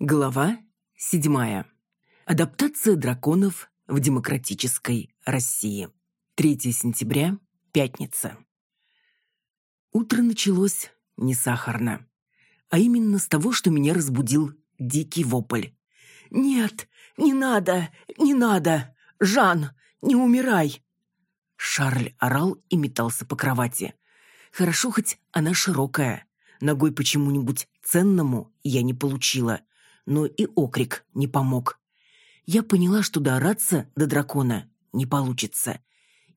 Глава седьмая. Адаптация драконов в демократической России. 3 сентября, пятница. Утро началось не сахарно, а именно с того, что меня разбудил дикий вопль. «Нет, не надо, не надо! Жан, не умирай!» Шарль орал и метался по кровати. Хорошо, хоть она широкая. Ногой почему-нибудь ценному я не получила – но и окрик не помог. Я поняла, что доораться до дракона не получится.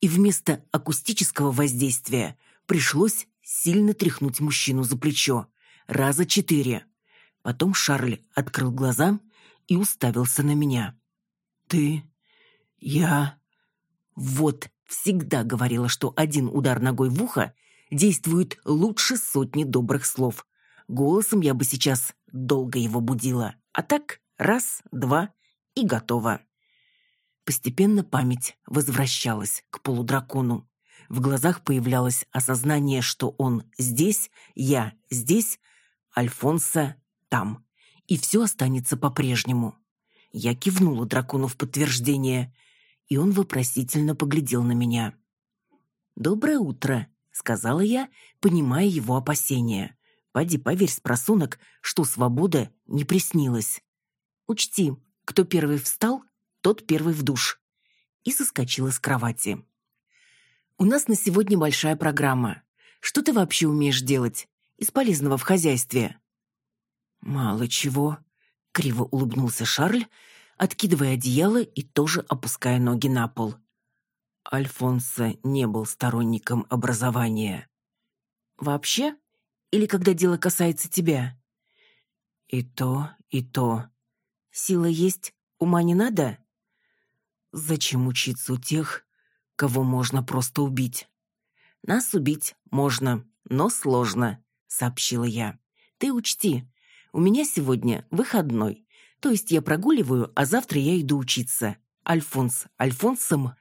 И вместо акустического воздействия пришлось сильно тряхнуть мужчину за плечо. Раза четыре. Потом Шарль открыл глаза и уставился на меня. «Ты... я...» Вот, всегда говорила, что один удар ногой в ухо действует лучше сотни добрых слов. Голосом я бы сейчас долго его будила. А так раз, два и готово. Постепенно память возвращалась к полудракону. В глазах появлялось осознание, что он здесь, я здесь, Альфонса там. И все останется по-прежнему. Я кивнула дракону в подтверждение, и он вопросительно поглядел на меня. «Доброе утро», — сказала я, понимая его опасения. Поди поверь, спросонок, что свобода не приснилась. Учти, кто первый встал, тот первый в душ. И соскочила с кровати. У нас на сегодня большая программа. Что ты вообще умеешь делать из полезного в хозяйстве? Мало чего, криво улыбнулся Шарль, откидывая одеяло и тоже опуская ноги на пол. Альфонсо не был сторонником образования. Вообще? Или когда дело касается тебя?» «И то, и то. Сила есть, ума не надо?» «Зачем учиться у тех, кого можно просто убить?» «Нас убить можно, но сложно», — сообщила я. «Ты учти, у меня сегодня выходной, то есть я прогуливаю, а завтра я иду учиться. Альфонс Альфонсом,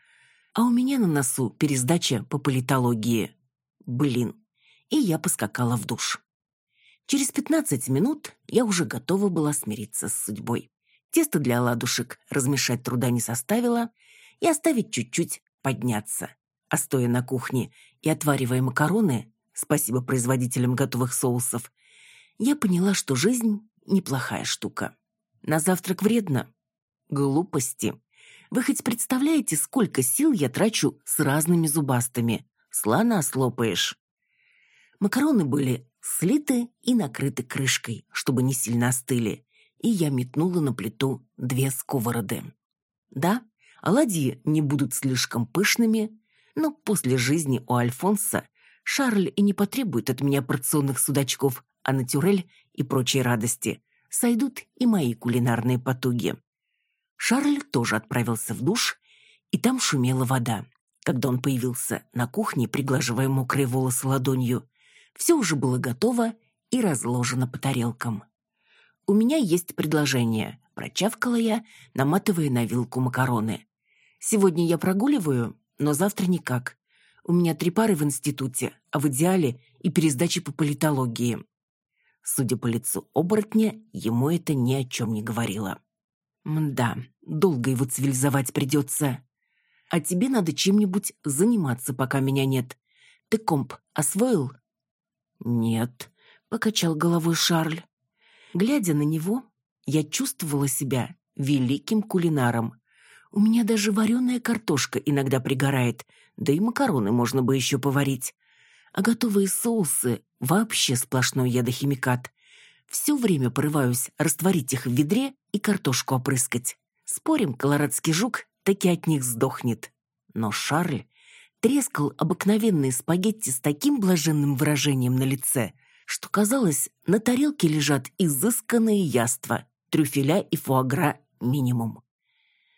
а у меня на носу пересдача по политологии. Блин, и я поскакала в душ. Через 15 минут я уже готова была смириться с судьбой. Тесто для оладушек размешать труда не составило и оставить чуть-чуть подняться. А стоя на кухне и отваривая макароны, спасибо производителям готовых соусов, я поняла, что жизнь неплохая штука. На завтрак вредно? Глупости. Вы хоть представляете, сколько сил я трачу с разными зубастыми? Слона слопаешь. Макароны были слиты и накрыты крышкой, чтобы не сильно остыли, и я метнула на плиту две сковороды. Да, оладьи не будут слишком пышными, но после жизни у Альфонса Шарль и не потребует от меня порционных судачков, а натюрель и прочие радости. Сойдут и мои кулинарные потуги. Шарль тоже отправился в душ, и там шумела вода. Когда он появился на кухне, приглаживая мокрые волосы ладонью, все уже было готово и разложено по тарелкам. «У меня есть предложение», – прочавкала я, наматывая на вилку макароны. «Сегодня я прогуливаю, но завтра никак. У меня три пары в институте, а в идеале и пересдачи по политологии». Судя по лицу оборотня, ему это ни о чем не говорило. «Мда, долго его цивилизовать придется. А тебе надо чем-нибудь заниматься, пока меня нет. Ты комп освоил?» «Нет», — покачал головой Шарль. Глядя на него, я чувствовала себя великим кулинаром. У меня даже вареная картошка иногда пригорает, да и макароны можно бы еще поварить. А готовые соусы — вообще сплошной ядохимикат. Все время порываюсь растворить их в ведре и картошку опрыскать. Спорим, колорадский жук таки от них сдохнет. Но Шарль трескал обыкновенные спагетти с таким блаженным выражением на лице, что, казалось, на тарелке лежат изысканные яства, трюфеля и фуагра минимум.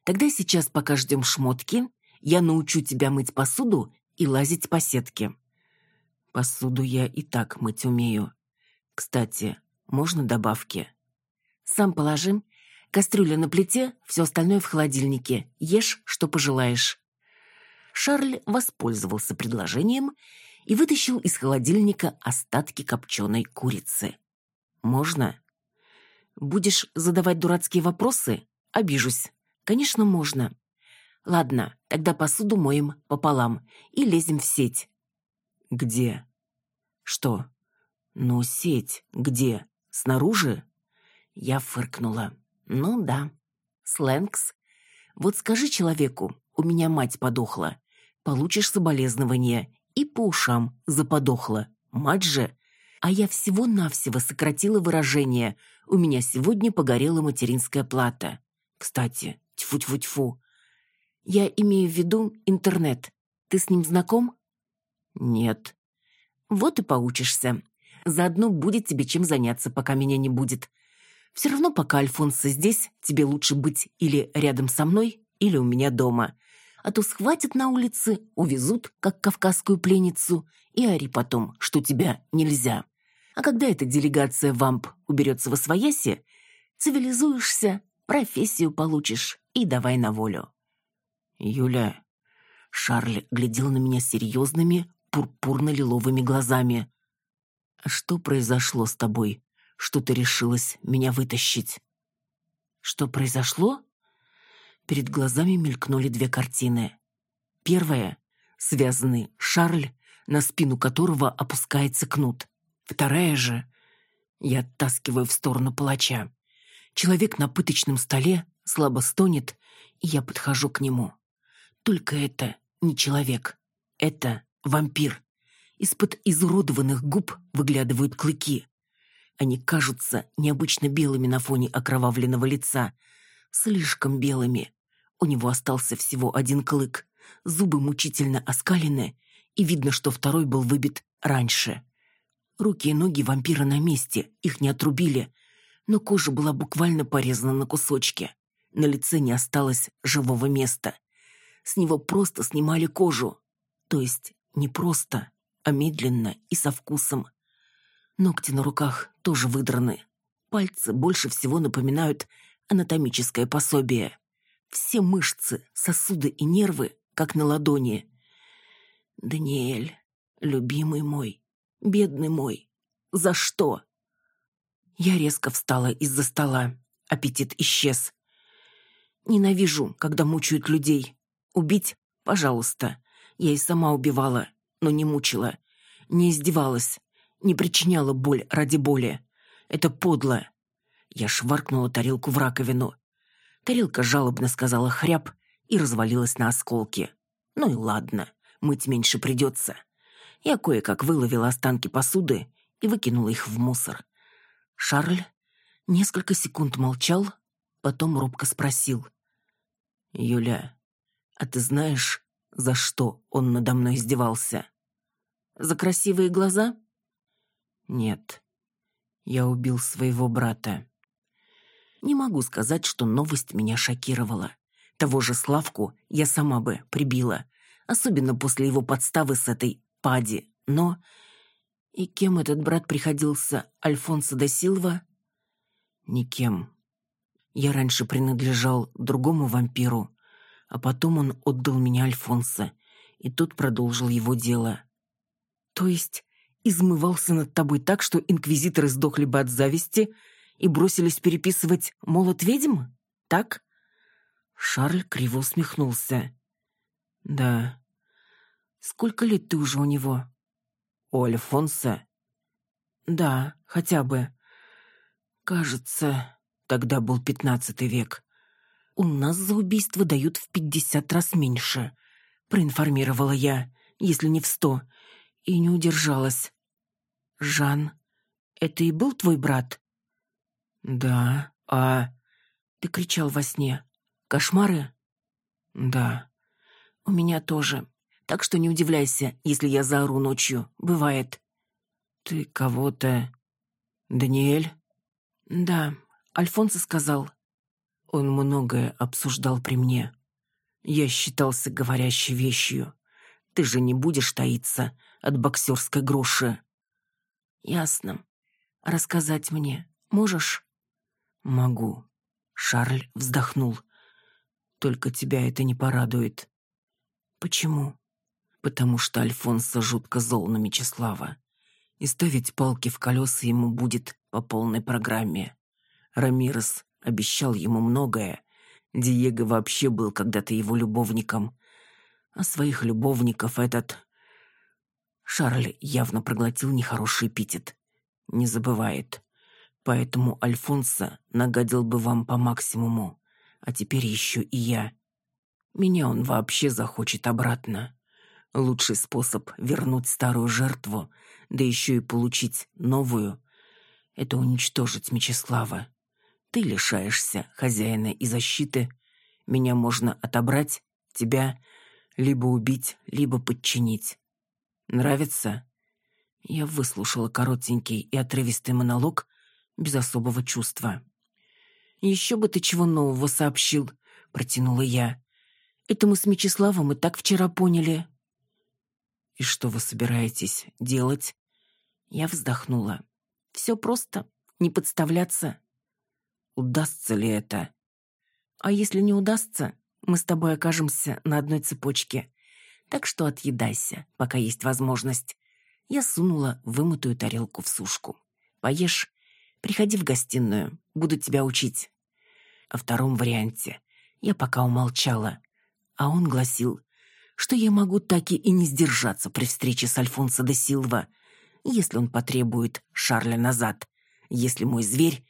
Тогда сейчас, пока ждем шмотки, я научу тебя мыть посуду и лазить по сетке. Посуду я и так мыть умею. Кстати, можно добавки? Сам положим. Кастрюля на плите, все остальное в холодильнике. Ешь, что пожелаешь. Шарль воспользовался предложением и вытащил из холодильника остатки копченой курицы. «Можно?» «Будешь задавать дурацкие вопросы? Обижусь. Конечно, можно. Ладно, тогда посуду моем пополам и лезем в сеть». «Где?» «Что?» «Ну, сеть где? Снаружи?» Я фыркнула. «Ну да. Сленгс. Вот скажи человеку, у меня мать подохла. Получишь соболезнование и по ушам заподохла. Мать же. А я всего-навсего сократила выражение. У меня сегодня погорела материнская плата. Кстати, тьфу-тьфу-тьфу. Я имею в виду интернет. Ты с ним знаком? Нет. Вот и поучишься. Заодно будет тебе чем заняться, пока меня не будет. Все равно, пока Альфонсо здесь, тебе лучше быть или рядом со мной, или у меня дома а то схватят на улице, увезут, как кавказскую пленницу, и ори потом, что тебя нельзя. А когда эта делегация вамп уберется во свояси, цивилизуешься, профессию получишь и давай на волю. Юля, Шарль глядел на меня серьезными, пурпурно-лиловыми глазами. «А что произошло с тобой, что ты решилась меня вытащить?» «Что произошло?» Перед глазами мелькнули две картины. Первая — связанный Шарль, на спину которого опускается кнут. Вторая же — я оттаскиваю в сторону палача. Человек на пыточном столе слабо стонет, и я подхожу к нему. Только это не человек. Это вампир. Из-под изуродованных губ выглядывают клыки. Они кажутся необычно белыми на фоне окровавленного лица. Слишком белыми. У него остался всего один клык, зубы мучительно оскалены, и видно, что второй был выбит раньше. Руки и ноги вампира на месте, их не отрубили, но кожа была буквально порезана на кусочки. На лице не осталось живого места. С него просто снимали кожу. То есть не просто, а медленно и со вкусом. Ногти на руках тоже выдраны. Пальцы больше всего напоминают анатомическое пособие. Все мышцы, сосуды и нервы, как на ладони. «Даниэль, любимый мой, бедный мой, за что?» Я резко встала из-за стола. Аппетит исчез. Ненавижу, когда мучают людей. Убить? Пожалуйста. Я и сама убивала, но не мучила. Не издевалась. Не причиняла боль ради боли. Это подло. Я шваркнула тарелку в раковину. Тарелка жалобно сказала хряб и развалилась на осколки. Ну и ладно, мыть меньше придется. Я кое-как выловила останки посуды и выкинула их в мусор. Шарль несколько секунд молчал, потом робко спросил. «Юля, а ты знаешь, за что он надо мной издевался?» «За красивые глаза?» «Нет, я убил своего брата». Не могу сказать, что новость меня шокировала. Того же Славку я сама бы прибила, особенно после его подставы с этой Пади. Но... И кем этот брат приходился Альфонсо да Силва? Никем. Я раньше принадлежал другому вампиру, а потом он отдал меня Альфонсо, и тот продолжил его дело. То есть измывался над тобой так, что инквизиторы сдохли бы от зависти — и бросились переписывать молот ведьм? Так?» Шарль криво усмехнулся. «Да. Сколько лет ты уже у него?» «У Альфонса?» «Да, хотя бы. Кажется, тогда был пятнадцатый век. У нас за убийство дают в пятьдесят раз меньше», проинформировала я, если не в сто, и не удержалась. «Жан, это и был твой брат?» «Да, а...» «Ты кричал во сне. Кошмары?» «Да». «У меня тоже. Так что не удивляйся, если я заору ночью. Бывает». «Ты кого-то...» «Даниэль?» «Да, Альфонсо сказал». Он многое обсуждал при мне. Я считался говорящей вещью. Ты же не будешь таиться от боксерской груши. Ясно. Рассказать мне можешь? «Могу». Шарль вздохнул. «Только тебя это не порадует». Почему? Потому что Альфонсо жутко зол на Мечислава. И ставить палки в колеса ему будет по полной программе. Рамирес обещал ему многое. Диего вообще был когда-то его любовником. А своих любовников этот... Шарль явно проглотил нехороший эпитет. Не забывает. Поэтому Альфонсо нагадил бы вам по максимуму. А теперь еще и я. Меня он вообще захочет обратно. Лучший способ вернуть старую жертву, да еще и получить новую, это уничтожить Мечислава. Ты лишаешься хозяина и защиты. Меня можно отобрать, тебя либо убить, либо подчинить. Нравится? Я выслушала коротенький и отрывистый монолог без особого чувства. «Еще бы ты чего нового сообщил», — протянула я. «Это мы с Мечиславом и так вчера поняли». «И что вы собираетесь делать?» Я вздохнула. «Все просто. Не подставляться». «Удастся ли это?» «А если не удастся, мы с тобой окажемся на одной цепочке. Так что отъедайся, пока есть возможность». Я сунула вымытую тарелку в сушку. «Поешь, приходи в гостиную, буду тебя учить». О втором варианте я пока умолчала, а он гласил, что я могу таки и не сдержаться при встрече с Альфонсо де Силва, если он потребует Шарля назад, если мой зверь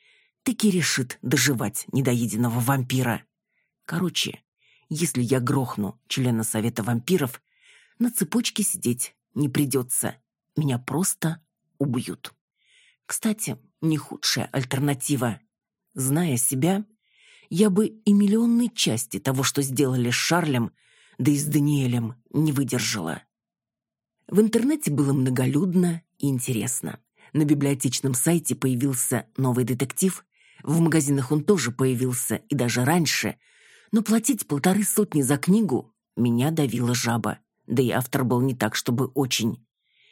таки решит доживать недоеденного вампира. Короче, если я грохну члена Совета вампиров, на цепочке сидеть не придется. Меня просто убьют. Кстати, не худшая альтернатива. Зная себя, я бы и миллионной части того, что сделали с Шарлем, да и с Даниэлем, не выдержала. В интернете было многолюдно и интересно. На библиотечном сайте появился новый детектив, в магазинах он тоже появился, и даже раньше, но платить полторы сотни за книгу меня давила жаба, да и автор был не так, чтобы очень.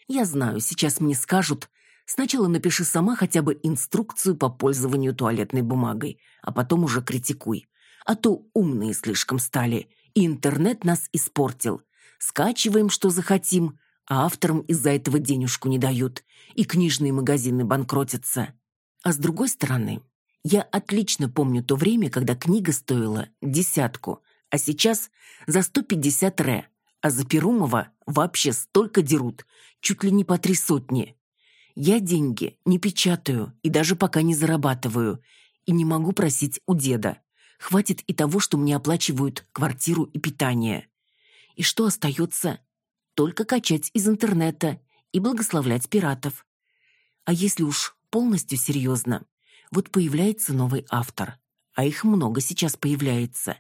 Я знаю, сейчас мне скажут, сначала напиши сама хотя бы инструкцию по пользованию туалетной бумагой, а потом уже критикуй. А то умные слишком стали, и интернет нас испортил. Скачиваем, что захотим, а авторам из-за этого денежку не дают, и книжные магазины банкротятся. А с другой стороны, я отлично помню то время, когда книга стоила десятку, а сейчас за 150 ре, а за Перумова вообще столько дерут, чуть ли не по три сотни. Я деньги не печатаю и даже пока не зарабатываю, и не могу просить у деда. Хватит и того, что мне оплачивают квартиру и питание. И что остается? Только качать из интернета и благословлять пиратов. А если уж полностью серьезно, вот появляется новый автор, а их много сейчас появляется.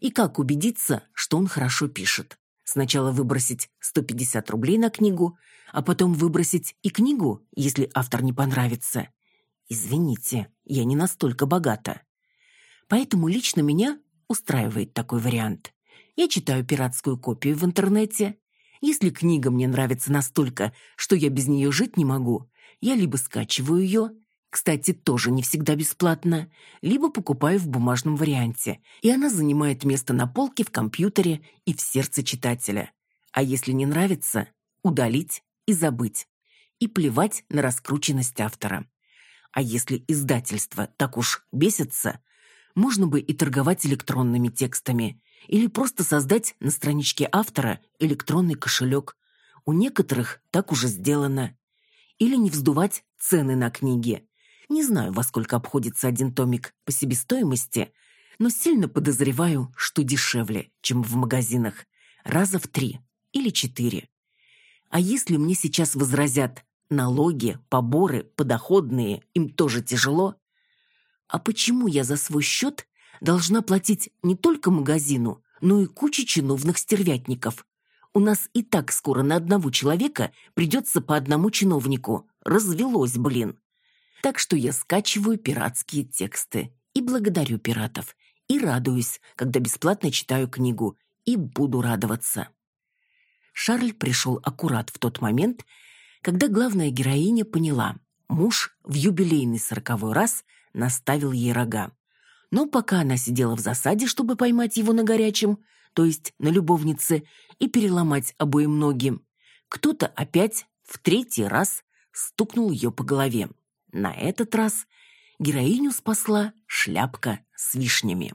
И как убедиться, что он хорошо пишет? Сначала выбросить 150 рублей на книгу, а потом выбросить и книгу, если автор не понравится. Извините, я не настолько богата. Поэтому лично меня устраивает такой вариант. Я читаю пиратскую копию в интернете. Если книга мне нравится настолько, что я без нее жить не могу, я либо скачиваю ее, кстати, тоже не всегда бесплатно, либо покупаю в бумажном варианте, и она занимает место на полке в компьютере и в сердце читателя. А если не нравится, удалить и забыть. И плевать на раскрученность автора. А если издательство так уж бесится, можно бы и торговать электронными текстами, или просто создать на страничке автора электронный кошелек. У некоторых так уже сделано. Или не вздувать цены на книги. Не знаю, во сколько обходится один томик по себестоимости, но сильно подозреваю, что дешевле, чем в магазинах. Раза в три или четыре. А если мне сейчас возразят налоги, поборы, подоходные, им тоже тяжело? А почему я за свой счет должна платить не только магазину, но и куче чиновных стервятников? У нас и так скоро на одного человека придется по одному чиновнику. Развелось, блин. Так что я скачиваю пиратские тексты и благодарю пиратов, и радуюсь, когда бесплатно читаю книгу, и буду радоваться. Шарль пришел аккурат в тот момент, когда главная героиня поняла, муж в юбилейный сороковой раз наставил ей рога. Но пока она сидела в засаде, чтобы поймать его на горячем, то есть на любовнице, и переломать обоим ноги. Кто-то опять в третий раз стукнул ее по голове. На этот раз героиню спасла шляпка с вишнями.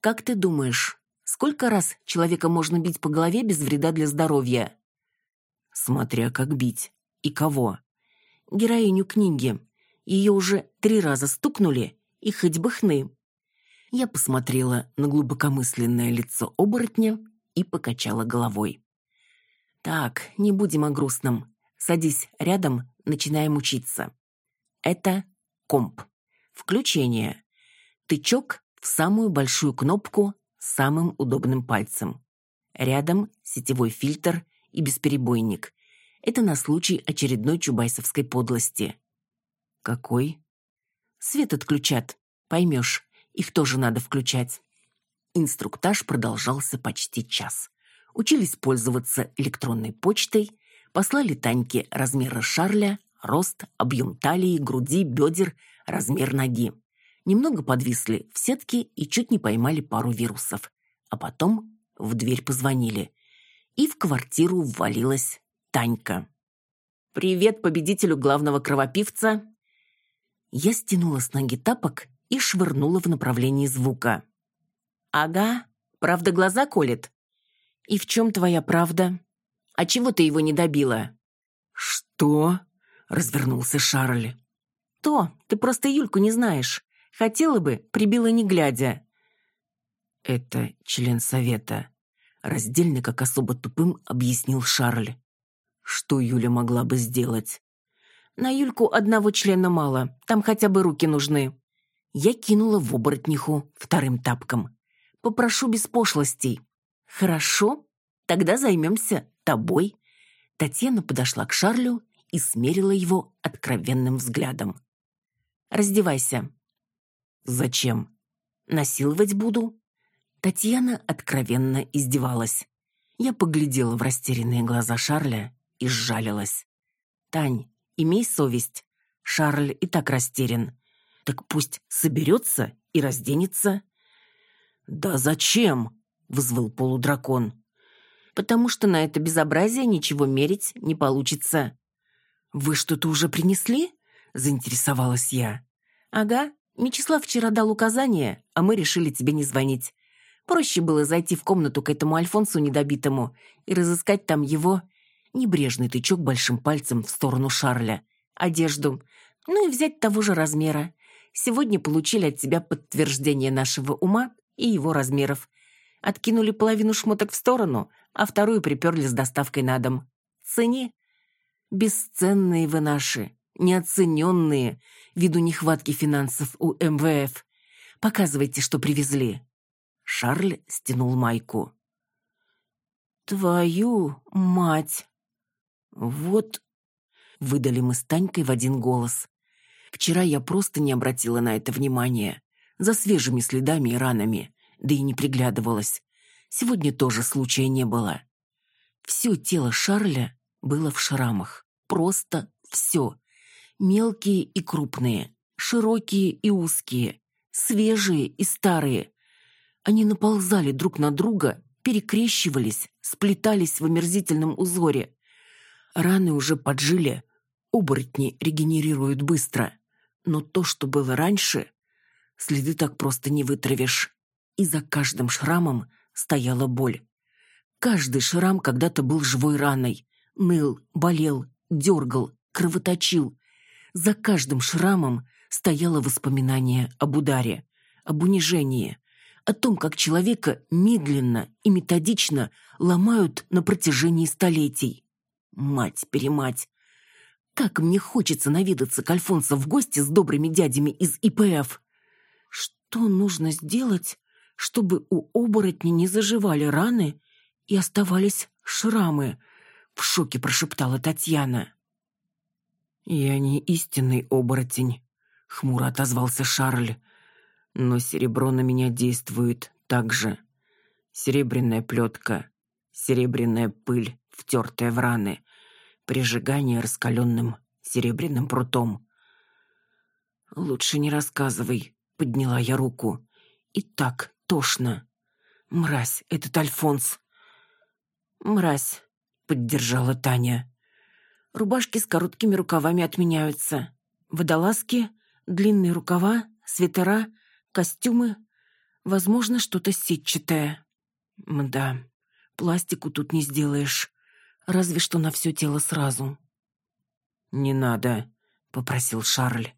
Как ты думаешь, сколько раз человека можно бить по голове без вреда для здоровья? Смотря как бить. И кого? Героиню книги. Ее уже три раза стукнули, и хоть бы хны. Я посмотрела на глубокомысленное лицо оборотня и покачала головой. «Так, не будем о грустном. Садись рядом, начинаем учиться. Это комп. Включение. Тычок в самую большую кнопку самым удобным пальцем. Рядом сетевой фильтр и бесперебойник. Это на случай очередной чубайсовской подлости. Какой? Свет отключат, поймешь. Их тоже надо включать. Инструктаж продолжался почти час. Учились пользоваться электронной почтой, послали Таньке размеры Шарля, рост, объем талии, груди, бедер, размер ноги. Немного подвисли в сетке и чуть не поймали пару вирусов. А потом в дверь позвонили. И в квартиру ввалилась Танька. «Привет победителю главного кровопивца!» Я стянула с ноги тапок и швырнула в направлении звука. «Ага, правда глаза колет?» «И в чем твоя правда? А чего ты его не добила?» «Что?» — развернулся Шарль. «То, ты просто Юльку не знаешь. Хотела бы, прибила не глядя». «Это член совета», — раздельно, как особо тупым, объяснил Шарль. «Что Юля могла бы сделать?» «На Юльку одного члена мало, там хотя бы руки нужны». Я кинула в оборотниху вторым тапком. «Попрошу без пошлостей». «Хорошо, тогда займемся тобой». Татьяна подошла к Шарлю и смерила его откровенным взглядом. «Раздевайся». «Зачем?» «Насиловать буду». Татьяна откровенно издевалась. Я поглядела в растерянные глаза Шарля и сжалилась. «Тань, имей совесть. Шарль и так растерян. Так пусть соберется и разденется». «Да зачем?» — вызвал полудракон. «Потому что на это безобразие ничего мерить не получится». «Вы что-то уже принесли?» — заинтересовалась я. «Ага, Мечислав вчера дал указание, а мы решили тебе не звонить. Проще было зайти в комнату к этому Альфонсу недобитому и разыскать там его небрежный тычок большим пальцем в сторону Шарля, одежду, ну и взять того же размера. Сегодня получили от тебя подтверждение нашего ума и его размеров. Откинули половину шмоток в сторону, а вторую приперли с доставкой на дом. Цени. Бесценные вы наши, неоцененные, ввиду нехватки финансов у МВФ. Показывайте, что привезли. Шарль стянул майку. «Твою мать!» «Вот...» — выдали мы с Танькой в один голос. Вчера я просто не обратила на это внимания. За свежими следами и ранами, да и не приглядывалась. Сегодня тоже случая не было. Все тело Шарля было в шрамах. Просто все. Мелкие и крупные, широкие и узкие, свежие и старые. Они наползали друг на друга, перекрещивались, сплетались в омерзительном узоре. Раны уже поджили, оборотни регенерируют быстро. Но то, что было раньше, следы так просто не вытравишь. И за каждым шрамом стояла боль. Каждый шрам когда-то был живой раной. Ныл, болел, дергал, кровоточил. За каждым шрамом стояло воспоминание об ударе, об унижении, о том, как человека медленно и методично ломают на протяжении столетий. Мать-перемать! Как мне хочется наведаться к Альфонсо в гости с добрыми дядями из ИПФ! Что нужно сделать, чтобы у оборотня не заживали раны и оставались шрамы? В шоке прошептала Татьяна. «Я не истинный оборотень», — хмуро отозвался Шарль. «Но серебро на меня действует так же. Серебряная плетка, серебряная пыль, втертая в раны, прижигание раскаленным серебряным прутом. «Лучше не рассказывай», — подняла я руку. «И так тошно». Мразь, этот Альфонс. Мразь, поддержала Таня. Рубашки с короткими рукавами отменяются. Водолазки, длинные рукава, свитера, костюмы. Возможно, что-то сетчатое. Мда, пластику тут не сделаешь. Разве что на все тело сразу. «Не надо», — попросил Шарль.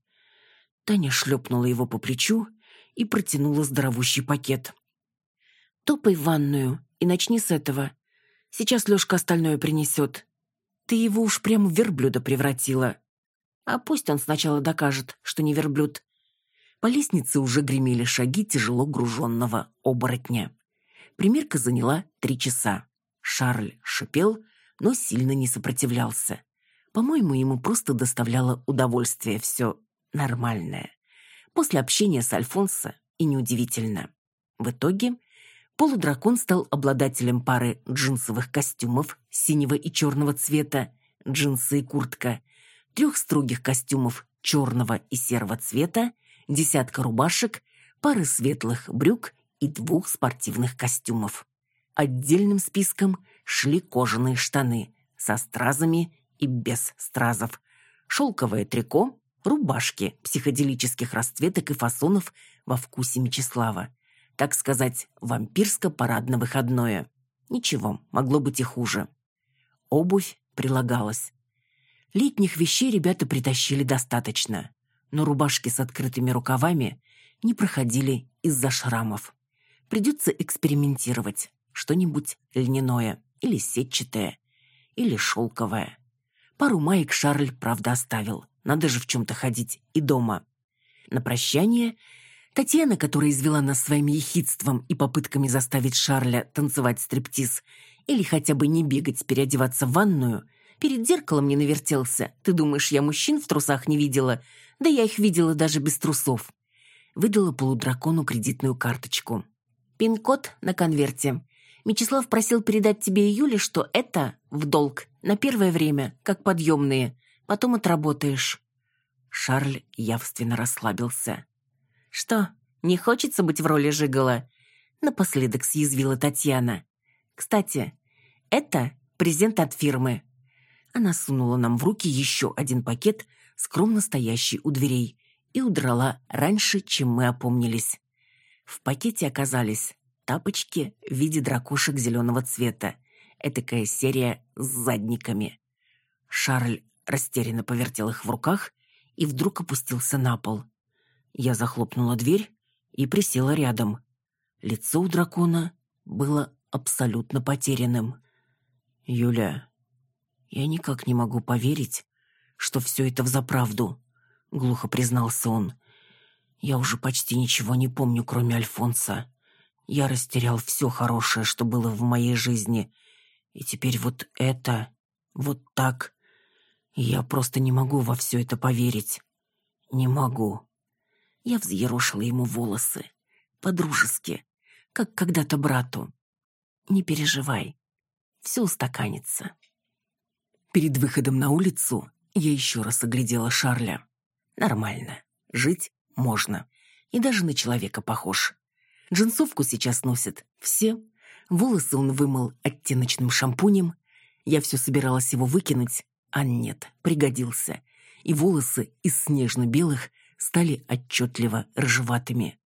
Таня шлепнула его по плечу и протянула здоровущий пакет. «Топай в ванную и начни с этого. Сейчас Лёшка остальное принесет. Ты его уж прямо в верблюда превратила. А пусть он сначала докажет, что не верблюд». По лестнице уже гремели шаги тяжело груженного оборотня. Примерка заняла три часа. Шарль шипел, но сильно не сопротивлялся. По-моему, ему просто доставляло удовольствие все нормальное. После общения с Альфонсо и неудивительно. В итоге полудракон стал обладателем пары джинсовых костюмов синего и черного цвета, джинсы и куртка, трех строгих костюмов черного и серого цвета, десятка рубашек, пары светлых брюк и двух спортивных костюмов. Отдельным списком шли кожаные штаны со стразами и без стразов, шелковое трико, рубашки психоделических расцветок и фасонов во вкусе Мечислава. Так сказать, вампирско-парадно-выходное. Ничего, могло быть и хуже. Обувь прилагалась. Летних вещей ребята притащили достаточно, но рубашки с открытыми рукавами не проходили из-за шрамов. Придется экспериментировать. Что-нибудь льняное или сетчатое, или шелковое. Пару маек Шарль, правда, оставил. Надо же в чем-то ходить и дома. На прощание Татьяна, которая извела нас своим ехидством и попытками заставить Шарля танцевать стриптиз или хотя бы не бегать, переодеваться в ванную, перед зеркалом не навертелся. Ты думаешь, я мужчин в трусах не видела? Да я их видела даже без трусов. Выдала полудракону кредитную карточку. Пин-код на конверте. Мечислав просил передать тебе и Юле, что это в долг. На первое время, как подъемные. Потом отработаешь». Шарль явственно расслабился. «Что, не хочется быть в роли Жигала?» Напоследок съязвила Татьяна. «Кстати, это презент от фирмы». Она сунула нам в руки еще один пакет, скромно стоящий у дверей, и удрала раньше, чем мы опомнились. В пакете оказались тапочки в виде дракушек зеленого цвета, этакая серия с задниками. Шарль растерянно повертел их в руках и вдруг опустился на пол. Я захлопнула дверь и присела рядом. Лицо у дракона было абсолютно потерянным. «Юля, я никак не могу поверить, что все это взаправду», — глухо признался он. «Я уже почти ничего не помню, кроме Альфонса. Я растерял все хорошее, что было в моей жизни. И теперь вот это, вот так. Я просто не могу во все это поверить. Не могу. Я взъерошила ему волосы. По-дружески, как когда-то брату. Не переживай. Все устаканится. Перед выходом на улицу я еще раз оглядела Шарля. Нормально. Жить можно. И даже на человека похож. Джинсовку сейчас носят все. Волосы он вымыл оттеночным шампунем. Я все собиралась его выкинуть, а нет, пригодился. И волосы из снежно-белых стали отчетливо рыжеватыми.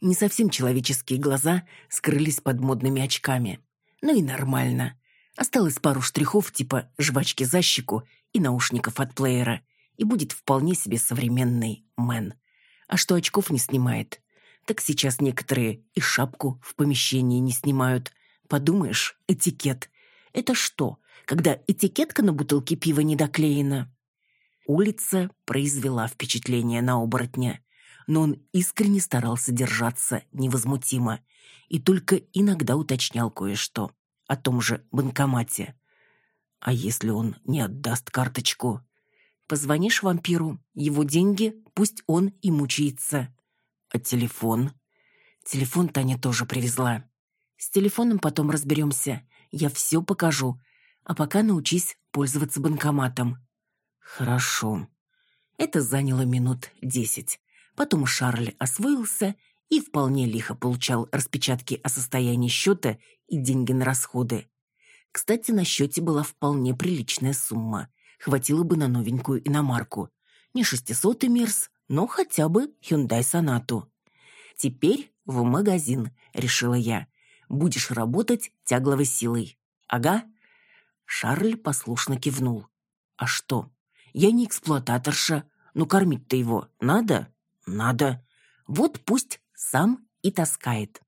Не совсем человеческие глаза скрылись под модными очками. Ну и нормально. Осталось пару штрихов типа жвачки за щеку и наушников от плеера, и будет вполне себе современный мэн. А что очков не снимает, так сейчас некоторые и шапку в помещении не снимают. Подумаешь, этикет. Это что, когда этикетка на бутылке пива не доклеена? Улица произвела впечатление на оборотня, но он искренне старался держаться невозмутимо и только иногда уточнял кое-что о том же банкомате. А если он не отдаст карточку? Позвонишь вампиру, его деньги, пусть он и мучается. А телефон? Телефон Таня тоже привезла. С телефоном потом разберемся. Я все покажу. А пока научись пользоваться банкоматом. Хорошо. Это заняло минут десять. Потом Шарль освоился и вполне лихо получал распечатки о состоянии счета и деньги на расходы. Кстати, на счете была вполне приличная сумма. Хватило бы на новенькую иномарку. Не 600 Мерс, но хотя бы Hyundai Sonata. Теперь в магазин, решила я. Будешь работать тягловой силой. Ага. Шарль послушно кивнул. А что? Я не эксплуататорша, но кормить-то его надо? Надо. Вот пусть сам и таскает.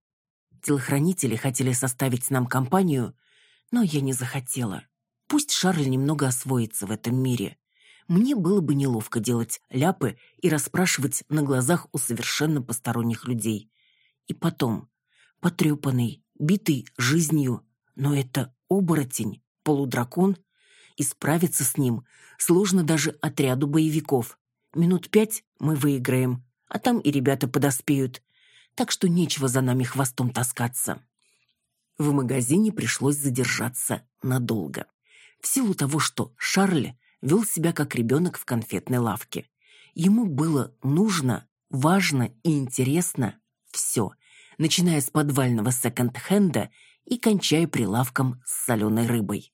Телохранители хотели составить нам компанию, но я не захотела. Пусть Шарль немного освоится в этом мире. Мне было бы неловко делать ляпы и расспрашивать на глазах у совершенно посторонних людей. И потом, потрепанный, битый жизнью, но это оборотень, полудракон, и справиться с ним сложно даже отряду боевиков. Минут пять мы выиграем, а там и ребята подоспеют. Так что нечего за нами хвостом таскаться. В магазине пришлось задержаться надолго. В силу того, что Шарль вел себя как ребенок в конфетной лавке. Ему было нужно, важно и интересно все, начиная с подвального секонд-хенда и кончая прилавком с соленой рыбой.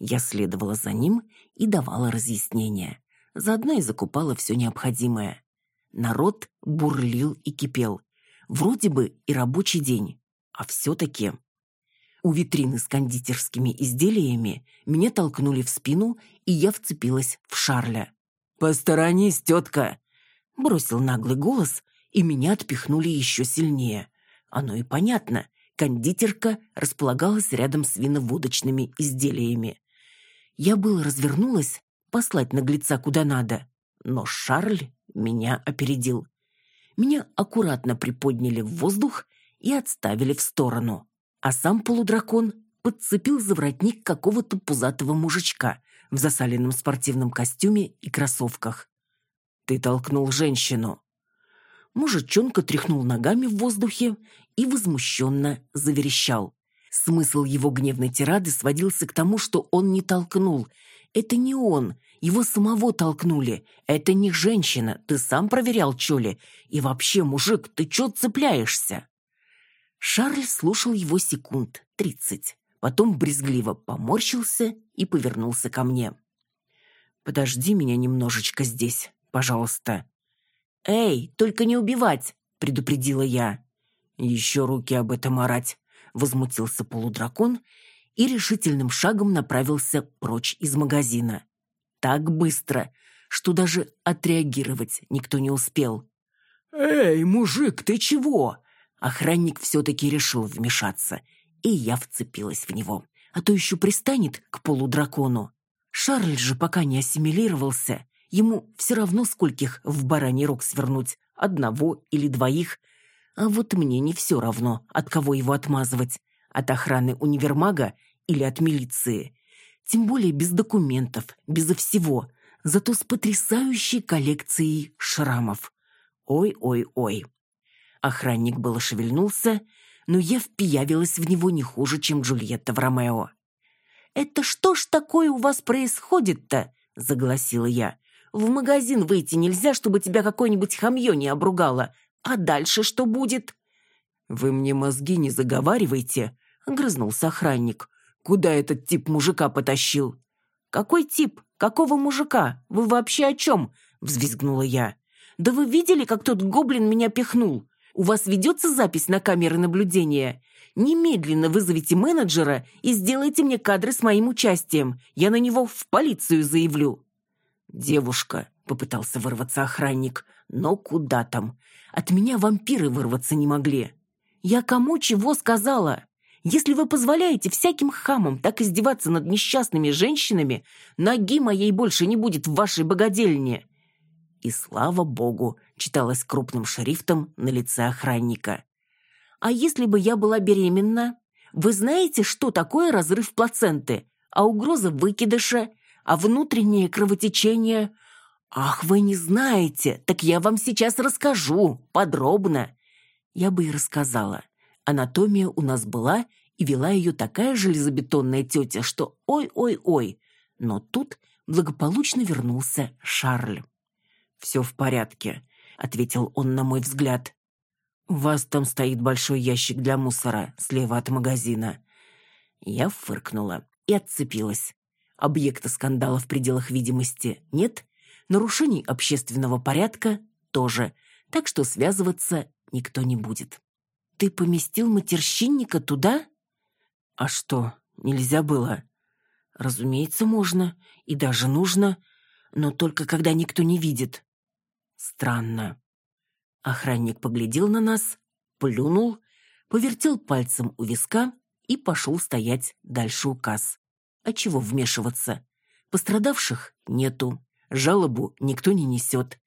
Я следовала за ним и давала разъяснения. Заодно и закупала все необходимое. Народ бурлил и кипел. Вроде бы и рабочий день, а все-таки... У витрины с кондитерскими изделиями меня толкнули в спину, и я вцепилась в Шарля. «Посторонись, тетка!» Бросил наглый голос, и меня отпихнули еще сильнее. Оно и понятно. Кондитерка располагалась рядом с виноводочными изделиями. Я было развернулась послать наглеца куда надо, но Шарль меня опередил. Меня аккуратно приподняли в воздух и отставили в сторону. А сам полудракон подцепил за воротник какого-то пузатого мужичка в засаленном спортивном костюме и кроссовках. «Ты толкнул женщину». Мужичонка тряхнул ногами в воздухе и возмущенно заверещал. Смысл его гневной тирады сводился к тому, что он не толкнул. Это не он, его самого толкнули. Это не женщина, ты сам проверял, чё ли? И вообще, мужик, ты чё цепляешься? Шарль слушал его секунд тридцать. Потом брезгливо поморщился и повернулся ко мне. «Подожди меня немножечко здесь, пожалуйста». «Эй, только не убивать!» — предупредила я. «Еще руки об этом орать!» Возмутился полудракон и решительным шагом направился прочь из магазина. Так быстро, что даже отреагировать никто не успел. «Эй, мужик, ты чего?» Охранник все-таки решил вмешаться, и я вцепилась в него. А то еще пристанет к полудракону. Шарль же пока не ассимилировался. Ему все равно скольких в бараний рог свернуть, одного или двоих, а вот мне не все равно, от кого его отмазывать. От охраны универмага или от милиции. Тем более без документов, безо всего. Зато с потрясающей коллекцией шрамов. Ой-ой-ой. Охранник было шевельнулся, но я впиявилась в него не хуже, чем Джульетта в Ромео. «Это что ж такое у вас происходит-то?» — загласила я. «В магазин выйти нельзя, чтобы тебя какое-нибудь хамье не обругало. А дальше что будет?» «Вы мне мозги не заговаривайте», — грызнулся охранник. «Куда этот тип мужика потащил?» «Какой тип? Какого мужика? Вы вообще о чем?» — взвизгнула я. «Да вы видели, как тот гоблин меня пихнул? У вас ведется запись на камеры наблюдения? Немедленно вызовите менеджера и сделайте мне кадры с моим участием. Я на него в полицию заявлю». «Девушка», — попытался вырваться охранник, — «но куда там? От меня вампиры вырваться не могли. Я кому чего сказала? Если вы позволяете всяким хамам так издеваться над несчастными женщинами, ноги моей больше не будет в вашей богадельне. И слава богу, читалось крупным шрифтом на лице охранника. А если бы я была беременна? Вы знаете, что такое разрыв плаценты? А угроза выкидыша? А внутреннее кровотечение? «Ах, вы не знаете, так я вам сейчас расскажу, подробно». Я бы и рассказала. Анатомия у нас была, и вела ее такая железобетонная тетя, что ой-ой-ой. Но тут благополучно вернулся Шарль. «Все в порядке», — ответил он на мой взгляд. «У вас там стоит большой ящик для мусора слева от магазина». Я фыркнула и отцепилась. Объекта скандала в пределах видимости нет, нарушений общественного порядка тоже, так что связываться никто не будет. «Ты поместил матерщинника туда?» «А что, нельзя было?» «Разумеется, можно, и даже нужно, но только когда никто не видит». «Странно». Охранник поглядел на нас, плюнул, повертел пальцем у виска и пошел стоять дальше указ. А чего вмешиваться? Пострадавших нету, жалобу никто не несет.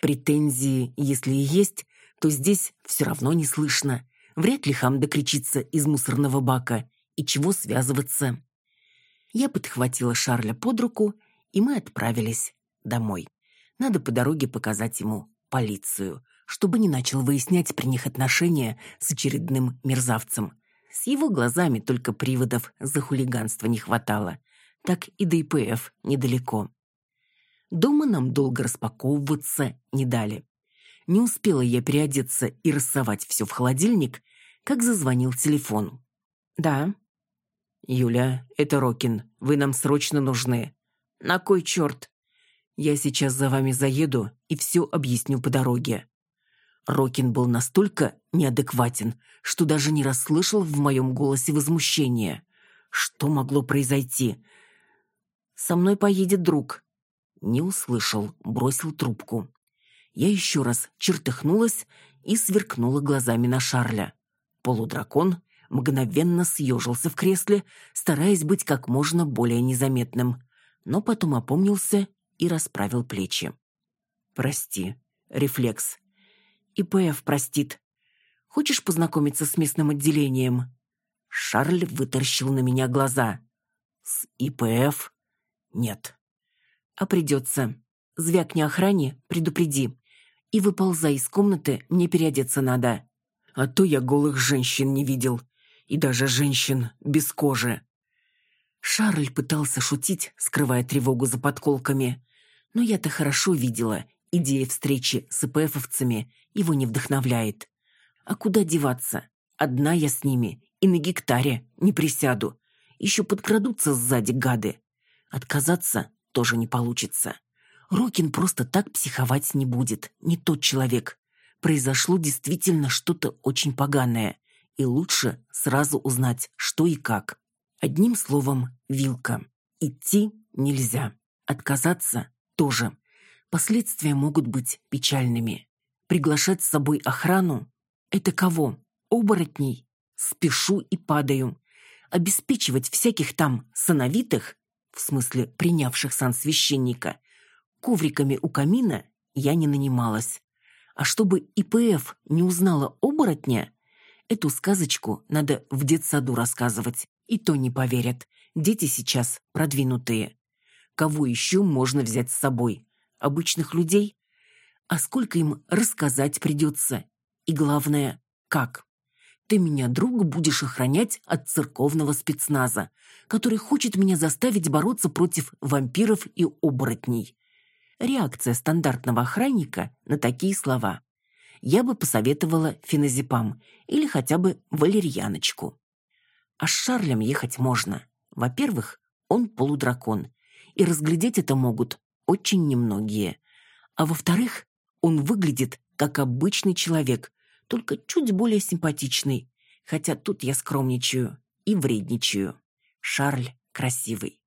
Претензии, если и есть, то здесь все равно не слышно. Вряд ли хам докричится из мусорного бака. И чего связываться? Я подхватила Шарля под руку, и мы отправились домой. Надо по дороге показать ему полицию, чтобы не начал выяснять при них отношения с очередным мерзавцем. С его глазами только приводов за хулиганство не хватало. Так и до ИПФ недалеко. Дома нам долго распаковываться не дали. Не успела я переодеться и рассовать все в холодильник, как зазвонил телефон. «Да». «Юля, это Рокин. Вы нам срочно нужны». «На кой черт?» «Я сейчас за вами заеду и все объясню по дороге». Рокин был настолько неадекватен, что даже не расслышал в моем голосе возмущения. Что могло произойти? «Со мной поедет друг». Не услышал, бросил трубку. Я еще раз чертыхнулась и сверкнула глазами на Шарля. Полудракон мгновенно съежился в кресле, стараясь быть как можно более незаметным, но потом опомнился и расправил плечи. «Прости, рефлекс. ИПФ простит. Хочешь познакомиться с местным отделением?» Шарль вытаращил на меня глаза. «С ИПФ? Нет». «А придется. Звякни охране, предупреди. И выползай из комнаты, мне переодеться надо. А то я голых женщин не видел. И даже женщин без кожи». Шарль пытался шутить, скрывая тревогу за подколками. Но я-то хорошо видела, идея встречи с ИПФовцами его не вдохновляет. А куда деваться? Одна я с ними, и на гектаре не присяду. Еще подкрадутся сзади гады. Отказаться тоже не получится. Рокин просто так психовать не будет, не тот человек. Произошло действительно что-то очень поганое, и лучше сразу узнать, что и как. Одним словом, вилка. Идти нельзя. Отказаться тоже. Последствия могут быть печальными. Приглашать с собой охрану – это кого? Оборотней? Спешу и падаю. Обеспечивать всяких там сановитых, в смысле принявших сан священника, ковриками у камина я не нанималась. А чтобы ИПФ не узнала оборотня, эту сказочку надо в детсаду рассказывать, и то не поверят. Дети сейчас продвинутые. Кого еще можно взять с собой? обычных людей? А сколько им рассказать придется? И главное, как? Ты меня, друг, будешь охранять от церковного спецназа, который хочет меня заставить бороться против вампиров и оборотней. Реакция стандартного охранника на такие слова. Я бы посоветовала феназепам или хотя бы валерьяночку. А с Шарлем ехать можно. Во-первых, он полудракон, и разглядеть это могут очень немногие. А во-вторых, он выглядит как обычный человек, только чуть более симпатичный, хотя тут я скромничаю и вредничаю. Шарль красивый.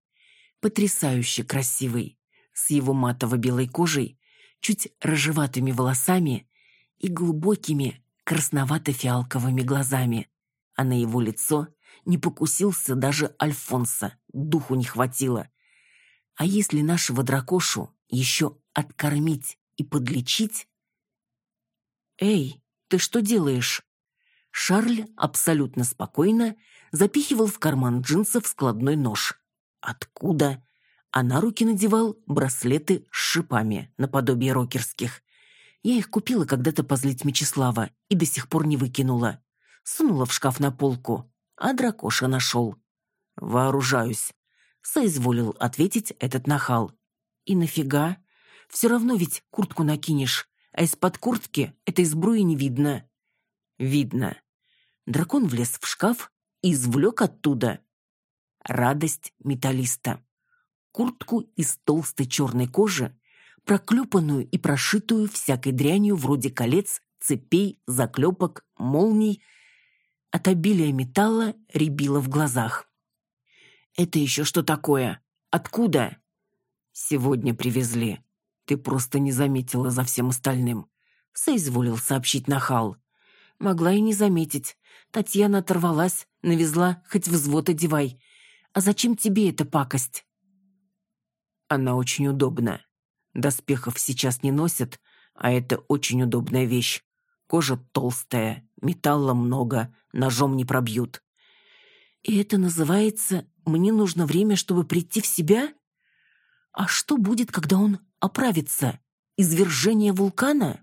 Потрясающе красивый. С его матово-белой кожей, чуть рыжеватыми волосами и глубокими красновато-фиалковыми глазами. А на его лицо не покусился даже Альфонса, духу не хватило. А если нашего дракошу еще откормить и подлечить? «Эй, ты что делаешь?» Шарль абсолютно спокойно запихивал в карман джинсов складной нож. Откуда? А на руки надевал браслеты с шипами, наподобие рокерских. Я их купила когда-то позлить Мечислава и до сих пор не выкинула. Сунула в шкаф на полку, а дракоша нашел. Вооружаюсь соизволил ответить этот нахал. «И нафига? Все равно ведь куртку накинешь, а из-под куртки этой сбруи не видно». Видно. Дракон влез в шкаф и извлек оттуда радость металлиста. Куртку из толстой черной кожи, проклепанную и прошитую всякой дрянью вроде колец, цепей, заклепок, молний. От обилия металла рябило в глазах. «Это еще что такое? Откуда?» «Сегодня привезли. Ты просто не заметила за всем остальным», — соизволил сообщить Нахал. Могла и не заметить. Татьяна оторвалась, навезла, хоть взвод одевай. А зачем тебе эта пакость? Она очень удобна. Доспехов сейчас не носят, а это очень удобная вещь. Кожа толстая, металла много, ножом не пробьют. И это называется «мне нужно время, чтобы прийти в себя»? А что будет, когда он оправится? Извержение вулкана?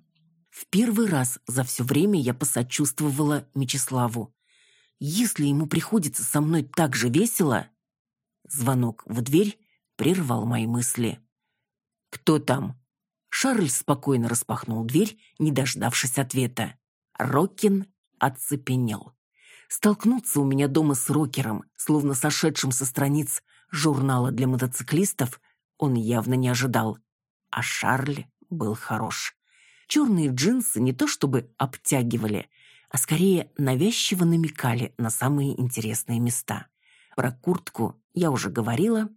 В первый раз за все время я посочувствовала Мечиславу. Если ему приходится со мной так же весело... Звонок в дверь прервал мои мысли. «Кто там?» Шарль спокойно распахнул дверь, не дождавшись ответа. Рокин оцепенел. Столкнуться у меня дома с рокером, словно сошедшим со страниц журнала для мотоциклистов, он явно не ожидал. А Шарль был хорош. Черные джинсы не то чтобы обтягивали, а скорее навязчиво намекали на самые интересные места. Про куртку я уже говорила.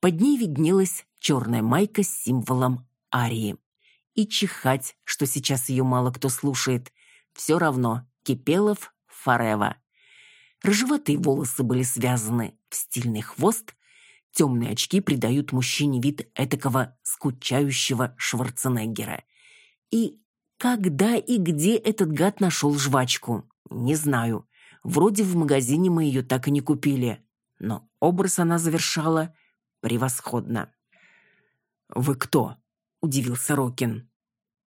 Под ней виднелась черная майка с символом Арии. И чихать, что сейчас ее мало кто слушает. Все равно Кипелов Форева. Рыжеватые волосы были связаны в стильный хвост, темные очки придают мужчине вид этакого скучающего Шварценеггера. И когда и где этот гад нашел жвачку? Не знаю. Вроде в магазине мы ее так и не купили. Но образ она завершала превосходно. «Вы кто?» – удивился Рокин.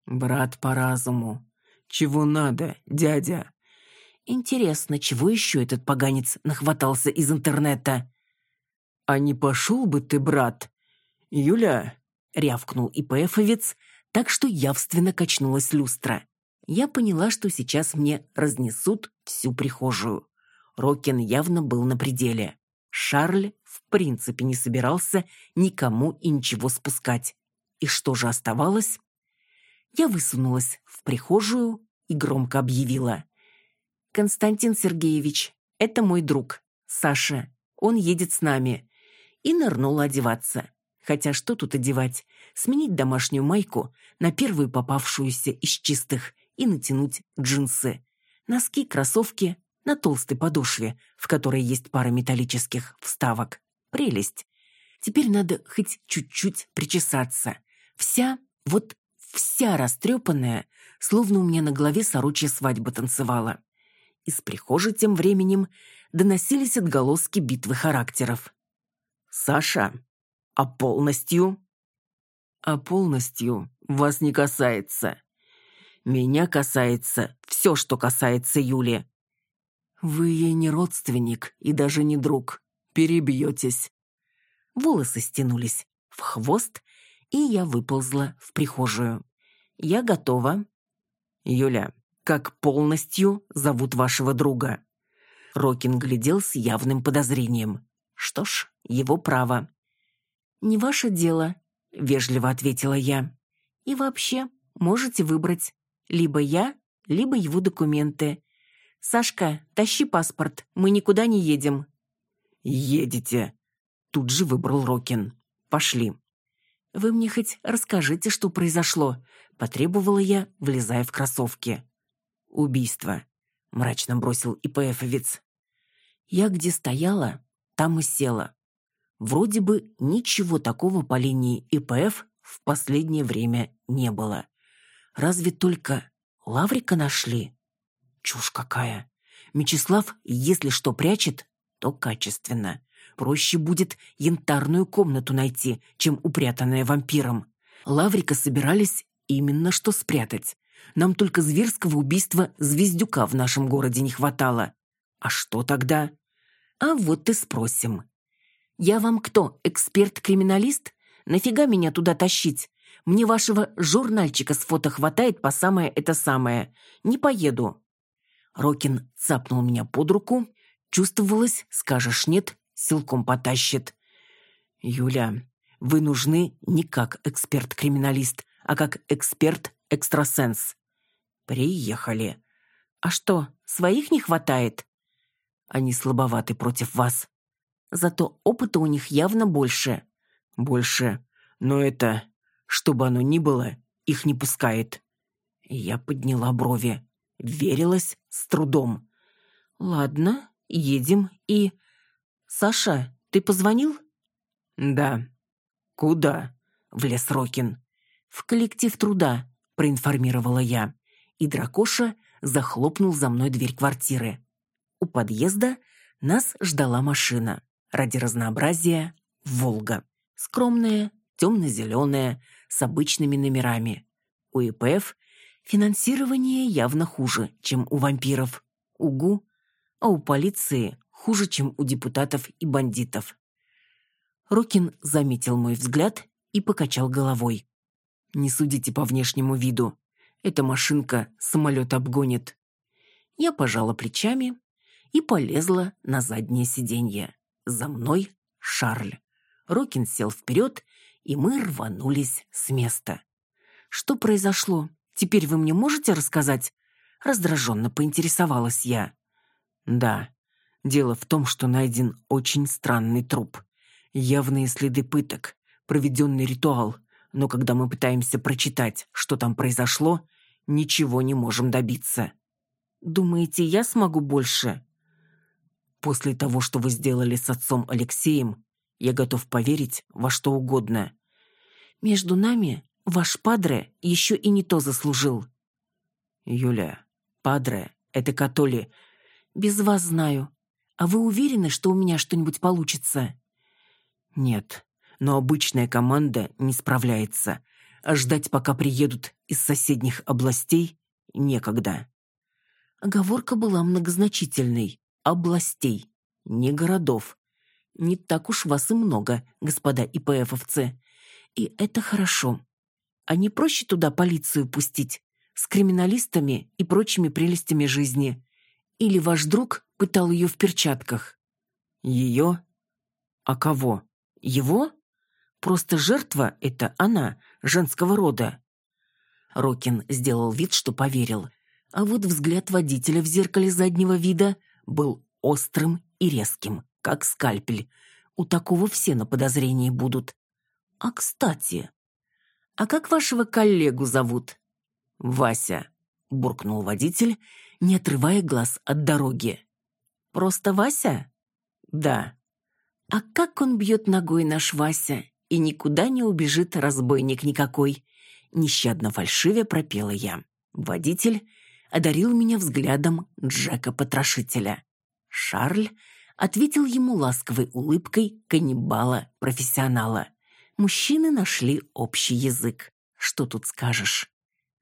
«Брат по разуму. Чего надо, дядя?» «Интересно, чего еще этот поганец нахватался из интернета?» «А не пошел бы ты, брат?» «Юля?» – рявкнул ИПФовец, так что явственно качнулась люстра. Я поняла, что сейчас мне разнесут всю прихожую. Рокин явно был на пределе. Шарль в принципе не собирался никому и ничего спускать. И что же оставалось? Я высунулась в прихожую и громко объявила. «Константин Сергеевич, это мой друг, Саша. Он едет с нами». И нырнула одеваться. Хотя что тут одевать? Сменить домашнюю майку на первую попавшуюся из чистых и натянуть джинсы. Носки, кроссовки на толстой подошве, в которой есть пара металлических вставок. Прелесть. Теперь надо хоть чуть-чуть причесаться. Вся, вот вся растрепанная, словно у меня на голове сорочья свадьба танцевала. Из прихожей тем временем доносились отголоски битвы характеров. «Саша, а полностью? А полностью вас не касается. Меня касается все, что касается Юли. Вы ей не родственник и даже не друг. Перебьетесь. Волосы стянулись в хвост, и я выползла в прихожую. Я готова. Юля, как полностью зовут вашего друга? Рокин глядел с явным подозрением. Что ж, его право. «Не ваше дело», — вежливо ответила я. «И вообще, можете выбрать. Либо я, либо его документы. Сашка, тащи паспорт, мы никуда не едем». «Едете», — тут же выбрал Рокин. «Пошли». «Вы мне хоть расскажите, что произошло?» — потребовала я, влезая в кроссовки. «Убийство», — мрачно бросил ИПФовец. Я где стояла, там и села. Вроде бы ничего такого по линии ИПФ в последнее время не было. Разве только Лаврика нашли? Чушь какая. Мечислав, если что прячет, то качественно. Проще будет янтарную комнату найти, чем упрятанная вампиром. Лаврика собирались именно что спрятать. Нам только зверского убийства Звездюка в нашем городе не хватало. А что тогда? А вот и спросим. «Я вам кто, эксперт-криминалист? Нафига меня туда тащить? Мне вашего журнальчика с фото хватает по самое это самое. Не поеду». Рокин цапнул меня под руку. Чувствовалось, скажешь нет, силком потащит. «Юля, вы нужны не как эксперт-криминалист, а как эксперт-экстрасенс». «Приехали». «А что, своих не хватает?» «Они слабоваты против вас. Зато опыта у них явно больше». «Больше. Но это, чтобы оно ни было, их не пускает». Я подняла брови. Верилась с трудом. «Ладно, едем и...» «Саша, ты позвонил?» «Да». «Куда?» — влез Рокин. «В коллектив труда», — проинформировала я. И Дракоша захлопнул за мной дверь квартиры. У подъезда нас ждала машина. Ради разнообразия — «Волга». Скромная, темно-зеленая, с обычными номерами. У ИПФ финансирование явно хуже, чем у вампиров. УГУ, а у полиции хуже, чем у депутатов и бандитов. Рокин заметил мой взгляд и покачал головой. «Не судите по внешнему виду. Эта машинка самолет обгонит». Я пожала плечами и полезла на заднее сиденье. За мной Шарль. Рокин сел вперед, и мы рванулись с места. «Что произошло? Теперь вы мне можете рассказать?» Раздраженно поинтересовалась я. «Да, дело в том, что найден очень странный труп явные следы пыток, проведенный ритуал, но когда мы пытаемся прочитать, что там произошло, ничего не можем добиться. Думаете, я смогу больше? После того, что вы сделали с отцом Алексеем, я готов поверить во что угодно. Между нами ваш падре еще и не то заслужил. Юля, падре — это католи. Без вас знаю. А вы уверены, что у меня что-нибудь получится? Нет, но обычная команда не справляется, а ждать, пока приедут из соседних областей, некогда. Оговорка была многозначительной. Областей, не городов. Не так уж вас и много, господа ИПФовцы. И это хорошо. А не проще туда полицию пустить? С криминалистами и прочими прелестями жизни. Или ваш друг пытал ее в перчатках? Ее? А кого? Его? Просто жертва — это она, женского рода. Рокин сделал вид, что поверил. А вот взгляд водителя в зеркале заднего вида был острым и резким, как скальпель. У такого все на подозрении будут. А кстати, а как вашего коллегу зовут? Вася, буркнул водитель, не отрывая глаз от дороги. Просто Вася? Да. А как он бьет ногой наш Вася, и никуда не убежит разбойник никакой. Нещадно фальшиве пропела я. Водитель одарил меня взглядом Джека-потрошителя. Шарль ответил ему ласковой улыбкой каннибала-профессионала. Мужчины нашли общий язык. Что тут скажешь?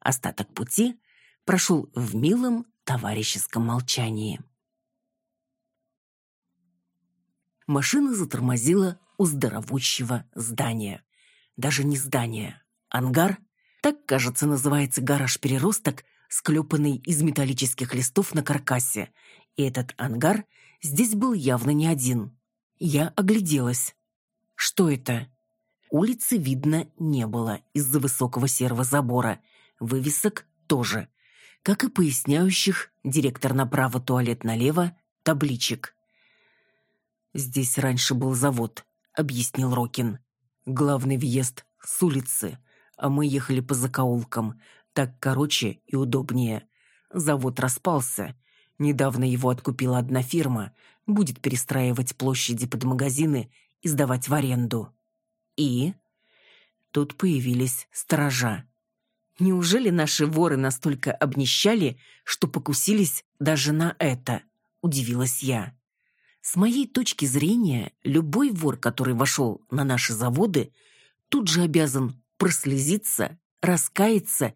Остаток пути прошел в милом товарищеском молчании. машина затормозила у здоровущего здания. Даже не здание, ангар. Так, кажется, называется гараж-переросток, склепанный из металлических листов на каркасе. И этот ангар здесь был явно не один. Я огляделась. Что это? Улицы видно не было из-за высокого серого забора. Вывесок тоже. Как и поясняющих директор направо, туалет налево, табличек. «Здесь раньше был завод», — объяснил Рокин. «Главный въезд с улицы, а мы ехали по закоулкам. Так короче и удобнее. Завод распался. Недавно его откупила одна фирма. Будет перестраивать площади под магазины и сдавать в аренду». «И?» Тут появились сторожа. Неужели наши воры настолько обнищали, что покусились даже на это? Удивилась я. С моей точки зрения, любой вор, который вошел на наши заводы, тут же обязан прослезиться, раскаяться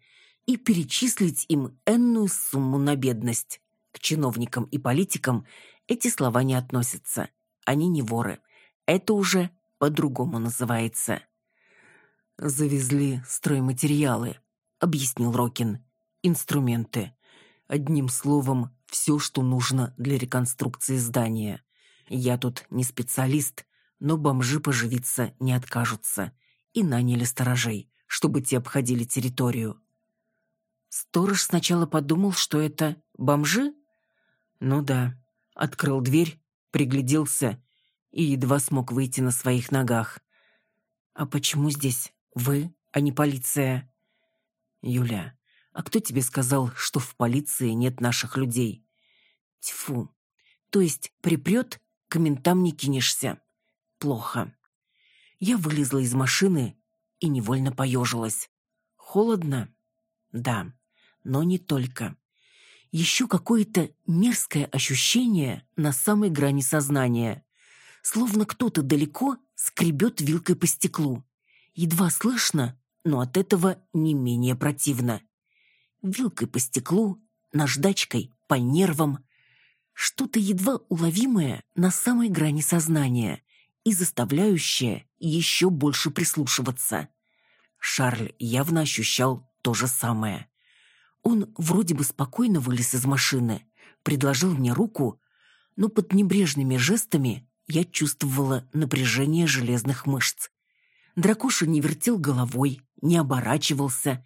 и перечислить им энную сумму на бедность. К чиновникам и политикам эти слова не относятся. Они не воры. Это уже по-другому называется. «Завезли стройматериалы», — объяснил Рокин. «Инструменты. Одним словом, все, что нужно для реконструкции здания. Я тут не специалист, но бомжи поживиться не откажутся. И наняли сторожей, чтобы те обходили территорию. Сторож сначала подумал, что это бомжи? Ну да. Открыл дверь, пригляделся и едва смог выйти на своих ногах. «А почему здесь вы, а не полиция?» «Юля, а кто тебе сказал, что в полиции нет наших людей?» «Тьфу! То есть припрет, к ментам не кинешься?» «Плохо». Я вылезла из машины и невольно поежилась. «Холодно?» «Да, но не только. Еще какое-то мерзкое ощущение на самой грани сознания словно кто-то далеко скребет вилкой по стеклу. Едва слышно, но от этого не менее противно. Вилкой по стеклу, наждачкой, по нервам. Что-то едва уловимое на самой грани сознания и заставляющее еще больше прислушиваться. Шарль явно ощущал то же самое. Он вроде бы спокойно вылез из машины, предложил мне руку, но под небрежными жестами я чувствовала напряжение железных мышц. Дракоша не вертел головой, не оборачивался,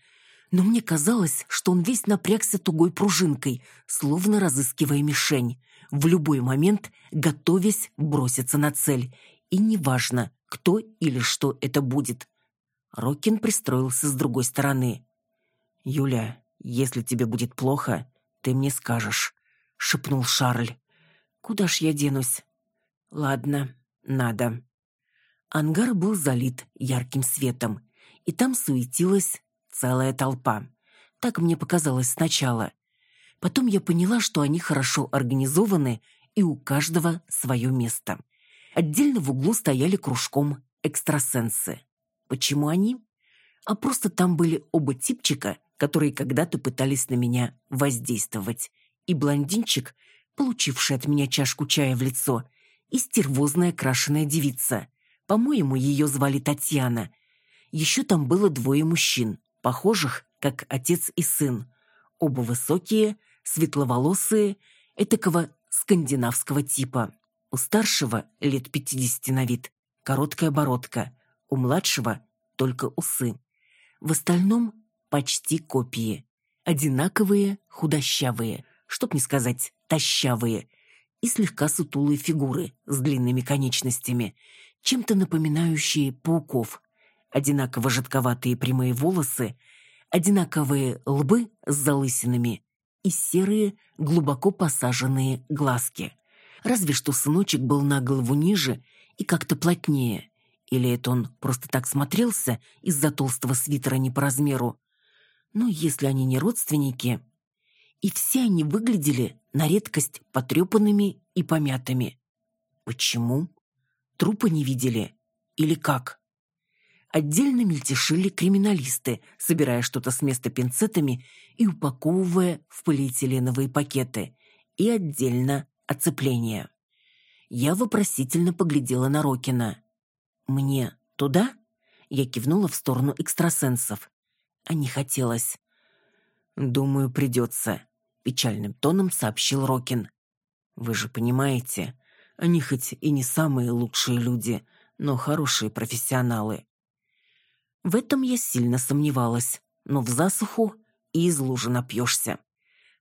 но мне казалось, что он весь напрягся тугой пружинкой, словно разыскивая мишень, в любой момент готовясь броситься на цель, и неважно, кто или что это будет. Рокин пристроился с другой стороны. «Юля, если тебе будет плохо, ты мне скажешь», — шепнул Шарль. «Куда ж я денусь? Ладно, надо. Ангар был залит ярким светом, и там суетилась целая толпа. Так мне показалось сначала. Потом я поняла, что они хорошо организованы, и у каждого свое место. Отдельно в углу стояли кружком экстрасенсы. Почему они? А просто там были оба типчика, которые когда-то пытались на меня воздействовать. И блондинчик, получивший от меня чашку чая в лицо, и стервозная крашеная девица. По-моему, ее звали Татьяна. Еще там было двое мужчин, похожих, как отец и сын. Оба высокие, светловолосые, этакого скандинавского типа. У старшего лет пятидесяти на вид, короткая бородка, у младшего только усы. В остальном почти копии. Одинаковые, худощавые, чтоб не сказать тащавые – и слегка сутулые фигуры с длинными конечностями, чем-то напоминающие пауков, одинаково жидковатые прямые волосы, одинаковые лбы с залысинами и серые, глубоко посаженные глазки. Разве что сыночек был на голову ниже и как-то плотнее. Или это он просто так смотрелся из-за толстого свитера не по размеру. Но если они не родственники, и все они выглядели на редкость потрепанными и помятыми. Почему? Трупы не видели? Или как? Отдельно мельтешили криминалисты, собирая что-то с места пинцетами и упаковывая в полиэтиленовые пакеты. И отдельно оцепление. Я вопросительно поглядела на Рокина. «Мне туда?» Я кивнула в сторону экстрасенсов. А не хотелось. «Думаю, придется», печальным тоном сообщил Рокин. Вы же понимаете, они хоть и не самые лучшие люди, но хорошие профессионалы. В этом я сильно сомневалась, но в засуху и из лужи напьешься.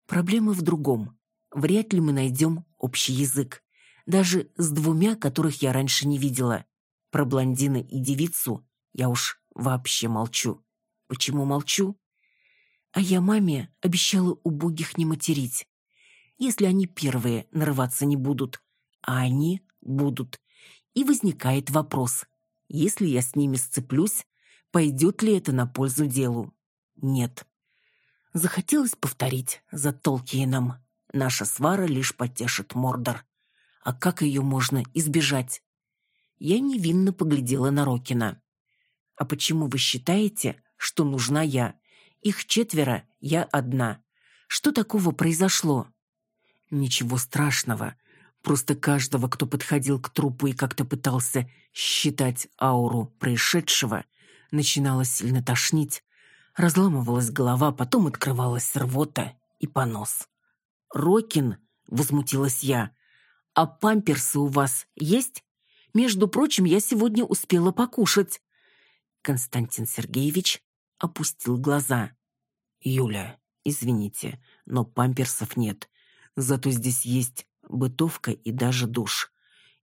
Проблема в другом. Вряд ли мы найдем общий язык. Даже с двумя, которых я раньше не видела. Про блондина и девицу я уж вообще молчу. Почему молчу? А я маме обещала убогих не материть. Если они первые нарываться не будут, а они будут. И возникает вопрос, если я с ними сцеплюсь, пойдет ли это на пользу делу? Нет. Захотелось повторить за Толкиеном. Наша свара лишь потешит Мордор. А как ее можно избежать? Я невинно поглядела на Рокина. А почему вы считаете, что нужна я? Их четверо, я одна. Что такого произошло? Ничего страшного. Просто каждого, кто подходил к трупу и как-то пытался считать ауру происшедшего, начинало сильно тошнить, разламывалась голова, потом открывалась рвота и понос. «Рокин», — возмутилась я, — «а памперсы у вас есть? Между прочим, я сегодня успела покушать». Константин Сергеевич опустил глаза. «Юля, извините, но памперсов нет. Зато здесь есть бытовка и даже душ.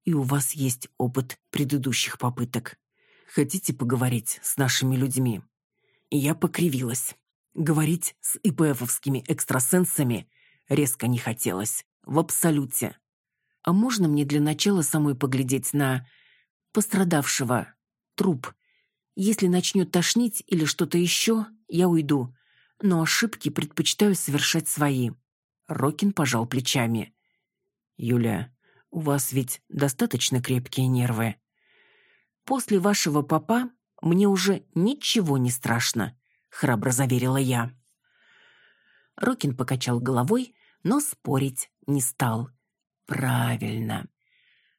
И у вас есть опыт предыдущих попыток. Хотите поговорить с нашими людьми?» Я покривилась. Говорить с ИПФовскими экстрасенсами резко не хотелось. В абсолюте. А можно мне для начала самой поглядеть на пострадавшего труп? Если начнет тошнить или что-то еще, я уйду. Но ошибки предпочитаю совершать свои. Рокин пожал плечами. «Юля, у вас ведь достаточно крепкие нервы. После вашего папа мне уже ничего не страшно», — храбро заверила я. Рокин покачал головой, но спорить не стал. «Правильно.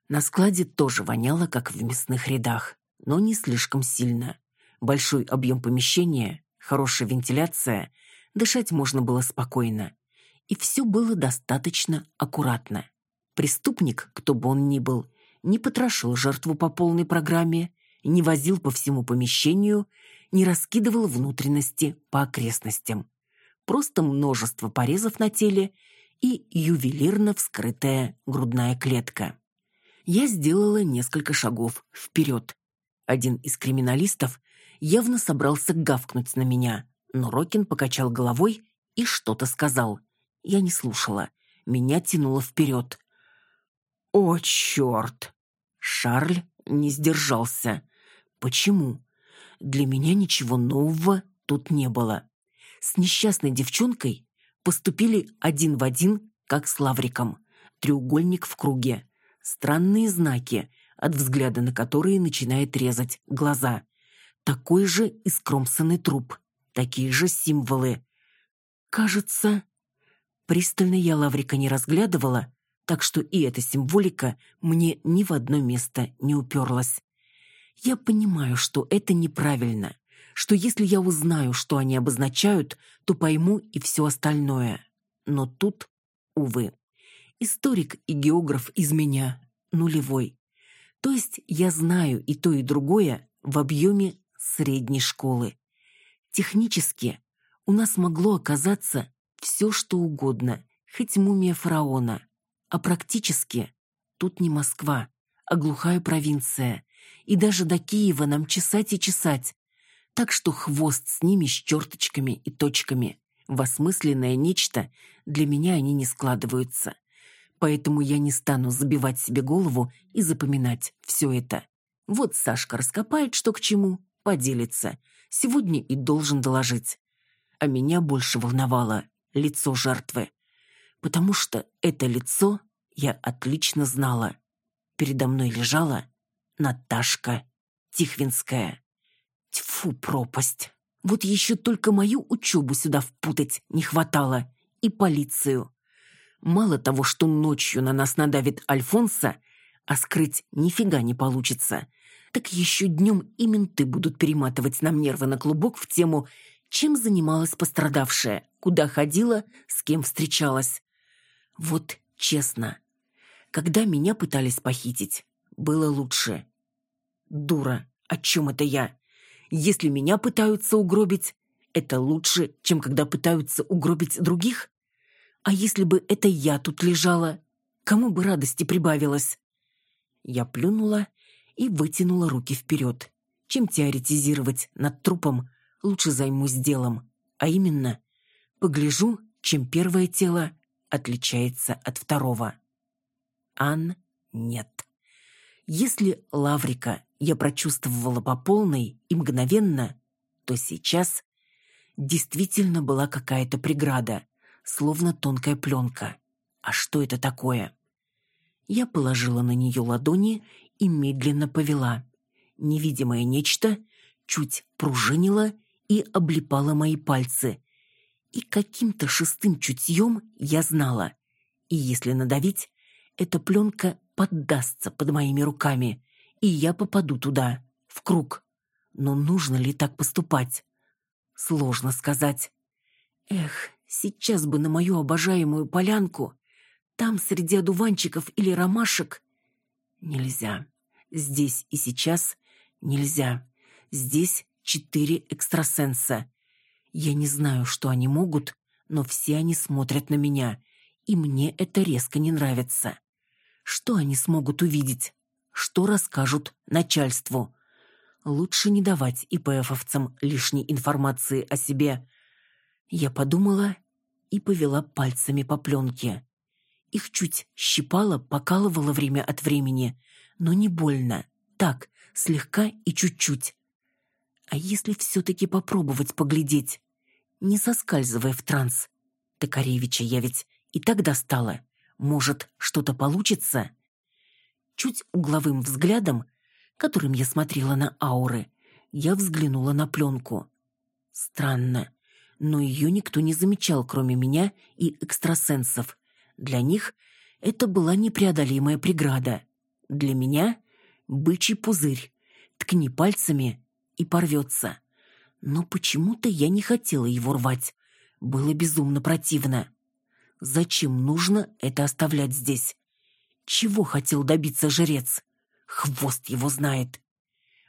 На складе тоже воняло, как в мясных рядах, но не слишком сильно. Большой объем помещения, хорошая вентиляция, дышать можно было спокойно. И все было достаточно аккуратно. Преступник, кто бы он ни был, не потрошил жертву по полной программе, не возил по всему помещению, не раскидывал внутренности по окрестностям. Просто множество порезов на теле и ювелирно вскрытая грудная клетка я сделала несколько шагов вперед. Один из криминалистов явно собрался гавкнуть на меня, но Рокин покачал головой и что-то сказал. Я не слушала. Меня тянуло вперед. «О, черт!» Шарль не сдержался. «Почему?» Для меня ничего нового тут не было. С несчастной девчонкой поступили один в один, как с Лавриком. Треугольник в круге странные знаки, от взгляда на которые начинает резать глаза. Такой же искромсанный труп, такие же символы. Кажется, пристально я Лаврика не разглядывала, так что и эта символика мне ни в одно место не уперлась. Я понимаю, что это неправильно, что если я узнаю, что они обозначают, то пойму и все остальное. Но тут, увы. Историк и географ из меня нулевой. То есть я знаю и то, и другое в объеме средней школы. Технически у нас могло оказаться все, что угодно, хоть мумия фараона. А практически тут не Москва, а глухая провинция. И даже до Киева нам чесать и чесать. Так что хвост с ними с черточками и точками. В осмысленное нечто для меня они не складываются поэтому я не стану забивать себе голову и запоминать все это. Вот Сашка раскопает, что к чему, поделится. Сегодня и должен доложить. А меня больше волновало лицо жертвы. Потому что это лицо я отлично знала. Передо мной лежала Наташка Тихвинская. Тьфу, пропасть. Вот еще только мою учебу сюда впутать не хватало. И полицию. Мало того, что ночью на нас надавит Альфонса, а скрыть нифига не получится, так еще днем и менты будут перематывать нам нервы на клубок в тему «Чем занималась пострадавшая? Куда ходила? С кем встречалась?» Вот честно, когда меня пытались похитить, было лучше. Дура, о чем это я? Если меня пытаются угробить, это лучше, чем когда пытаются угробить других? А если бы это я тут лежала, кому бы радости прибавилось? Я плюнула и вытянула руки вперед. Чем теоретизировать над трупом, лучше займусь делом. А именно, погляжу, чем первое тело отличается от второго. Ан нет. Если Лаврика я прочувствовала по полной и мгновенно, то сейчас действительно была какая-то преграда словно тонкая пленка. А что это такое? Я положила на нее ладони и медленно повела. Невидимое нечто чуть пружинило и облипало мои пальцы. И каким-то шестым чутьем я знала. И если надавить, эта пленка поддастся под моими руками, и я попаду туда, в круг. Но нужно ли так поступать? Сложно сказать. Эх, Сейчас бы на мою обожаемую полянку, там среди одуванчиков или ромашек. Нельзя. Здесь и сейчас нельзя. Здесь четыре экстрасенса. Я не знаю, что они могут, но все они смотрят на меня, и мне это резко не нравится. Что они смогут увидеть? Что расскажут начальству? Лучше не давать ИПФовцам лишней информации о себе. Я подумала и повела пальцами по пленке. Их чуть щипало, покалывало время от времени, но не больно. Так, слегка и чуть-чуть. А если все-таки попробовать поглядеть? Не соскальзывая в транс. Токаревича я ведь и так достала. Может, что-то получится? Чуть угловым взглядом, которым я смотрела на ауры, я взглянула на пленку. Странно, но ее никто не замечал, кроме меня и экстрасенсов. Для них это была непреодолимая преграда. Для меня — бычий пузырь. Ткни пальцами и порвется. Но почему-то я не хотела его рвать. Было безумно противно. Зачем нужно это оставлять здесь? Чего хотел добиться жрец? Хвост его знает.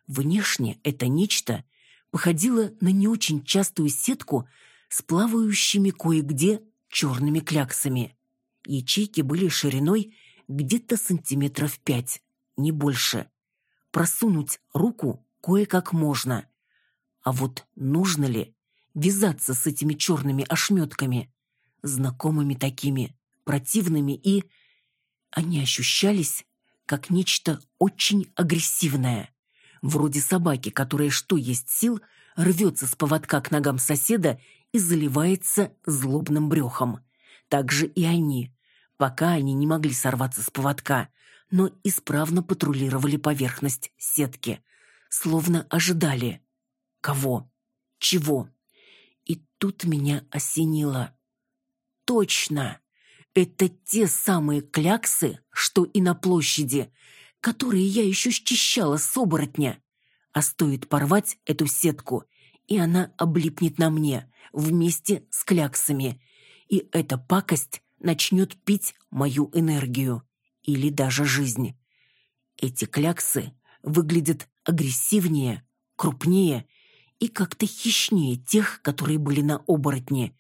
Внешне это нечто походило на не очень частую сетку с плавающими кое-где черными кляксами. Ячейки были шириной где-то сантиметров пять, не больше. Просунуть руку кое-как можно. А вот нужно ли вязаться с этими черными ошметками? Знакомыми такими, противными и... Они ощущались как нечто очень агрессивное. Вроде собаки, которая что есть сил, рвется с поводка к ногам соседа и заливается злобным брехом. Так же и они, пока они не могли сорваться с поводка, но исправно патрулировали поверхность сетки, словно ожидали. Кого? Чего? И тут меня осенило. Точно! Это те самые кляксы, что и на площади, которые я еще счищала с оборотня. А стоит порвать эту сетку, и она облипнет на мне вместе с кляксами, и эта пакость начнет пить мою энергию или даже жизнь. Эти кляксы выглядят агрессивнее, крупнее и как-то хищнее тех, которые были на оборотне,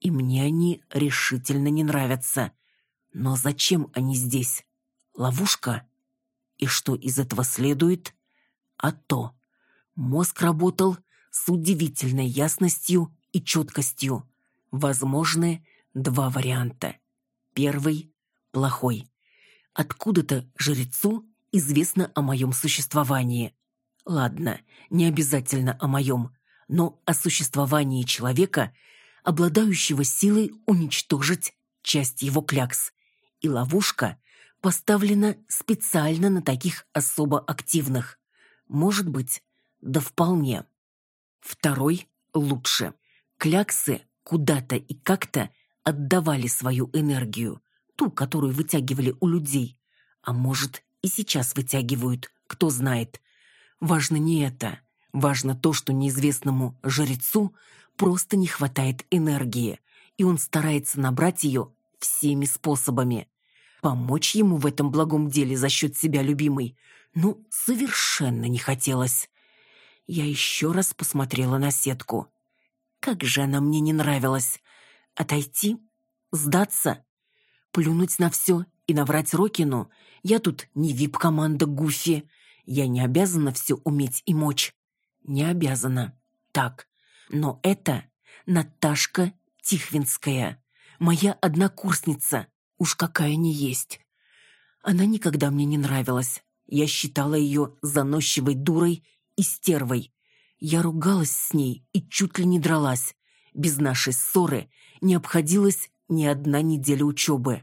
и мне они решительно не нравятся. Но зачем они здесь? Ловушка? И что из этого следует? А то. Мозг работал с удивительной ясностью и четкостью. Возможны два варианта. Первый – плохой. Откуда-то жрецу известно о моем существовании. Ладно, не обязательно о моем, но о существовании человека, обладающего силой уничтожить часть его клякс. И ловушка поставлена специально на таких особо активных. Может быть, да вполне. Второй лучше. Кляксы куда-то и как-то отдавали свою энергию, ту, которую вытягивали у людей. А может, и сейчас вытягивают, кто знает. Важно не это. Важно то, что неизвестному жрецу просто не хватает энергии, и он старается набрать ее всеми способами. Помочь ему в этом благом деле за счет себя любимой, ну, совершенно не хотелось. Я еще раз посмотрела на сетку. Как же она мне не нравилась. Отойти? Сдаться? Плюнуть на все и наврать Рокину? Я тут не вип-команда Гуфи. Я не обязана все уметь и мочь. Не обязана. Так, но это Наташка Тихвинская, моя однокурсница, уж какая не есть. Она никогда мне не нравилась. Я считала ее заносчивой дурой и стервой. Я ругалась с ней и чуть ли не дралась. Без нашей ссоры не обходилась ни одна неделя учебы.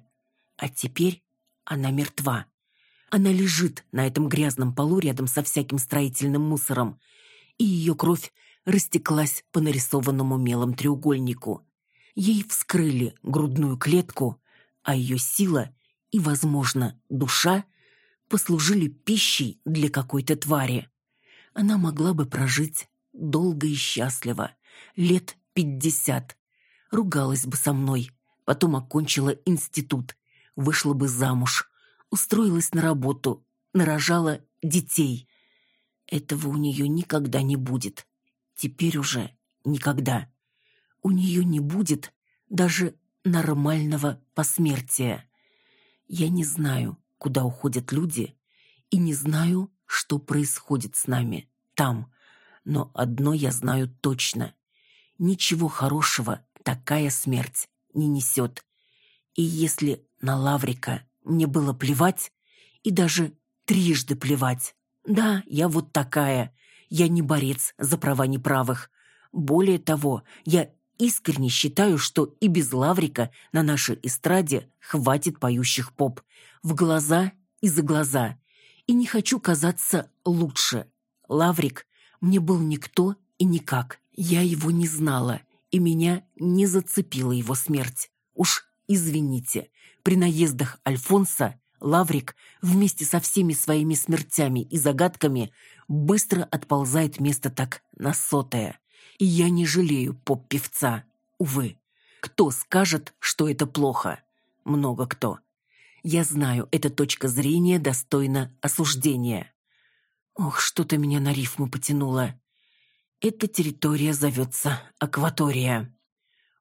А теперь она мертва. Она лежит на этом грязном полу рядом со всяким строительным мусором, и ее кровь растеклась по нарисованному мелом треугольнику. Ей вскрыли грудную клетку, а ее сила и, возможно, душа послужили пищей для какой-то твари. Она могла бы прожить долго и счастливо, лет пятьдесят. ругалась бы со мной, потом окончила институт, вышла бы замуж, устроилась на работу, нарожала детей. Этого у нее никогда не будет. Теперь уже никогда. У нее не будет даже нормального посмертия. Я не знаю, куда уходят люди, и не знаю, что происходит с нами там. Но одно я знаю точно. Ничего хорошего такая смерть не несет. И если на Лаврика мне было плевать, и даже трижды плевать, да, я вот такая, я не борец за права неправых. Более того, я искренне считаю, что и без Лаврика на нашей эстраде хватит поющих поп. В глаза и за глаза. И не хочу казаться лучше. Лаврик мне был никто и никак. Я его не знала, и меня не зацепила его смерть. Уж извините, при наездах Альфонса Лаврик вместе со всеми своими смертями и загадками быстро отползает место так на сотое. И я не жалею поп-певца. Увы. Кто скажет, что это плохо? Много кто. Я знаю, эта точка зрения достойна осуждения. Ох, что-то меня на рифму потянуло. Эта территория зовется Акватория.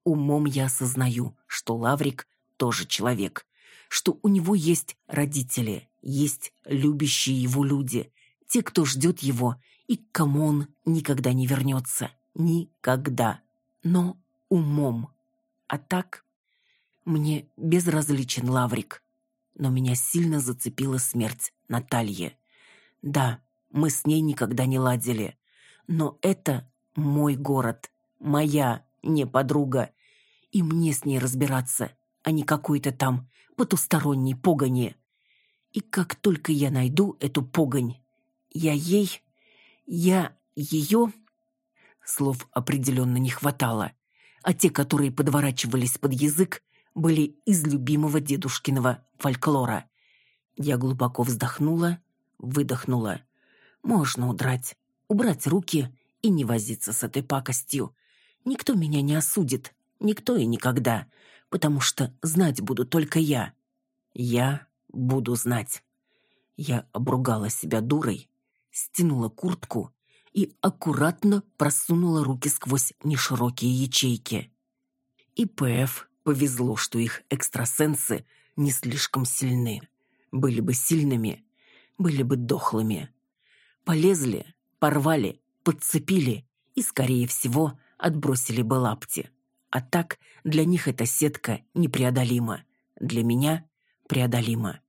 Умом я осознаю, что Лаврик тоже человек, что у него есть родители, есть любящие его люди, те, кто ждет его и к кому он никогда не вернется. Никогда. Но умом. А так мне безразличен Лаврик. Но меня сильно зацепила смерть Натальи. Да, мы с ней никогда не ладили. Но это мой город, моя не подруга. И мне с ней разбираться, а не какой-то там потусторонней погони. И как только я найду эту погонь, я ей... Я ее Слов определенно не хватало, а те, которые подворачивались под язык, были из любимого дедушкиного фольклора. Я глубоко вздохнула, выдохнула. Можно удрать, убрать руки и не возиться с этой пакостью. Никто меня не осудит, никто и никогда, потому что знать буду только я. Я буду знать. Я обругала себя дурой, стянула куртку и аккуратно просунула руки сквозь неширокие ячейки. И ПФ повезло, что их экстрасенсы не слишком сильны. Были бы сильными, были бы дохлыми. Полезли, порвали, подцепили и, скорее всего, отбросили бы лапти. А так для них эта сетка непреодолима. Для меня преодолима.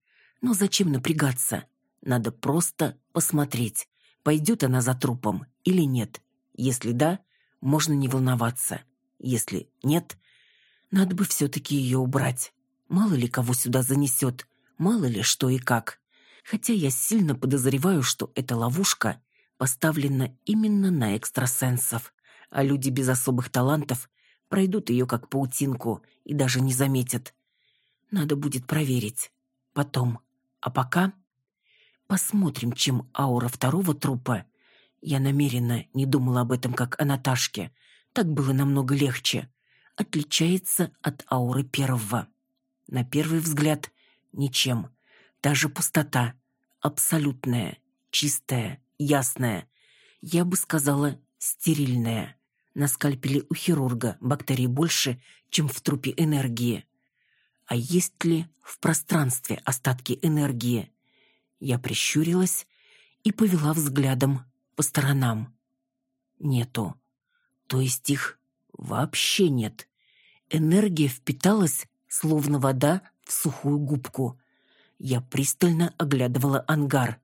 Но зачем напрягаться? Надо просто посмотреть, пойдет она за трупом или нет. Если да, можно не волноваться. Если нет, надо бы все-таки ее убрать. Мало ли кого сюда занесет, мало ли что и как. Хотя я сильно подозреваю, что эта ловушка поставлена именно на экстрасенсов, а люди без особых талантов пройдут ее как паутинку и даже не заметят. Надо будет проверить. Потом. А пока... Посмотрим, чем аура второго трупа. Я намеренно не думала об этом, как о Наташке. Так было намного легче. Отличается от ауры первого. На первый взгляд ничем. Даже пустота. Абсолютная, чистая, ясная. Я бы сказала, стерильная. На скальпеле у хирурга бактерий больше, чем в трупе энергии. А есть ли в пространстве остатки энергии? Я прищурилась и повела взглядом по сторонам. Нету. То есть их вообще нет. Энергия впиталась, словно вода, в сухую губку. Я пристально оглядывала ангар.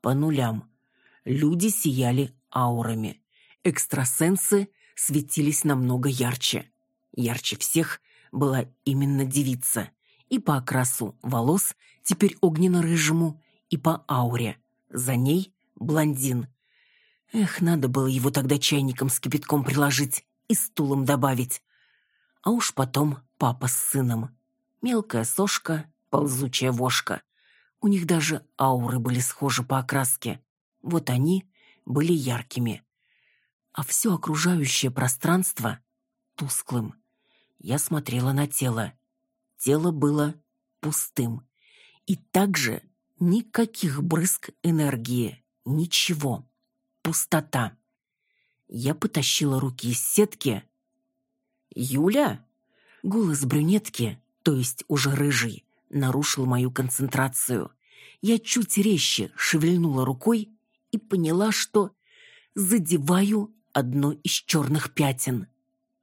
По нулям. Люди сияли аурами. Экстрасенсы светились намного ярче. Ярче всех была именно девица. И по окрасу волос, теперь огненно-рыжему, и по ауре. За ней блондин. Эх, надо было его тогда чайником с кипятком приложить и стулом добавить. А уж потом папа с сыном. Мелкая сошка, ползучая вошка. У них даже ауры были схожи по окраске. Вот они были яркими. А все окружающее пространство — тусклым. Я смотрела на тело. Тело было пустым. И также никаких брызг энергии. Ничего. Пустота. Я потащила руки из сетки. «Юля!» Голос брюнетки, то есть уже рыжий, нарушил мою концентрацию. Я чуть резче шевельнула рукой и поняла, что задеваю одно из черных пятен.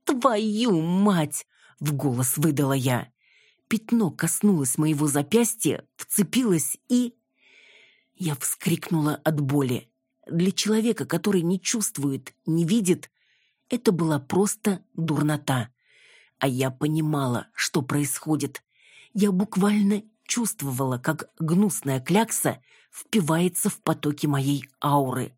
«Твою мать!» — в голос выдала я. Пятно коснулось моего запястья, вцепилось и... Я вскрикнула от боли. Для человека, который не чувствует, не видит, это была просто дурнота. А я понимала, что происходит. Я буквально чувствовала, как гнусная клякса впивается в потоки моей ауры.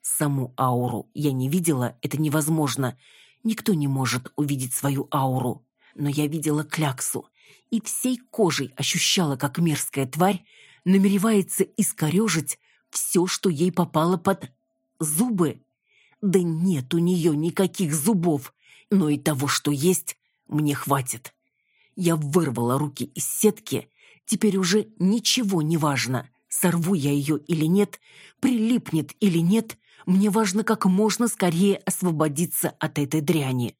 Саму ауру я не видела, это невозможно. Никто не может увидеть свою ауру. Но я видела кляксу и всей кожей ощущала, как мерзкая тварь намеревается искорежить все, что ей попало под зубы. Да нет у нее никаких зубов, но и того, что есть, мне хватит. Я вырвала руки из сетки, теперь уже ничего не важно, сорву я ее или нет, прилипнет или нет, мне важно как можно скорее освободиться от этой дряни.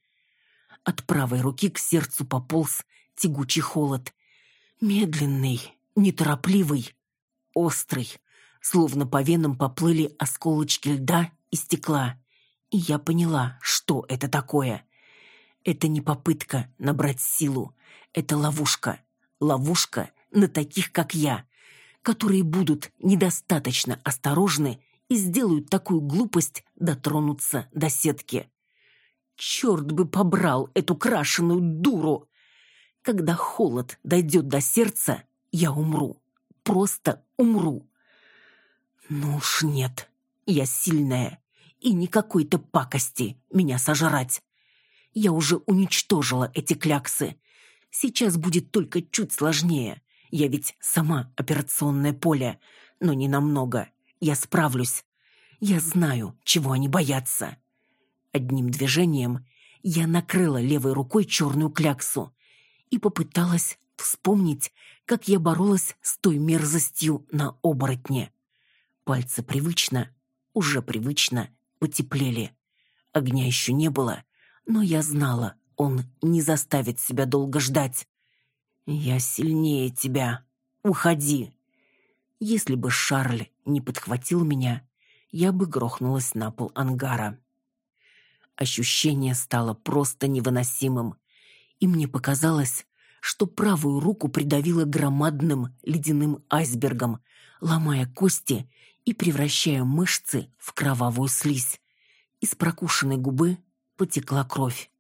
От правой руки к сердцу пополз тягучий холод. Медленный, неторопливый, острый, словно по венам поплыли осколочки льда и стекла. И я поняла, что это такое. Это не попытка набрать силу, это ловушка. Ловушка на таких, как я, которые будут недостаточно осторожны и сделают такую глупость дотронуться до сетки. Черт бы побрал эту крашеную дуру! Когда холод дойдет до сердца, я умру. Просто умру. Ну уж нет, я сильная, и не какой-то пакости меня сожрать. Я уже уничтожила эти кляксы. Сейчас будет только чуть сложнее. Я ведь сама операционное поле, но не намного. Я справлюсь. Я знаю, чего они боятся. Одним движением я накрыла левой рукой черную кляксу и попыталась вспомнить, как я боролась с той мерзостью на оборотне. Пальцы привычно, уже привычно потеплели. Огня еще не было, но я знала, он не заставит себя долго ждать. «Я сильнее тебя. Уходи!» Если бы Шарль не подхватил меня, я бы грохнулась на пол ангара. Ощущение стало просто невыносимым, и мне показалось, что правую руку придавило громадным ледяным айсбергом, ломая кости и превращая мышцы в кровавую слизь. Из прокушенной губы потекла кровь.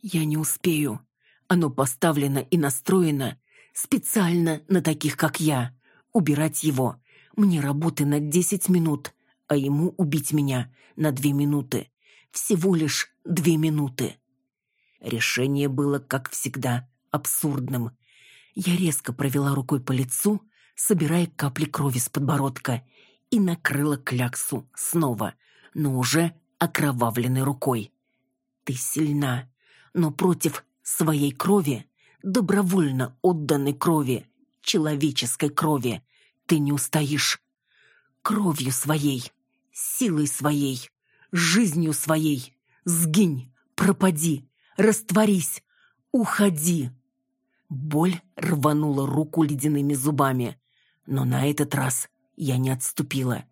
Я не успею. Оно поставлено и настроено специально на таких, как я. Убирать его. Мне работы на десять минут, а ему убить меня на две минуты. Всего лишь две минуты. Решение было, как всегда, абсурдным. Я резко провела рукой по лицу, собирая капли крови с подбородка, и накрыла кляксу снова, но уже окровавленной рукой. Ты сильна, но против своей крови, добровольно отданной крови, человеческой крови, ты не устоишь. Кровью своей, силой своей, жизнью своей. Сгинь, пропади, растворись, уходи. Боль рванула руку ледяными зубами, но на этот раз я не отступила.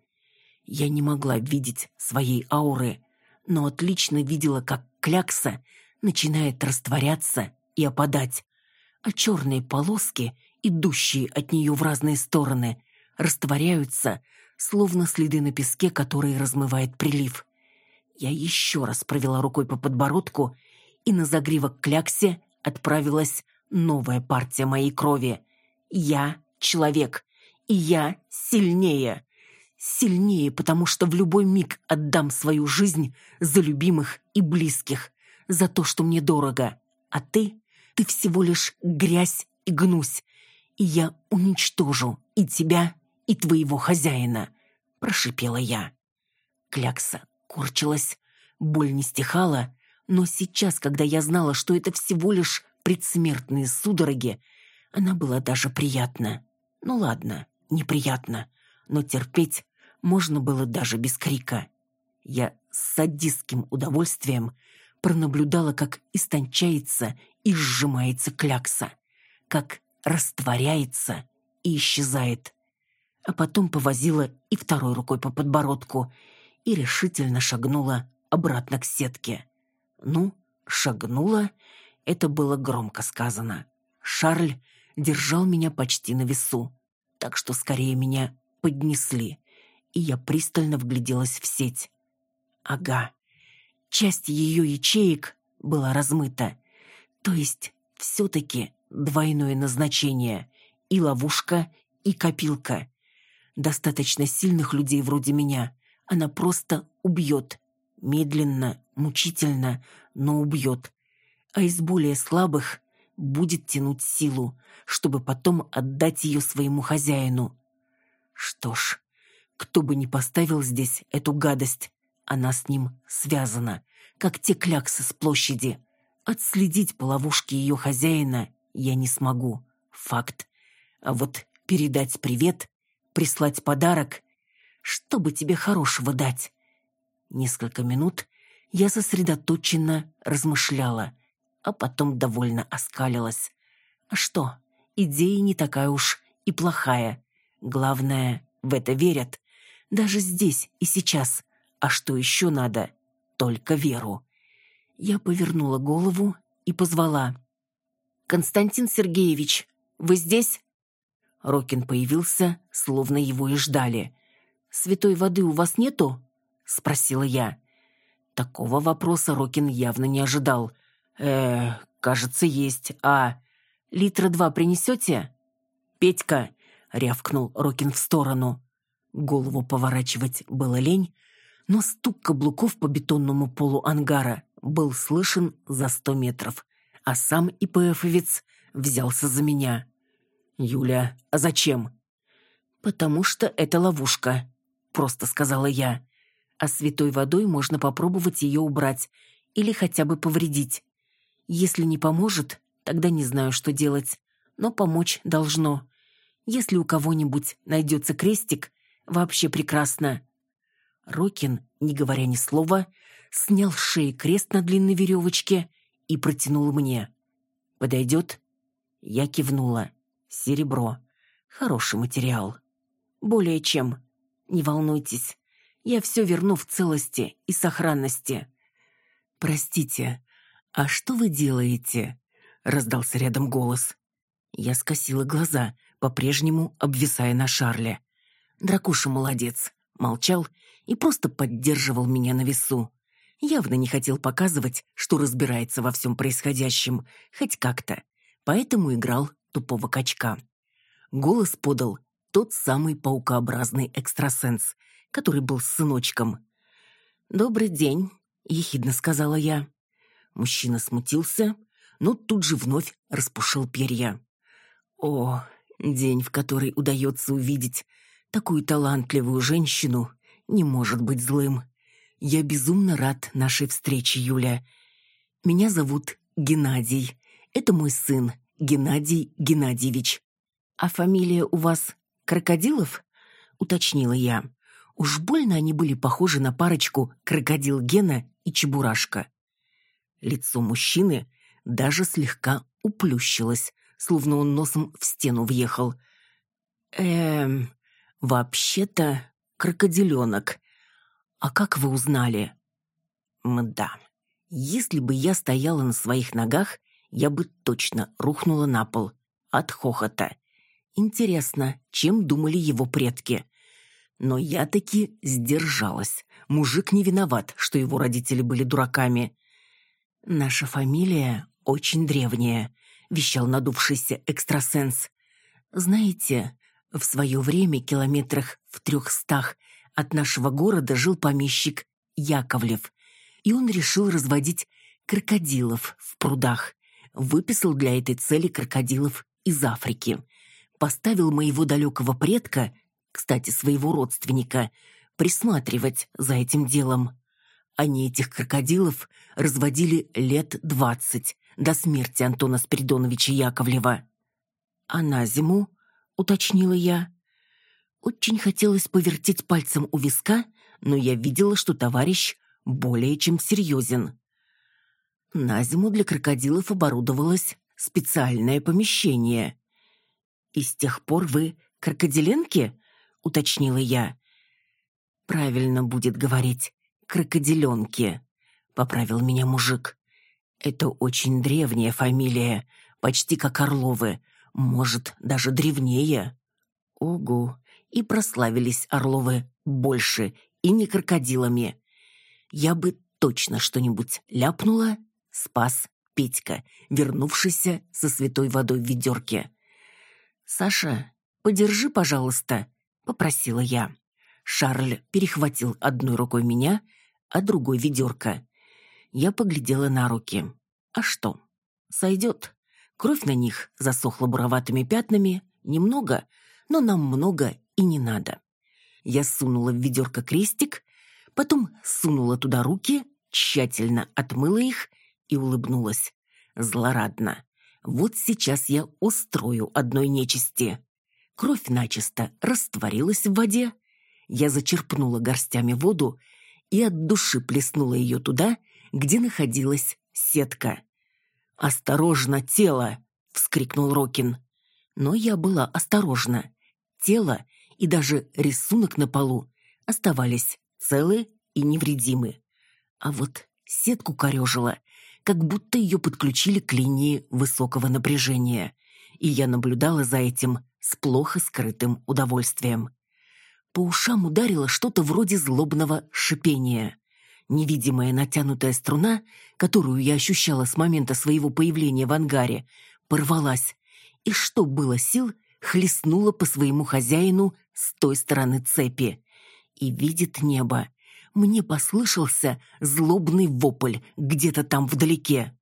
Я не могла видеть своей ауры, но отлично видела, как клякса начинает растворяться и опадать, а черные полоски, идущие от нее в разные стороны, растворяются, словно следы на песке, которые размывает прилив. Я еще раз провела рукой по подбородку, и на загривок кляксе отправилась новая партия моей крови. Я человек, и я сильнее. Сильнее, потому что в любой миг отдам свою жизнь за любимых и близких, за то, что мне дорого. А ты, ты всего лишь грязь и гнусь, и я уничтожу и тебя, и твоего хозяина, прошипела я. Клякса корчилась, боль не стихала, но сейчас, когда я знала, что это всего лишь предсмертные судороги, она была даже приятна. Ну ладно, неприятно, но терпеть можно было даже без крика. Я с садистским удовольствием пронаблюдала, как истончается и сжимается клякса, как растворяется и исчезает. А потом повозила и второй рукой по подбородку и решительно шагнула обратно к сетке. Ну, шагнула, это было громко сказано. Шарль держал меня почти на весу, так что скорее меня поднесли, и я пристально вгляделась в сеть. Ага, часть ее ячеек была размыта, то есть все-таки двойное назначение — и ловушка, и копилка. Достаточно сильных людей вроде меня она просто убьет. Медленно, мучительно, но убьет. А из более слабых будет тянуть силу, чтобы потом отдать ее своему хозяину. Что ж, кто бы ни поставил здесь эту гадость, она с ним связана, как те кляксы с площади. Отследить по ловушке ее хозяина я не смогу. Факт. А вот передать привет, прислать подарок, чтобы тебе хорошего дать. Несколько минут я сосредоточенно размышляла, а потом довольно оскалилась. А что, идея не такая уж и плохая. Главное, в это верят. Даже здесь и сейчас. А что еще надо? Только веру. Я повернула голову и позвала. «Константин Сергеевич, вы здесь?» Рокин появился, словно его и ждали. «Святой воды у вас нету?» — спросила я. Такого вопроса Рокин явно не ожидал. «Э, кажется, есть. А литра два принесете?» «Петька!» — рявкнул Рокин в сторону. Голову поворачивать было лень, но стук каблуков по бетонному полу ангара был слышен за сто метров, а сам ИПФовец взялся за меня. «Юля, а зачем?» «Потому что это ловушка», — просто сказала я. «А святой водой можно попробовать ее убрать или хотя бы повредить. Если не поможет, тогда не знаю, что делать, но помочь должно. Если у кого-нибудь найдется крестик, вообще прекрасно». Рокин, не говоря ни слова, снял с шеи крест на длинной веревочке и протянул мне. «Подойдет?» Я кивнула. Серебро. Хороший материал. Более чем. Не волнуйтесь. Я все верну в целости и сохранности. Простите, а что вы делаете? Раздался рядом голос. Я скосила глаза, по-прежнему обвисая на Шарле. Дракуша молодец. Молчал и просто поддерживал меня на весу. Явно не хотел показывать, что разбирается во всем происходящем, хоть как-то. Поэтому играл тупого качка. Голос подал тот самый паукообразный экстрасенс, который был сыночком. «Добрый день», — ехидно сказала я. Мужчина смутился, но тут же вновь распушил перья. «О, день, в который удается увидеть такую талантливую женщину, не может быть злым. Я безумно рад нашей встрече, Юля. Меня зовут Геннадий. Это мой сын, Геннадий Геннадьевич. «А фамилия у вас Крокодилов?» — уточнила я. Уж больно они были похожи на парочку крокодил Гена и Чебурашка. Лицо мужчины даже слегка уплющилось, словно он носом в стену въехал. «Эм, вообще-то крокодиленок. А как вы узнали?» «Мда, если бы я стояла на своих ногах, я бы точно рухнула на пол от хохота. Интересно, чем думали его предки? Но я таки сдержалась. Мужик не виноват, что его родители были дураками. «Наша фамилия очень древняя», — вещал надувшийся экстрасенс. «Знаете, в свое время километрах в трехстах от нашего города жил помещик Яковлев, и он решил разводить крокодилов в прудах выписал для этой цели крокодилов из Африки. Поставил моего далекого предка, кстати, своего родственника, присматривать за этим делом. Они этих крокодилов разводили лет двадцать, до смерти Антона Спиридоновича Яковлева. «А на зиму?» — уточнила я. Очень хотелось повертеть пальцем у виска, но я видела, что товарищ более чем серьезен. На зиму для крокодилов оборудовалось специальное помещение. «И с тех пор вы крокодиленки?» — уточнила я. «Правильно будет говорить «крокодиленки», — поправил меня мужик. «Это очень древняя фамилия, почти как Орловы, может, даже древнее». «Ого!» И прославились Орловы больше и не крокодилами. Я бы точно что-нибудь ляпнула, спас Петька, вернувшийся со святой водой в ведерке. «Саша, подержи, пожалуйста», — попросила я. Шарль перехватил одной рукой меня, а другой ведерко. Я поглядела на руки. А что? Сойдет. Кровь на них засохла буроватыми пятнами. Немного, но нам много и не надо. Я сунула в ведерко крестик, потом сунула туда руки, тщательно отмыла их и улыбнулась. Злорадно. Вот сейчас я устрою одной нечисти. Кровь начисто растворилась в воде. Я зачерпнула горстями воду и от души плеснула ее туда, где находилась сетка. «Осторожно, тело!» — вскрикнул Рокин. Но я была осторожна. Тело и даже рисунок на полу оставались целы и невредимы. А вот сетку корежила, как будто ее подключили к линии высокого напряжения. И я наблюдала за этим с плохо скрытым удовольствием. По ушам ударило что-то вроде злобного шипения. Невидимая натянутая струна, которую я ощущала с момента своего появления в ангаре, порвалась, и что было сил, хлестнула по своему хозяину с той стороны цепи. И видит небо. Мне послышался злобный вопль где-то там вдалеке.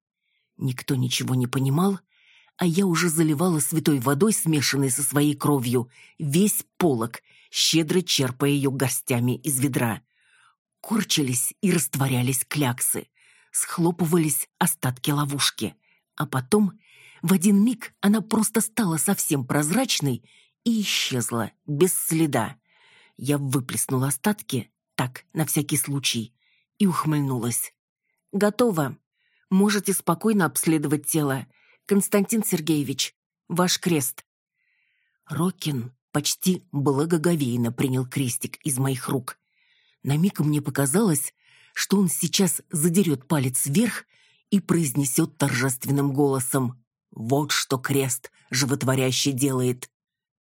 Никто ничего не понимал, а я уже заливала святой водой, смешанной со своей кровью, весь полог, щедро черпая ее горстями из ведра. Корчились и растворялись кляксы, схлопывались остатки ловушки. А потом, в один миг, она просто стала совсем прозрачной и исчезла, без следа. Я выплеснула остатки, так, на всякий случай, и ухмыльнулась. «Готово. Можете спокойно обследовать тело. Константин Сергеевич, ваш крест». Рокин почти благоговейно принял крестик из моих рук. На миг мне показалось, что он сейчас задерет палец вверх и произнесет торжественным голосом «Вот что крест животворящий делает».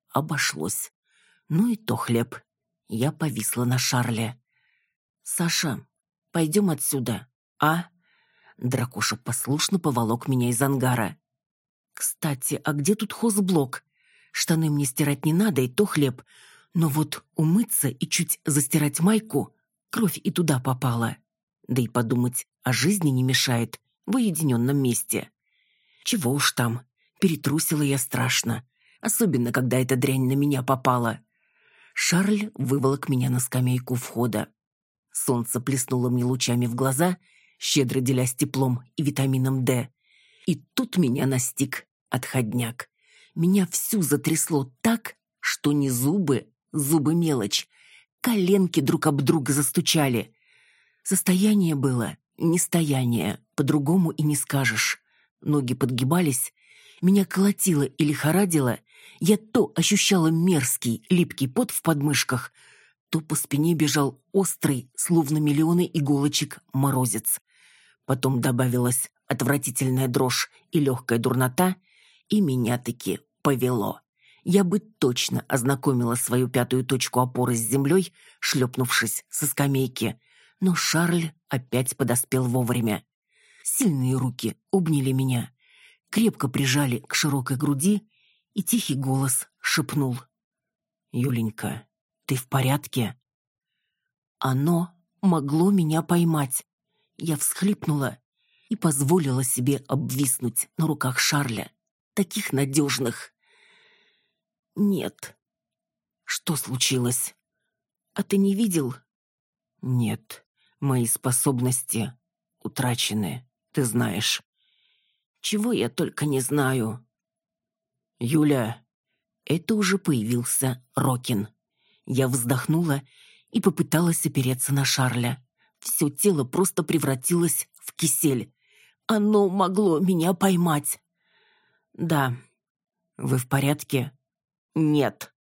Обошлось. Ну и то хлеб. Я повисла на Шарле. «Саша, пойдем отсюда, а?» Дракоша послушно поволок меня из ангара. Кстати, а где тут хозблок? Штаны мне стирать не надо, и то хлеб. Но вот умыться и чуть застирать майку, кровь и туда попала. Да и подумать о жизни не мешает в уединенном месте. Чего уж там, перетрусила я страшно. Особенно, когда эта дрянь на меня попала. Шарль выволок меня на скамейку входа. Солнце плеснуло мне лучами в глаза, щедро делясь теплом и витамином D. И тут меня настиг отходняк. Меня всю затрясло так, что не зубы, зубы мелочь. Коленки друг об друга застучали. Состояние было нестояние, по-другому и не скажешь. Ноги подгибались, меня колотило и лихорадило, я то ощущала мерзкий, липкий пот в подмышках, то по спине бежал острый, словно миллионы иголочек, морозец. Потом добавилась отвратительная дрожь и легкая дурнота, и меня таки повело. Я бы точно ознакомила свою пятую точку опоры с землей, шлепнувшись со скамейки. Но Шарль опять подоспел вовремя. Сильные руки обняли меня, крепко прижали к широкой груди, и тихий голос шепнул. «Юленька, ты в порядке?» Оно могло меня поймать. Я всхлипнула и позволила себе обвиснуть на руках Шарля таких надежных. Нет. Что случилось? А ты не видел? Нет. Мои способности утрачены, ты знаешь. Чего я только не знаю. Юля, это уже появился Рокин. Я вздохнула и попыталась опереться на Шарля. Все тело просто превратилось в кисель. Оно могло меня поймать. Да. Вы в порядке? Нет.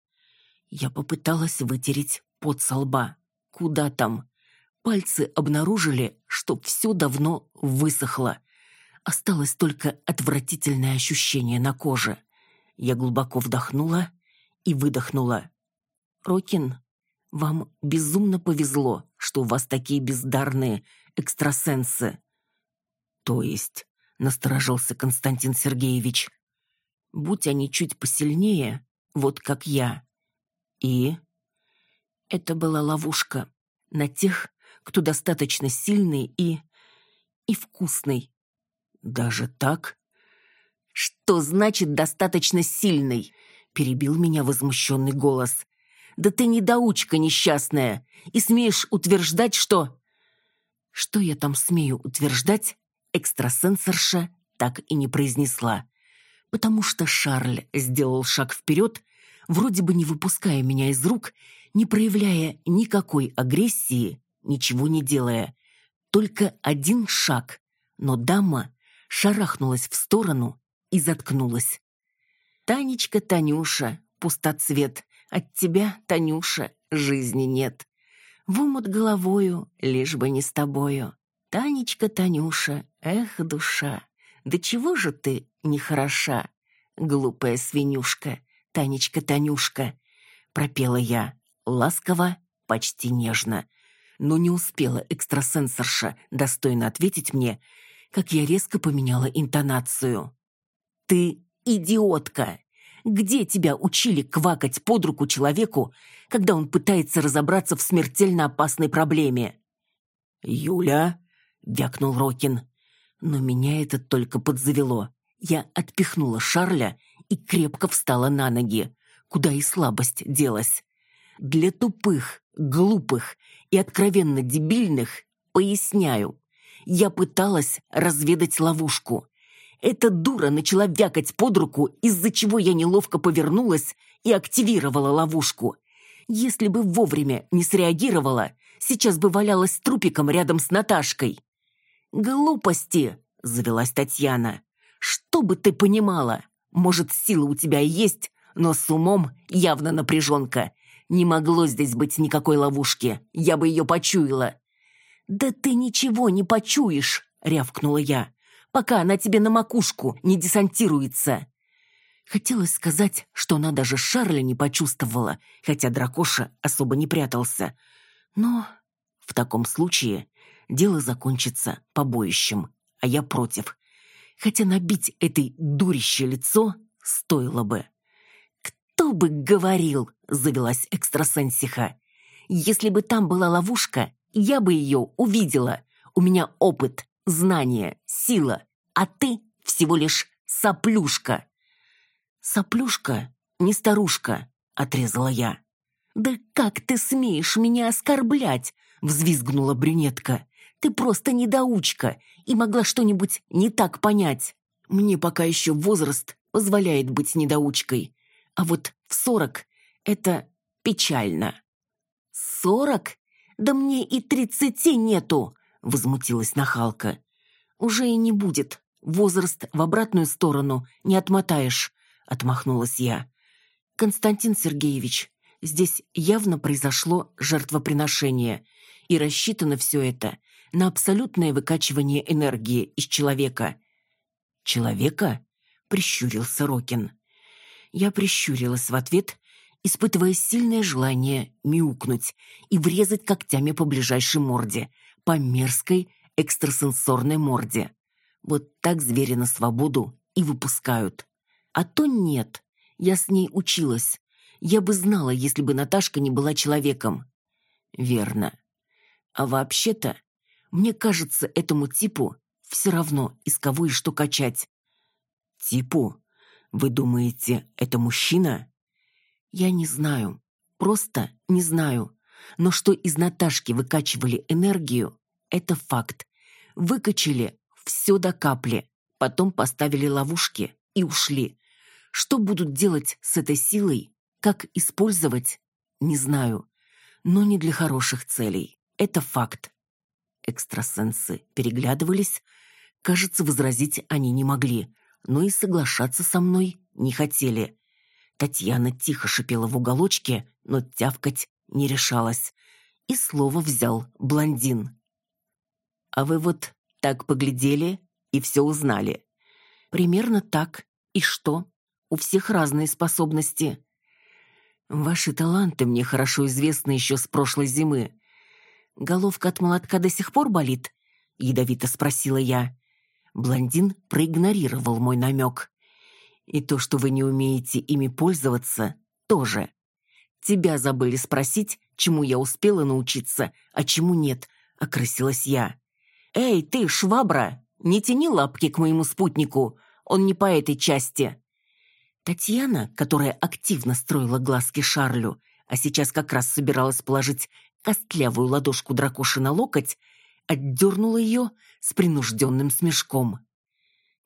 Я попыталась вытереть пот со лба. Куда там? Пальцы обнаружили, что все давно высохло. Осталось только отвратительное ощущение на коже. Я глубоко вдохнула и выдохнула. «Рокин, вам безумно повезло, что у вас такие бездарные экстрасенсы». «То есть?» — насторожился Константин Сергеевич. «Будь они чуть посильнее, вот как я». «И?» Это была ловушка на тех, кто достаточно сильный и... и вкусный. Даже так? Что значит «достаточно сильный»? Перебил меня возмущенный голос. Да ты недоучка несчастная и смеешь утверждать, что... Что я там смею утверждать, экстрасенсорша так и не произнесла. Потому что Шарль сделал шаг вперед, вроде бы не выпуская меня из рук, не проявляя никакой агрессии, ничего не делая. Только один шаг, но дама шарахнулась в сторону и заткнулась. «Танечка, Танюша, пустоцвет, от тебя, Танюша, жизни нет. В омут головою, лишь бы не с тобою. Танечка, Танюша, эх, душа, да чего же ты нехороша, глупая свинюшка, Танечка, Танюшка?» Пропела я, ласково, почти нежно. Но не успела экстрасенсорша достойно ответить мне, как я резко поменяла интонацию. «Ты идиотка! Где тебя учили квакать под руку человеку, когда он пытается разобраться в смертельно опасной проблеме?» «Юля!» — вякнул Рокин. Но меня это только подзавело. Я отпихнула Шарля и крепко встала на ноги, куда и слабость делась. Для тупых, глупых и откровенно дебильных поясняю. Я пыталась разведать ловушку. Эта дура начала вякать под руку, из-за чего я неловко повернулась и активировала ловушку. Если бы вовремя не среагировала, сейчас бы валялась трупиком рядом с Наташкой. «Глупости!» — завелась Татьяна. «Что бы ты понимала? Может, сила у тебя есть, но с умом явно напряженка. Не могло здесь быть никакой ловушки. Я бы ее почуяла. «Да ты ничего не почуешь!» — рявкнула я. «Пока она тебе на макушку не десантируется!» Хотелось сказать, что она даже Шарля не почувствовала, хотя дракоша особо не прятался. Но в таком случае дело закончится побоищем, а я против. Хотя набить этой дурище лицо стоило бы. «Кто бы говорил!» — завелась экстрасенсиха. «Если бы там была ловушка, я бы ее увидела. У меня опыт, знания, сила, а ты всего лишь соплюшка». «Соплюшка, не старушка», — отрезала я. «Да как ты смеешь меня оскорблять?» — взвизгнула брюнетка. «Ты просто недоучка и могла что-нибудь не так понять. Мне пока еще возраст позволяет быть недоучкой. А вот в сорок это печально». «Сорок? «Да мне и тридцати нету!» — возмутилась нахалка. «Уже и не будет. Возраст в обратную сторону не отмотаешь», — отмахнулась я. «Константин Сергеевич, здесь явно произошло жертвоприношение, и рассчитано все это на абсолютное выкачивание энергии из человека». «Человека?» — прищурился Рокин. Я прищурилась в ответ испытывая сильное желание мяукнуть и врезать когтями по ближайшей морде, по мерзкой экстрасенсорной морде. Вот так звери на свободу и выпускают. А то нет, я с ней училась. Я бы знала, если бы Наташка не была человеком. Верно. А вообще-то, мне кажется, этому типу все равно, из кого и что качать. Типу? Вы думаете, это мужчина? Я не знаю. Просто не знаю. Но что из Наташки выкачивали энергию, это факт. Выкачали все до капли. Потом поставили ловушки и ушли. Что будут делать с этой силой, как использовать, не знаю. Но не для хороших целей. Это факт. Экстрасенсы переглядывались. Кажется, возразить они не могли, но и соглашаться со мной не хотели. Татьяна тихо шипела в уголочке, но тявкать не решалась. И слово взял блондин. «А вы вот так поглядели и все узнали?» «Примерно так. И что? У всех разные способности». «Ваши таланты мне хорошо известны еще с прошлой зимы. Головка от молотка до сих пор болит?» — ядовито спросила я. Блондин проигнорировал мой намек. И то, что вы не умеете ими пользоваться, тоже. Тебя забыли спросить, чему я успела научиться, а чему нет, окрасилась я. Эй, ты, швабра, не тяни лапки к моему спутнику, он не по этой части. Татьяна, которая активно строила глазки Шарлю, а сейчас как раз собиралась положить костлявую ладошку дракоши на локоть, отдернула ее с принужденным смешком.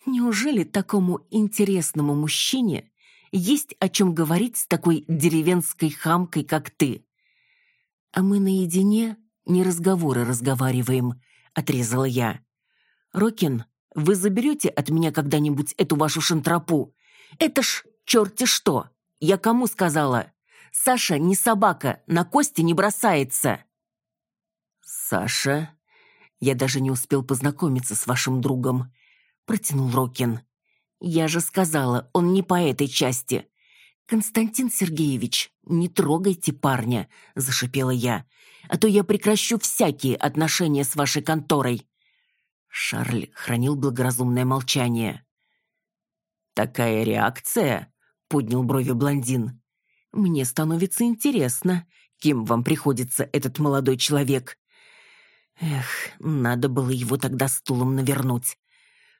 Неужели такому интересному мужчине есть о чем говорить с такой деревенской хамкой, как ты? А мы наедине не разговоры разговариваем, отрезала я. Рокин, вы заберете от меня когда-нибудь эту вашу шантропу? Это ж черти что! Я кому сказала? Саша не собака, на кости не бросается. Саша? Я даже не успел познакомиться с вашим другом протянул Рокин. «Я же сказала, он не по этой части». «Константин Сергеевич, не трогайте парня», — зашипела я, «а то я прекращу всякие отношения с вашей конторой». Шарль хранил благоразумное молчание. «Такая реакция?» — поднял брови блондин. «Мне становится интересно, кем вам приходится этот молодой человек». Эх, надо было его тогда стулом навернуть.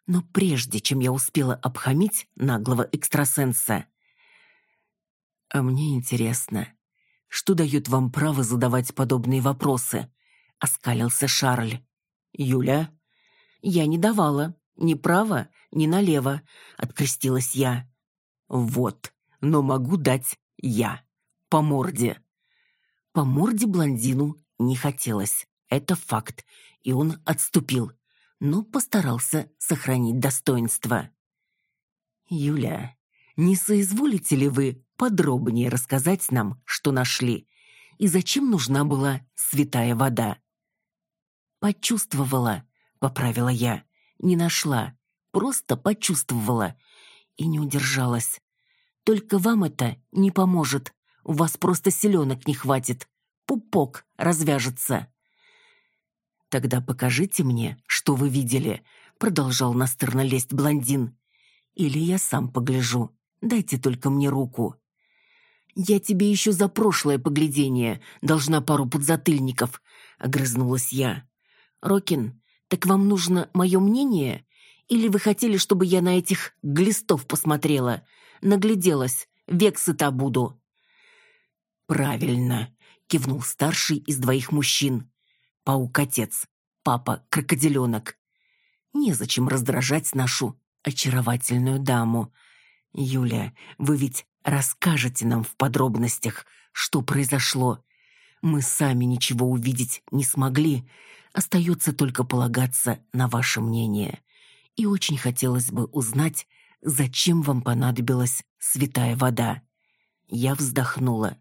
Но прежде чем я успела обхамить наглого экстрасенса... «А мне интересно, что дает вам право задавать подобные вопросы?» — оскалился Шарль. «Юля?» «Я не давала. Ни право, ни налево», — открестилась я. «Вот, но могу дать я. По морде». По морде блондину не хотелось. Это факт, и он отступил но постарался сохранить достоинство. «Юля, не соизволите ли вы подробнее рассказать нам, что нашли, и зачем нужна была святая вода?» «Почувствовала», — поправила я, — «не нашла, просто почувствовала и не удержалась. Только вам это не поможет, у вас просто селенок не хватит, пупок развяжется». «Тогда покажите мне, что вы видели», — продолжал настырно лезть блондин. «Или я сам погляжу. Дайте только мне руку». «Я тебе еще за прошлое поглядение должна пару подзатыльников», — огрызнулась я. «Рокин, так вам нужно мое мнение? Или вы хотели, чтобы я на этих глистов посмотрела? Нагляделась, век сыта буду». «Правильно», — кивнул старший из двоих мужчин паук-отец, папа-крокодиленок. Незачем раздражать нашу очаровательную даму. Юля, вы ведь расскажете нам в подробностях, что произошло. Мы сами ничего увидеть не смогли, остается только полагаться на ваше мнение. И очень хотелось бы узнать, зачем вам понадобилась святая вода. Я вздохнула.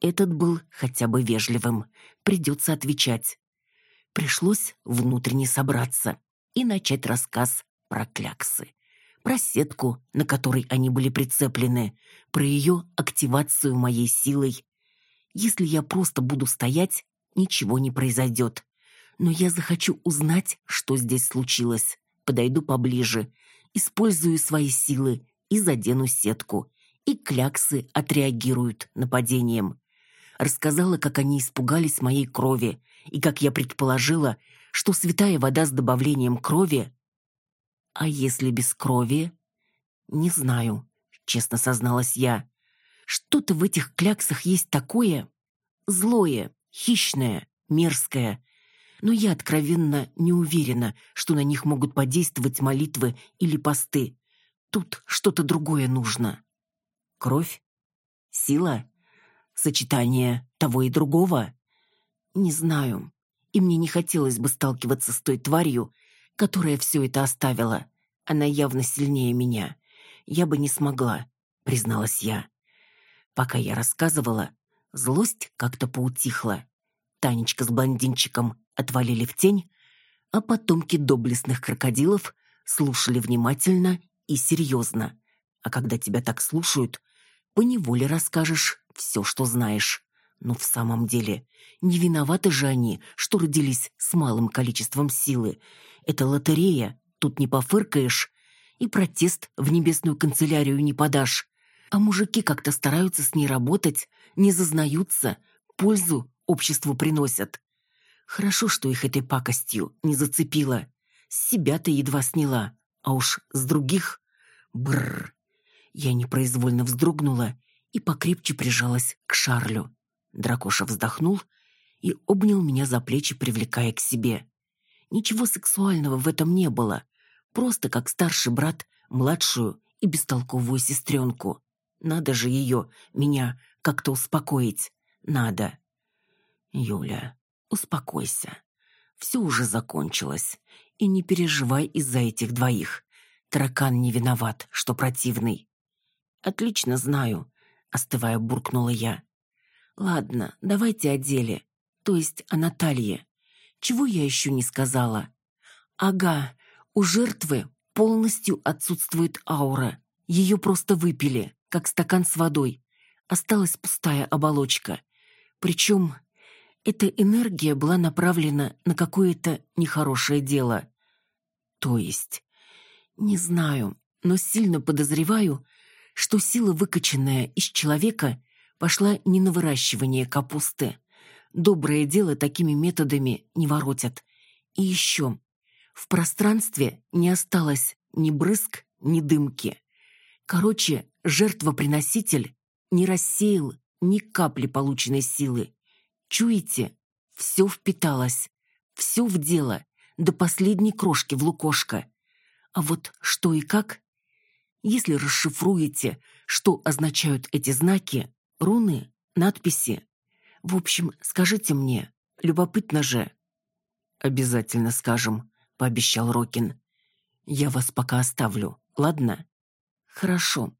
Этот был хотя бы вежливым. Придется отвечать. Пришлось внутренне собраться и начать рассказ про кляксы. Про сетку, на которой они были прицеплены, про ее активацию моей силой. Если я просто буду стоять, ничего не произойдет. Но я захочу узнать, что здесь случилось. Подойду поближе, использую свои силы и задену сетку. И кляксы отреагируют нападением. Рассказала, как они испугались моей крови, и как я предположила, что святая вода с добавлением крови... А если без крови? Не знаю, честно созналась я. Что-то в этих кляксах есть такое злое, хищное, мерзкое. Но я откровенно не уверена, что на них могут подействовать молитвы или посты. Тут что-то другое нужно. Кровь? Сила? Сочетание того и другого? Не знаю. И мне не хотелось бы сталкиваться с той тварью, которая все это оставила. Она явно сильнее меня. Я бы не смогла, призналась я. Пока я рассказывала, злость как-то поутихла. Танечка с блондинчиком отвалили в тень, а потомки доблестных крокодилов слушали внимательно и серьезно. А когда тебя так слушают, поневоле расскажешь все, что знаешь. Но в самом деле, не виноваты же они, что родились с малым количеством силы. Это лотерея, тут не пофыркаешь, и протест в небесную канцелярию не подашь. А мужики как-то стараются с ней работать, не зазнаются, пользу обществу приносят. Хорошо, что их этой пакостью не зацепило. С себя-то едва сняла, а уж с других... Бррр. Я непроизвольно вздрогнула и покрепче прижалась к Шарлю. Дракоша вздохнул и обнял меня за плечи, привлекая к себе. Ничего сексуального в этом не было. Просто как старший брат, младшую и бестолковую сестренку. Надо же ее, меня, как-то успокоить. Надо. Юля, успокойся. Все уже закончилось. И не переживай из-за этих двоих. Таракан не виноват, что противный. Отлично знаю, остывая буркнула я. Ладно, давайте о деле. То есть о Наталье. Чего я еще не сказала? Ага, у жертвы полностью отсутствует аура. Ее просто выпили, как стакан с водой. Осталась пустая оболочка. Причем эта энергия была направлена на какое-то нехорошее дело. То есть, не знаю, но сильно подозреваю, что сила, выкачанная из человека, пошла не на выращивание капусты. Доброе дело такими методами не воротят. И еще, в пространстве не осталось ни брызг, ни дымки. Короче, жертвоприноситель не рассеял ни капли полученной силы. Чуете? Все впиталось, все в дело, до последней крошки в лукошко. А вот что и как? Если расшифруете, что означают эти знаки, руны, надписи. В общем, скажите мне, любопытно же. Обязательно скажем, пообещал Рокин. Я вас пока оставлю, ладно? Хорошо.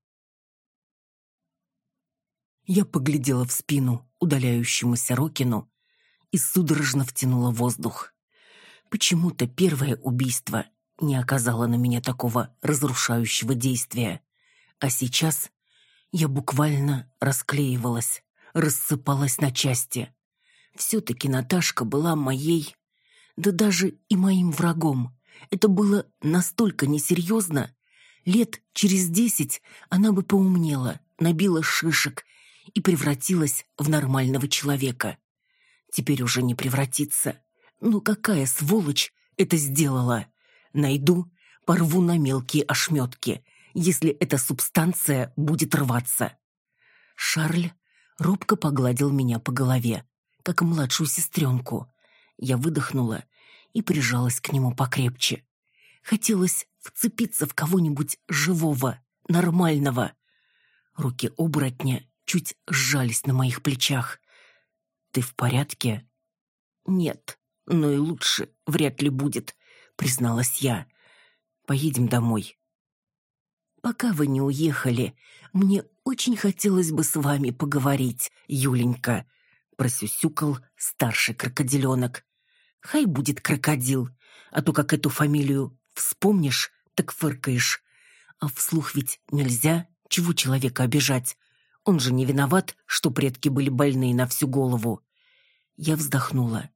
Я поглядела в спину удаляющемуся Рокину и судорожно втянула воздух. Почему-то первое убийство не оказало на меня такого разрушающего действия. А сейчас я буквально расклеивалась, рассыпалась на части. Все-таки Наташка была моей, да даже и моим врагом. Это было настолько несерьезно. Лет через десять она бы поумнела, набила шишек и превратилась в нормального человека. Теперь уже не превратится. Ну какая сволочь это сделала? Найду, порву на мелкие ошметки, если эта субстанция будет рваться. Шарль робко погладил меня по голове, как младшую сестренку. Я выдохнула и прижалась к нему покрепче. Хотелось вцепиться в кого-нибудь живого, нормального. Руки оборотня чуть сжались на моих плечах. «Ты в порядке?» «Нет, но и лучше вряд ли будет», — призналась я. «Поедем домой». «Пока вы не уехали, мне очень хотелось бы с вами поговорить, Юленька», — просюсюкал старший крокодиленок. «Хай будет крокодил, а то как эту фамилию вспомнишь, так фыркаешь. А вслух ведь нельзя, чего человека обижать. Он же не виноват, что предки были больные на всю голову. Я вздохнула.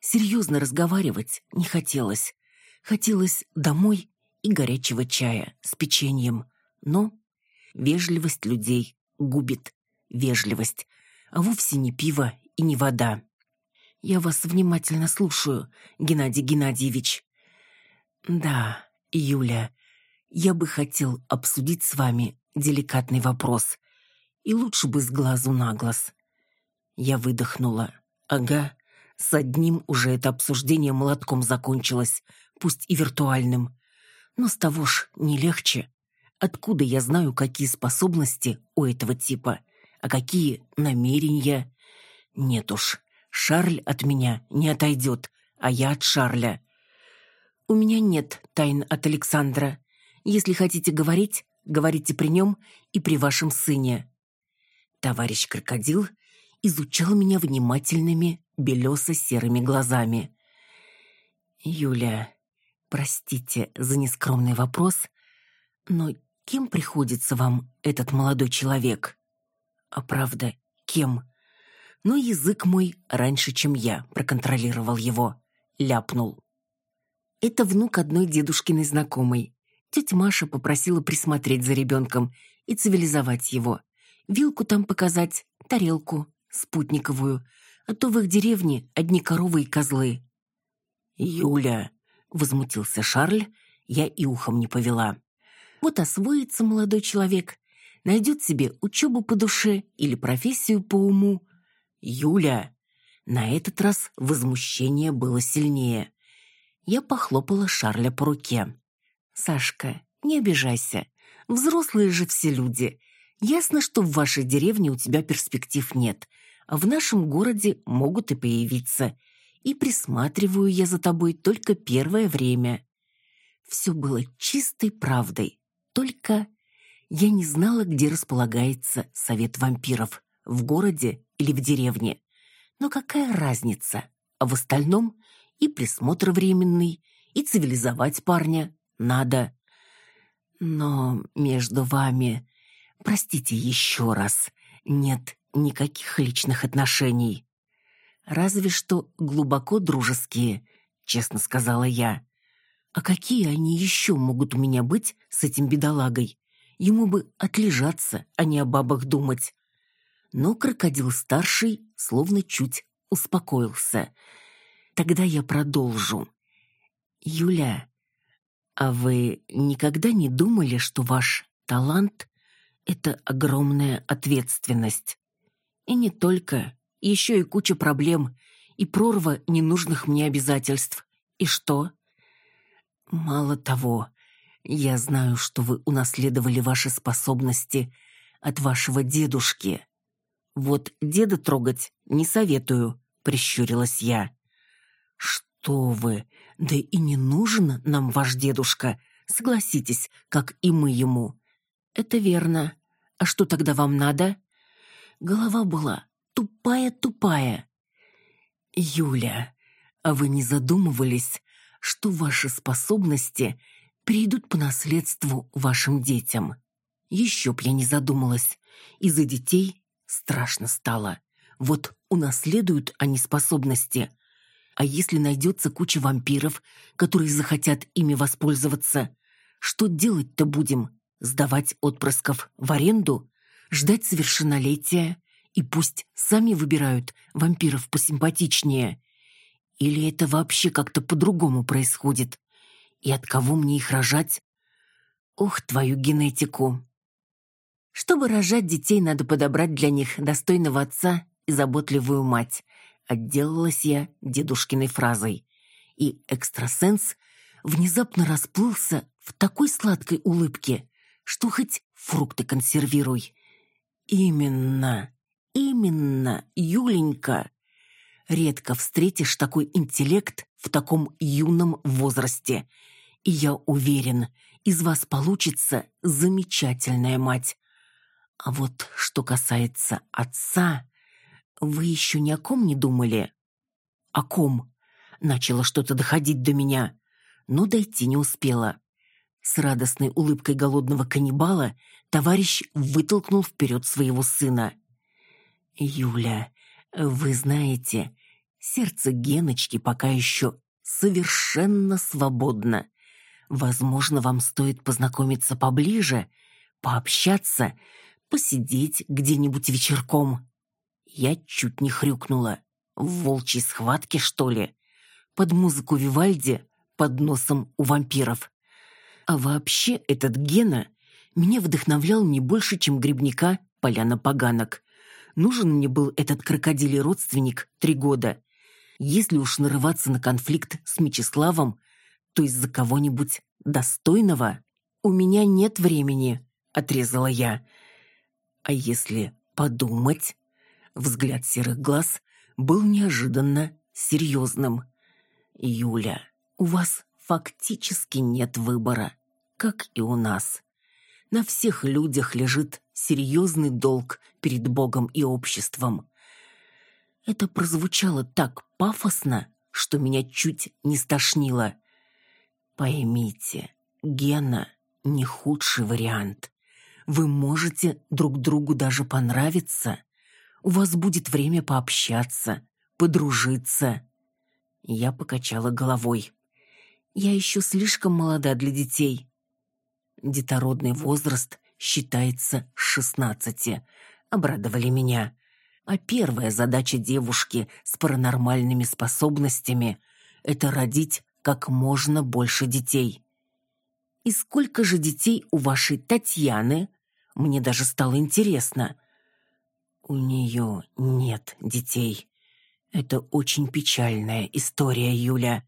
Серьезно разговаривать не хотелось. Хотелось домой и горячего чая с печеньем. Но вежливость людей губит. Вежливость, а вовсе не пиво и не вода. Я вас внимательно слушаю, Геннадий Геннадьевич. Да, Юля, я бы хотел обсудить с вами деликатный вопрос — и лучше бы с глазу на глаз. Я выдохнула. Ага, С одним уже это обсуждение молотком закончилось, пусть и виртуальным. Но с того ж не легче. Откуда я знаю, какие способности у этого типа, а какие намерения? Нет уж, Шарль от меня не отойдет, а я от Шарля. У меня нет тайн от Александра. Если хотите говорить, говорите при нем и при вашем сыне. Товарищ крокодил изучал меня внимательными белесо-серыми глазами. «Юля, простите за нескромный вопрос, но кем приходится вам этот молодой человек?» «А правда, кем?» Но язык мой раньше, чем я, проконтролировал его. Ляпнул. Это внук одной дедушкиной знакомой. Тетя Маша попросила присмотреть за ребенком и цивилизовать его. Вилку там показать, тарелку, спутниковую, а то в их деревне одни коровы и козлы. «Юля!» — возмутился Шарль, я и ухом не повела. «Вот освоится молодой человек, найдет себе учебу по душе или профессию по уму. Юля!» На этот раз возмущение было сильнее. Я похлопала Шарля по руке. «Сашка, не обижайся. Взрослые же все люди. Ясно, что в вашей деревне у тебя перспектив нет а в нашем городе могут и появиться. И присматриваю я за тобой только первое время. Все было чистой правдой, только я не знала, где располагается совет вампиров, в городе или в деревне. Но какая разница? А в остальном и присмотр временный, и цивилизовать парня надо. Но между вами, простите еще раз, нет никаких личных отношений. Разве что глубоко дружеские, честно сказала я. А какие они еще могут у меня быть с этим бедолагой? Ему бы отлежаться, а не о бабах думать. Но крокодил-старший словно чуть успокоился. Тогда я продолжу. Юля, а вы никогда не думали, что ваш талант — это огромная ответственность? И не только. Еще и куча проблем. И прорва ненужных мне обязательств. И что? Мало того, я знаю, что вы унаследовали ваши способности от вашего дедушки. Вот деда трогать не советую, прищурилась я. Что вы? Да и не нужен нам ваш дедушка, согласитесь, как и мы ему. Это верно. А что тогда вам надо? Голова была тупая-тупая. «Юля, а вы не задумывались, что ваши способности перейдут по наследству вашим детям?» Еще б я не задумалась. Из-за детей страшно стало. Вот унаследуют они способности. А если найдется куча вампиров, которые захотят ими воспользоваться, что делать-то будем? Сдавать отпрысков в аренду? ждать совершеннолетия, и пусть сами выбирают вампиров посимпатичнее. Или это вообще как-то по-другому происходит? И от кого мне их рожать? Ох, твою генетику! Чтобы рожать детей, надо подобрать для них достойного отца и заботливую мать. Отделалась я дедушкиной фразой. И экстрасенс внезапно расплылся в такой сладкой улыбке, что хоть фрукты консервируй. Именно, именно, Юленька. Редко встретишь такой интеллект в таком юном возрасте. И я уверен, из вас получится замечательная мать. А вот что касается отца, вы еще ни о ком не думали? О ком? Начало что-то доходить до меня, но дойти не успела. С радостной улыбкой голодного каннибала товарищ вытолкнул вперед своего сына. «Юля, вы знаете, сердце Геночки пока еще совершенно свободно. Возможно, вам стоит познакомиться поближе, пообщаться, посидеть где-нибудь вечерком». Я чуть не хрюкнула. В волчьей схватке, что ли? Под музыку Вивальди, под носом у вампиров. А вообще этот Гена меня вдохновлял не больше, чем грибника поляна поганок. Нужен мне был этот крокодилий родственник три года. Если уж нарываться на конфликт с Мечиславом, то из-за кого-нибудь достойного у меня нет времени, отрезала я. А если подумать? Взгляд серых глаз был неожиданно серьезным. Юля, у вас фактически нет выбора, как и у нас. На всех людях лежит серьезный долг перед Богом и обществом. Это прозвучало так пафосно, что меня чуть не стошнило. Поймите, Гена не худший вариант. Вы можете друг другу даже понравиться. У вас будет время пообщаться, подружиться. Я покачала головой. Я еще слишком молода для детей. Детородный возраст считается шестнадцати. Обрадовали меня. А первая задача девушки с паранормальными способностями – это родить как можно больше детей. И сколько же детей у вашей Татьяны? Мне даже стало интересно. У нее нет детей. Это очень печальная история, Юля.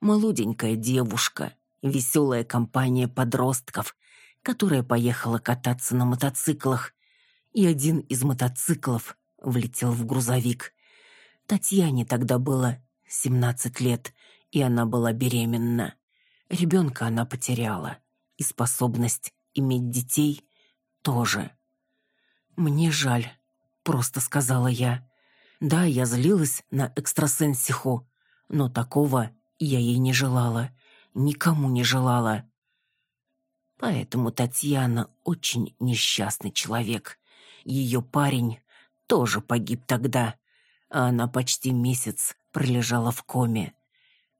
Молоденькая девушка, веселая компания подростков, которая поехала кататься на мотоциклах, и один из мотоциклов влетел в грузовик. Татьяне тогда было 17 лет, и она была беременна. Ребенка она потеряла, и способность иметь детей тоже. «Мне жаль», — просто сказала я. Да, я злилась на экстрасенсиху, но такого я ей не желала, никому не желала. Поэтому Татьяна очень несчастный человек. Ее парень тоже погиб тогда, а она почти месяц пролежала в коме.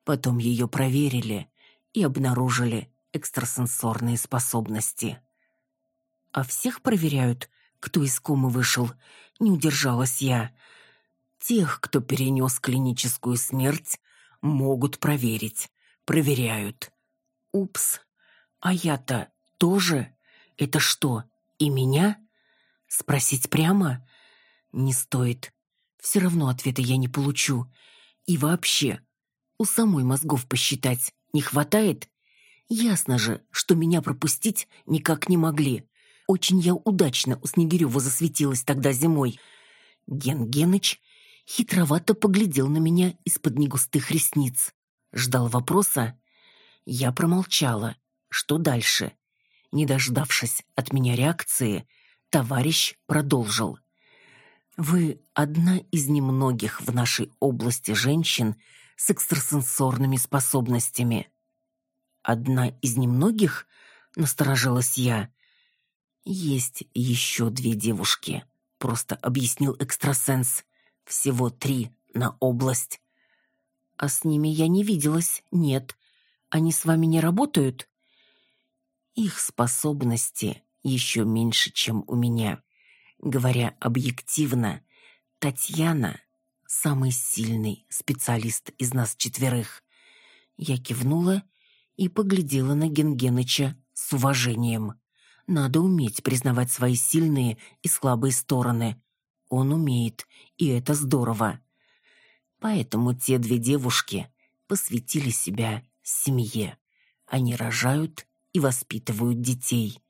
Потом ее проверили и обнаружили экстрасенсорные способности. А всех проверяют, кто из комы вышел, не удержалась я. Тех, кто перенес клиническую смерть, могут проверить, проверяют. Упс, а я-то тоже? Это что, и меня? Спросить прямо? Не стоит. Все равно ответа я не получу. И вообще, у самой мозгов посчитать не хватает? Ясно же, что меня пропустить никак не могли. Очень я удачно у Снегирева засветилась тогда зимой. Ген Геныч хитровато поглядел на меня из-под негустых ресниц. Ждал вопроса. Я промолчала. Что дальше? Не дождавшись от меня реакции, товарищ продолжил. Вы одна из немногих в нашей области женщин с экстрасенсорными способностями. Одна из немногих, насторожилась я. Есть еще две девушки, просто объяснил экстрасенс. Всего три на область. А с ними я не виделась, нет. Они с вами не работают? Их способности еще меньше, чем у меня. Говоря объективно, Татьяна – самый сильный специалист из нас четверых. Я кивнула и поглядела на Генгеныча с уважением. Надо уметь признавать свои сильные и слабые стороны. Он умеет, и это здорово. Поэтому те две девушки посвятили себя семье. Они рожают и воспитывают детей.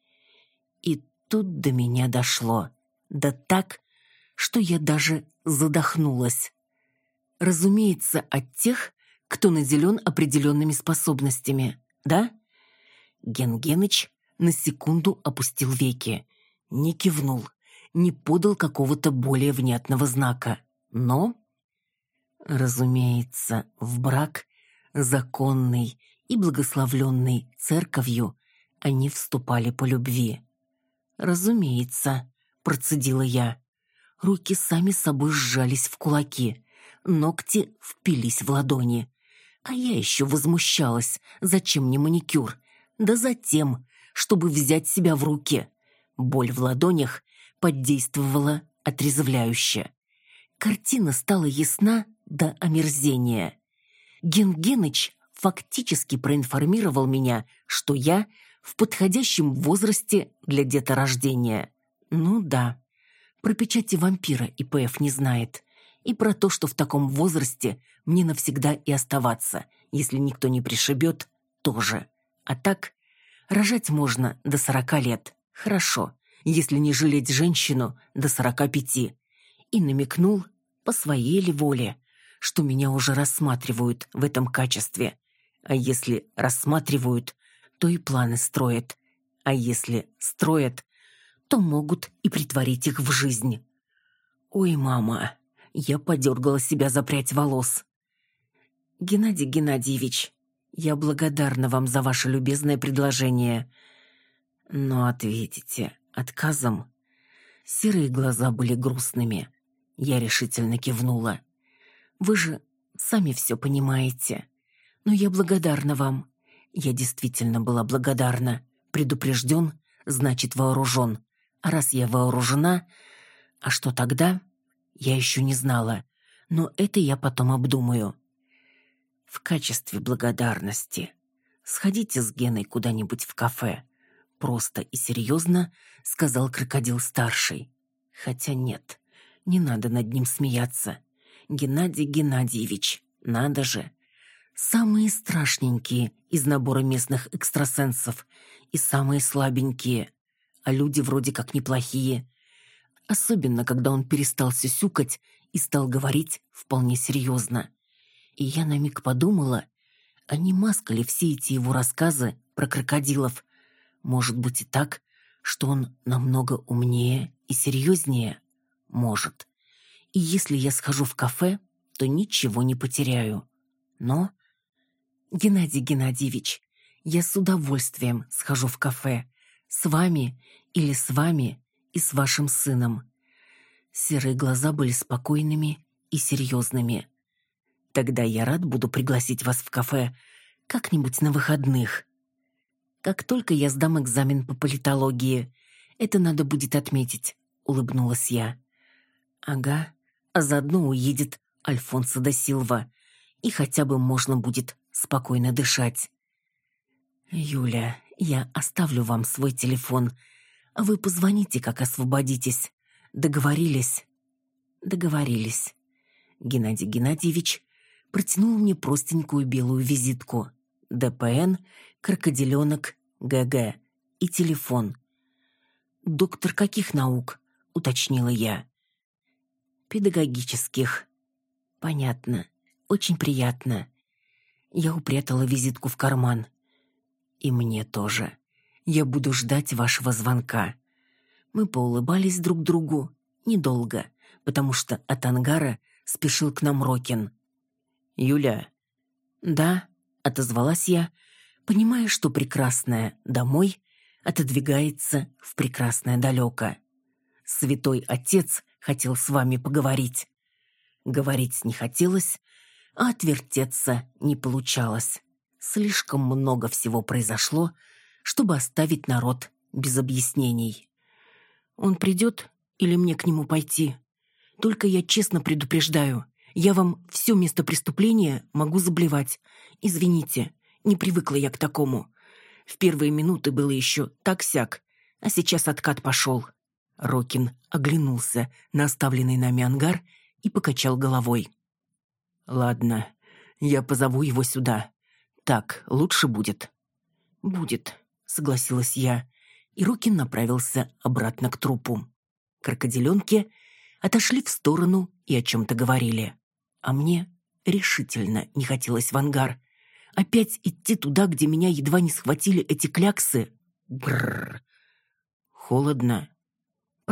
И тут до меня дошло. Да так, что я даже задохнулась. Разумеется, от тех, кто наделен определенными способностями, да? Ген Геныч на секунду опустил веки, не кивнул, не подал какого-то более внятного знака. Но, разумеется, в брак, законный и благословленный церковью, они вступали по любви. «Разумеется», — процедила я. Руки сами собой сжались в кулаки, ногти впились в ладони. А я еще возмущалась, зачем мне маникюр? Да затем, чтобы взять себя в руки. Боль в ладонях подействовала отрезвляюще. Картина стала ясна до омерзения. Генгеныч фактически проинформировал меня, что я в подходящем возрасте для деторождения. Ну да, про печати вампира ИПФ не знает. И про то, что в таком возрасте мне навсегда и оставаться. Если никто не пришибет, тоже. А так, рожать можно до сорока лет. Хорошо, если не жалеть женщину до сорока пяти. И намекнул, по своей ли воле, что меня уже рассматривают в этом качестве. А если рассматривают, то и планы строят. А если строят, то могут и притворить их в жизнь. Ой, мама, я подергала себя за прядь волос. Геннадий Геннадьевич, я благодарна вам за ваше любезное предложение. Но ответите отказом. Серые глаза были грустными. Я решительно кивнула. Вы же сами все понимаете. Но я благодарна вам. Я действительно была благодарна. Предупрежден, значит вооружен. А раз я вооружена, а что тогда? Я еще не знала. Но это я потом обдумаю. В качестве благодарности. Сходите с Геной куда-нибудь в кафе. Просто и серьезно сказал крокодил-старший. Хотя нет, не надо над ним смеяться. Геннадий Геннадьевич, надо же. Самые страшненькие из набора местных экстрасенсов и самые слабенькие, а люди вроде как неплохие. Особенно, когда он перестал сюсюкать и стал говорить вполне серьезно. И я на миг подумала, а не маска все эти его рассказы про крокодилов? Может быть и так, что он намного умнее и серьезнее? Может. И если я схожу в кафе, то ничего не потеряю. Но... Геннадий Геннадьевич, я с удовольствием схожу в кафе. С вами или с вами и с вашим сыном. Серые глаза были спокойными и серьезными. Тогда я рад буду пригласить вас в кафе как-нибудь на выходных. Как только я сдам экзамен по политологии, это надо будет отметить, улыбнулась я. Ага, а заодно уедет Альфонсо да Силва, и хотя бы можно будет спокойно дышать. «Юля, я оставлю вам свой телефон, вы позвоните, как освободитесь. Договорились?» «Договорились». Геннадий Геннадьевич протянул мне простенькую белую визитку. ДПН, крокодиленок, ГГ и телефон. «Доктор каких наук?» — уточнила я. «Педагогических». «Понятно. Очень приятно». Я упрятала визитку в карман. «И мне тоже. Я буду ждать вашего звонка». Мы поулыбались друг другу недолго, потому что от ангара спешил к нам Рокин. «Юля». «Да», — отозвалась я, понимая, что прекрасное «домой» отодвигается в прекрасное далеко. «Святой Отец хотел с вами поговорить». Говорить не хотелось, а отвертеться не получалось. Слишком много всего произошло, чтобы оставить народ без объяснений. Он придет или мне к нему пойти? Только я честно предупреждаю, я вам все место преступления могу заблевать. Извините, не привыкла я к такому. В первые минуты было еще так-сяк, а сейчас откат пошел. Рокин оглянулся на оставленный нами ангар и покачал головой. «Ладно, я позову его сюда. Так лучше будет». «Будет», — согласилась я, и Рокин направился обратно к трупу. Крокодиленки отошли в сторону и о чем-то говорили. А мне решительно не хотелось в ангар. Опять идти туда, где меня едва не схватили эти кляксы. Бррр. Холодно.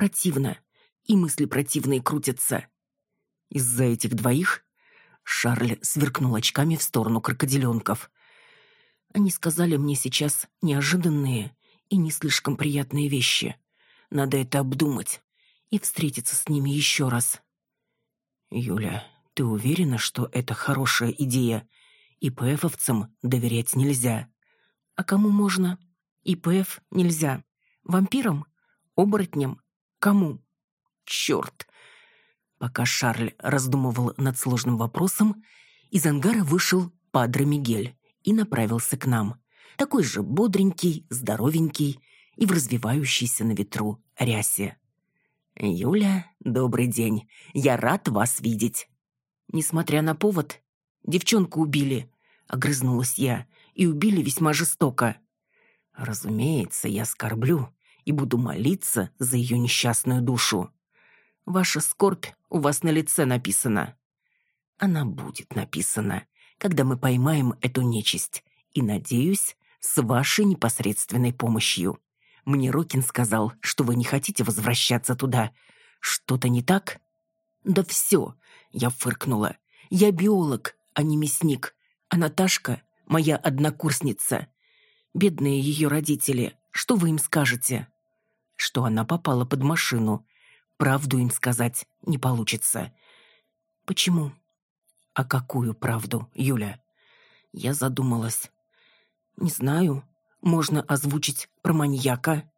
Противно. И мысли противные крутятся. Из-за этих двоих Шарль сверкнул очками в сторону крокодиленков. Они сказали мне сейчас неожиданные и не слишком приятные вещи. Надо это обдумать и встретиться с ними еще раз. Юля, ты уверена, что это хорошая идея? ИПФовцам доверять нельзя. А кому можно? ИПФ нельзя. Вампирам? Оборотням? Кому? Черт! Пока Шарль раздумывал над сложным вопросом, из ангара вышел Падре Мигель и направился к нам. Такой же бодренький, здоровенький и в развивающейся на ветру рясе. «Юля, добрый день. Я рад вас видеть». Несмотря на повод, Девчонку убили», — огрызнулась я, — «и убили весьма жестоко». «Разумеется, я скорблю и буду молиться за ее несчастную душу. Ваша скорбь у вас на лице написана». «Она будет написана, когда мы поймаем эту нечисть, и, надеюсь, с вашей непосредственной помощью. Мне Рокин сказал, что вы не хотите возвращаться туда. Что-то не так?» «Да все», — я фыркнула. «Я биолог, а не мясник, а Наташка — моя однокурсница. Бедные ее родители, что вы им скажете?» «Что она попала под машину. Правду им сказать не получится». «Почему?» «А какую правду, Юля?» Я задумалась. «Не знаю. Можно озвучить про маньяка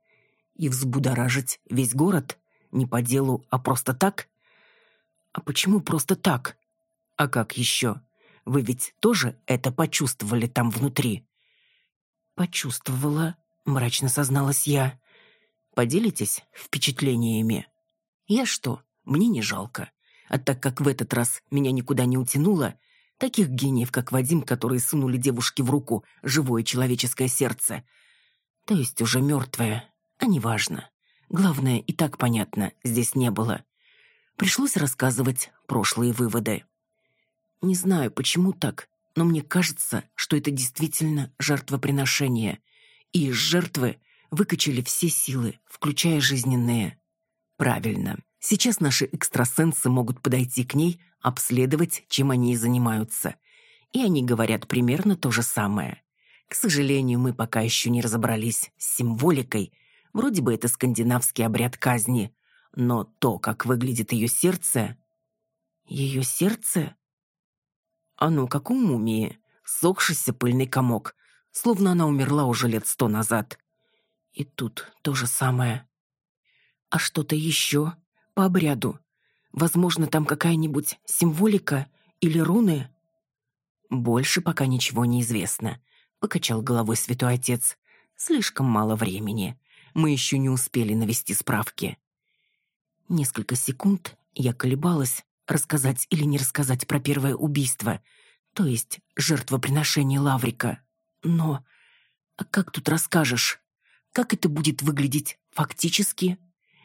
и взбудоражить весь город. Не по делу, а просто так?» «А почему просто так?» «А как еще? Вы ведь тоже это почувствовали там внутри?» «Почувствовала», — мрачно созналась я. «Поделитесь впечатлениями?» «Я что, мне не жалко. А так как в этот раз меня никуда не утянуло, таких гениев, как Вадим, которые сунули девушке в руку живое человеческое сердце, то есть уже мертвое, а неважно. Главное, и так понятно, здесь не было. Пришлось рассказывать прошлые выводы. Не знаю, почему так, но мне кажется, что это действительно жертвоприношение. И из жертвы выкачали все силы, включая жизненные. Правильно. Сейчас наши экстрасенсы могут подойти к ней, обследовать, чем они и занимаются. И они говорят примерно то же самое. К сожалению, мы пока еще не разобрались с символикой. Вроде бы это скандинавский обряд казни. Но то, как выглядит ее сердце... Ее сердце? Оно как у мумии, сохшийся пыльный комок, словно она умерла уже лет сто назад. И тут то же самое. А что-то еще по обряду? Возможно, там какая-нибудь символика или руны? Больше пока ничего не известно, покачал головой святой отец. Слишком мало времени. Мы еще не успели навести справки. Несколько секунд я колебалась, рассказать или не рассказать про первое убийство, то есть жертвоприношение Лаврика. Но а как тут расскажешь? Как это будет выглядеть фактически?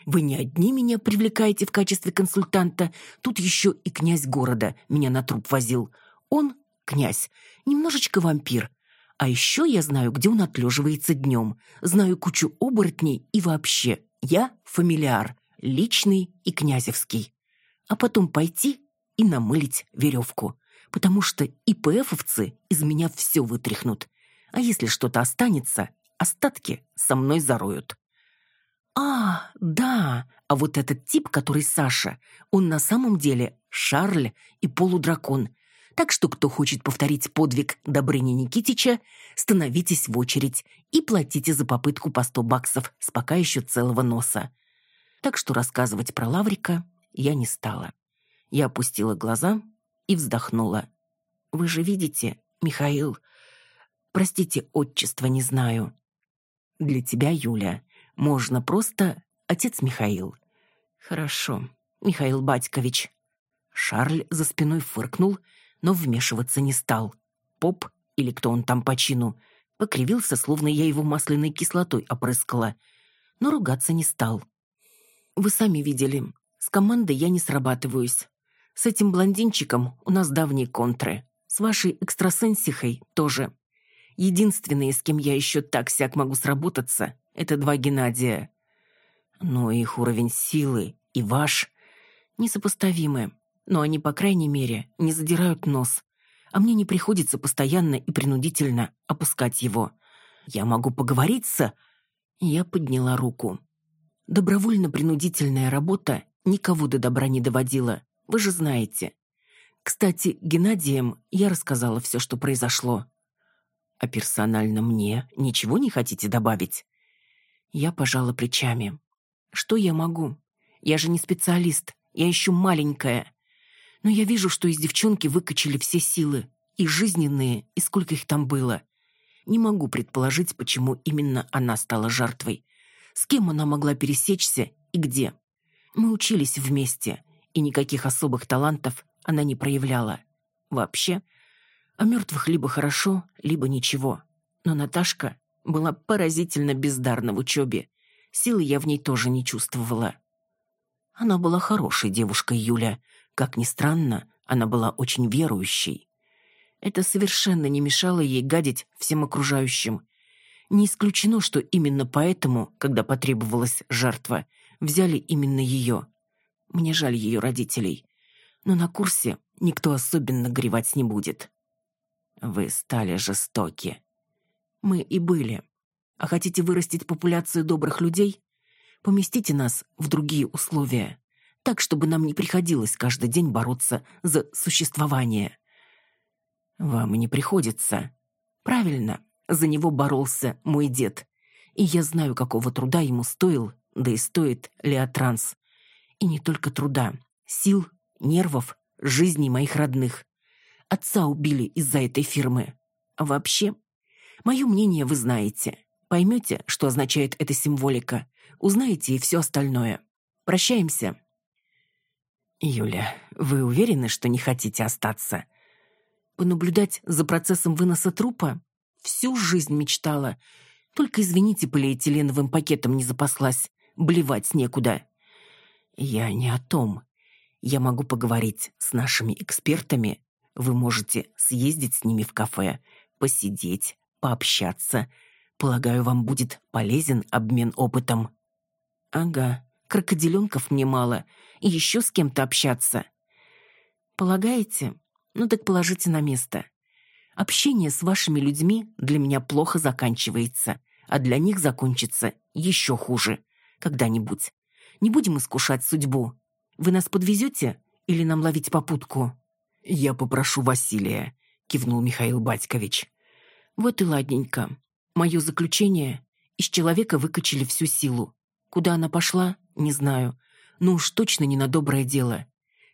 Вы не одни меня привлекаете в качестве консультанта, тут еще и князь города меня на труп возил. Он, князь, немножечко вампир. А еще я знаю, где он отлеживается днем, знаю кучу оборотней и вообще, я фамилиар, личный и князевский а потом пойти и намылить веревку, потому что ИПФовцы из меня все вытряхнут, а если что-то останется, остатки со мной зароют. А, да, а вот этот тип, который Саша, он на самом деле Шарль и полудракон. Так что кто хочет повторить подвиг Добрыни Никитича, становитесь в очередь и платите за попытку по сто баксов с пока еще целого носа. Так что рассказывать про Лаврика я не стала. Я опустила глаза и вздохнула. «Вы же видите, Михаил... Простите, отчество не знаю. Для тебя, Юля, можно просто отец Михаил». «Хорошо, Михаил Батькович». Шарль за спиной фыркнул, но вмешиваться не стал. Поп, или кто он там по чину, покривился, словно я его масляной кислотой опрыскала, но ругаться не стал. «Вы сами видели, с командой я не срабатываюсь. С этим блондинчиком у нас давние контры. С вашей экстрасенсихой тоже. Единственные, с кем я еще так-сяк могу сработаться, это два Геннадия. Но их уровень силы и ваш несопоставимы. Но они, по крайней мере, не задирают нос. А мне не приходится постоянно и принудительно опускать его. Я могу поговорить с... Я подняла руку. Добровольно-принудительная работа никого до добра не доводила, вы же знаете. Кстати, Геннадием я рассказала все, что произошло. А персонально мне ничего не хотите добавить? Я пожала плечами. Что я могу? Я же не специалист, я еще маленькая. Но я вижу, что из девчонки выкачали все силы, и жизненные, и сколько их там было. Не могу предположить, почему именно она стала жертвой. С кем она могла пересечься и где. Мы учились вместе, и никаких особых талантов она не проявляла. Вообще, О мертвых либо хорошо, либо ничего. Но Наташка была поразительно бездарна в учебе. Силы я в ней тоже не чувствовала. Она была хорошей девушкой, Юля. Как ни странно, она была очень верующей. Это совершенно не мешало ей гадить всем окружающим. Не исключено, что именно поэтому, когда потребовалась жертва, взяли именно ее. Мне жаль ее родителей. Но на курсе никто особенно горевать не будет. Вы стали жестоки. Мы и были. А хотите вырастить популяцию добрых людей? Поместите нас в другие условия, так, чтобы нам не приходилось каждый день бороться за существование. Вам и не приходится. Правильно, за него боролся мой дед. И я знаю, какого труда ему стоил, да и стоит Леотранс. И не только труда, сил, нервов, жизни моих родных. Отца убили из-за этой фирмы. А вообще, мое мнение вы знаете. Поймете, что означает эта символика. Узнаете и все остальное. Прощаемся. Юля, вы уверены, что не хотите остаться? Понаблюдать за процессом выноса трупа? Всю жизнь мечтала. Только, извините, полиэтиленовым пакетом не запаслась. Блевать некуда. Я не о том. Я могу поговорить с нашими экспертами. Вы можете съездить с ними в кафе, посидеть, пообщаться. Полагаю, вам будет полезен обмен опытом. Ага, крокодиленков мне мало. И еще с кем-то общаться. Полагаете? Ну так положите на место. Общение с вашими людьми для меня плохо заканчивается, а для них закончится еще хуже. Когда-нибудь. Не будем искушать судьбу. Вы нас подвезете или нам ловить попутку? Я попрошу Василия, кивнул Михаил Батькович. Вот и ладненько. Мое заключение из человека выкачали всю силу. Куда она пошла, не знаю. Но уж точно не на доброе дело.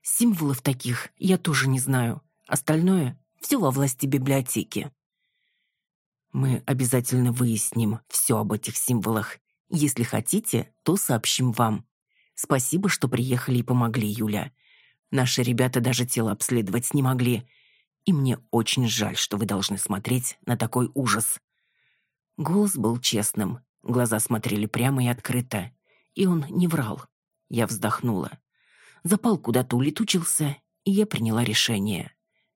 Символов таких я тоже не знаю. Остальное все во власти библиотеки. Мы обязательно выясним все об этих символах. Если хотите, то сообщим вам. Спасибо, что приехали и помогли, Юля. Наши ребята даже тело обследовать не могли. И мне очень жаль, что вы должны смотреть на такой ужас. Голос был честным, глаза смотрели прямо и открыто. И он не врал. Я вздохнула. Запал куда-то улетучился, и я приняла решение.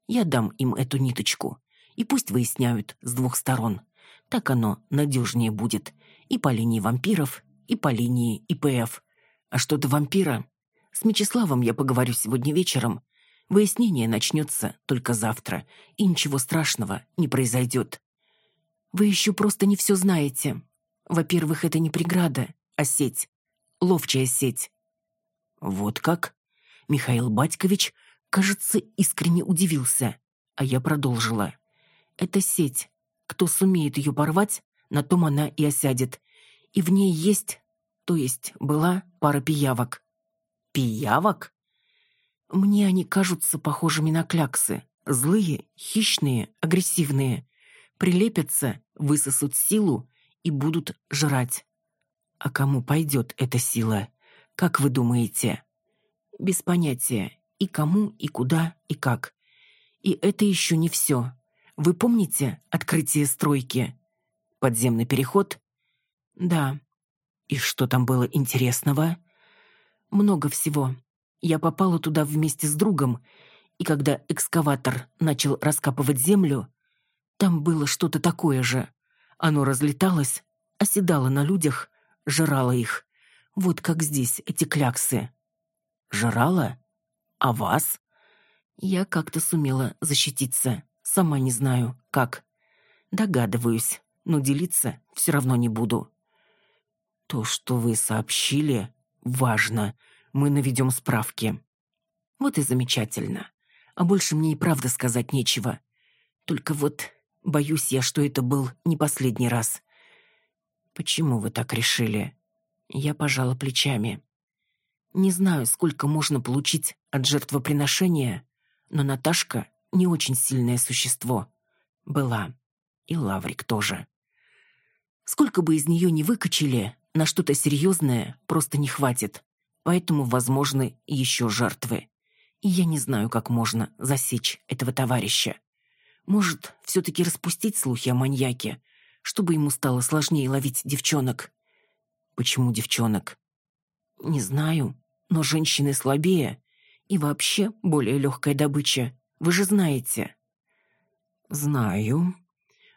Я дам им эту ниточку, и пусть выясняют с двух сторон. Так оно надежнее будет и по линии вампиров, и по линии ИПФ. А что до вампира? С Мечиславом я поговорю сегодня вечером. Выяснение начнется только завтра, и ничего страшного не произойдет. Вы еще просто не все знаете. Во-первых, это не преграда, а сеть. Ловчая сеть. Вот как? Михаил Батькович Кажется, искренне удивился, а я продолжила. Это сеть. Кто сумеет ее порвать, на том она и осядет. И в ней есть, то есть была пара пиявок. Пиявок? Мне они кажутся похожими на кляксы. Злые, хищные, агрессивные. Прилепятся, высосут силу и будут жрать. А кому пойдет эта сила? Как вы думаете? Без понятия и кому, и куда, и как. И это еще не все. Вы помните открытие стройки? Подземный переход? Да. И что там было интересного? Много всего. Я попала туда вместе с другом, и когда экскаватор начал раскапывать землю, там было что-то такое же. Оно разлеталось, оседало на людях, жрало их. Вот как здесь эти кляксы. Жрало? А вас? Я как-то сумела защититься. Сама не знаю, как. Догадываюсь, но делиться все равно не буду. То, что вы сообщили, важно. Мы наведем справки. Вот и замечательно. А больше мне и правда сказать нечего. Только вот боюсь я, что это был не последний раз. Почему вы так решили? Я пожала плечами. Не знаю, сколько можно получить от жертвоприношения, но Наташка не очень сильное существо. Была. И Лаврик тоже. Сколько бы из нее ни выкачали, на что-то серьезное просто не хватит. Поэтому возможны еще жертвы. И я не знаю, как можно засечь этого товарища. Может, все-таки распустить слухи о маньяке, чтобы ему стало сложнее ловить девчонок? Почему девчонок? Не знаю, но женщины слабее и вообще более легкая добыча. Вы же знаете. Знаю.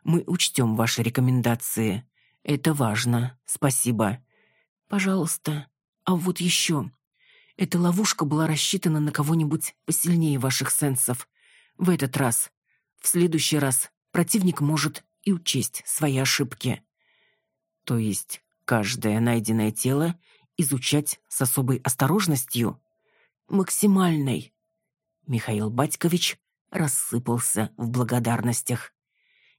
Мы учтем ваши рекомендации. Это важно. Спасибо. Пожалуйста. А вот еще. Эта ловушка была рассчитана на кого-нибудь посильнее ваших сенсов. В этот раз. В следующий раз противник может и учесть свои ошибки. То есть каждое найденное тело изучать с особой осторожностью? Максимальной. Михаил Батькович рассыпался в благодарностях.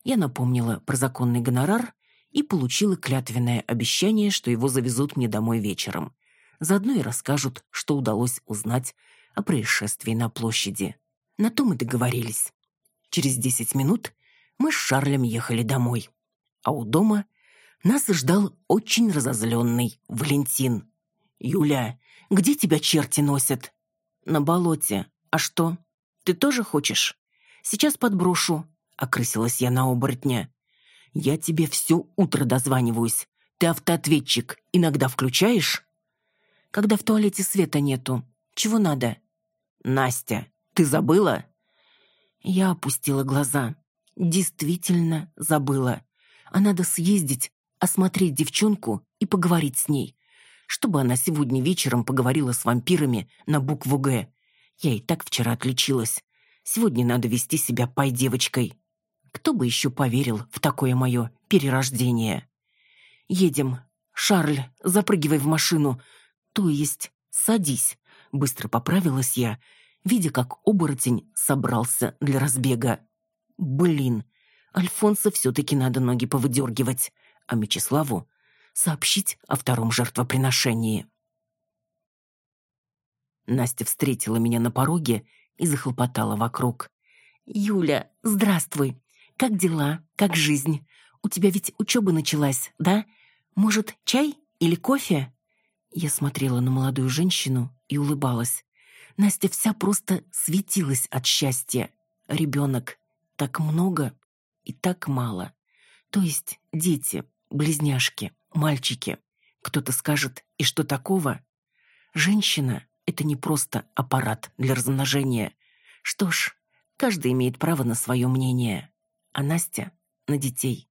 Я напомнила про законный гонорар и получила клятвенное обещание, что его завезут мне домой вечером. Заодно и расскажут, что удалось узнать о происшествии на площади. На то мы договорились. Через десять минут мы с Шарлем ехали домой. А у дома нас ждал очень разозленный Валентин. «Юля, где тебя черти носят?» «На болоте. А что? Ты тоже хочешь? Сейчас подброшу», — окрысилась я на оборотня. «Я тебе все утро дозваниваюсь. Ты автоответчик иногда включаешь?» «Когда в туалете света нету. Чего надо?» «Настя, ты забыла?» Я опустила глаза. Действительно забыла. А надо съездить, осмотреть девчонку и поговорить с ней. Чтобы она сегодня вечером поговорила с вампирами на букву «Г». Я и так вчера отличилась. Сегодня надо вести себя пай-девочкой. Кто бы еще поверил в такое мое перерождение? Едем. Шарль, запрыгивай в машину. То есть садись. Быстро поправилась я, видя, как оборотень собрался для разбега. Блин, Альфонсо все-таки надо ноги повыдергивать, а Мечиславу сообщить о втором жертвоприношении. Настя встретила меня на пороге и захлопотала вокруг. «Юля, здравствуй. Как дела? Как жизнь? У тебя ведь учеба началась, да? Может, чай или кофе?» Я смотрела на молодую женщину и улыбалась. Настя вся просто светилась от счастья. Ребенок. Так много и так мало. То есть дети, близняшки, мальчики. Кто-то скажет, и что такого? Женщина — это не просто аппарат для размножения. Что ж, каждый имеет право на свое мнение. А Настя — на детей.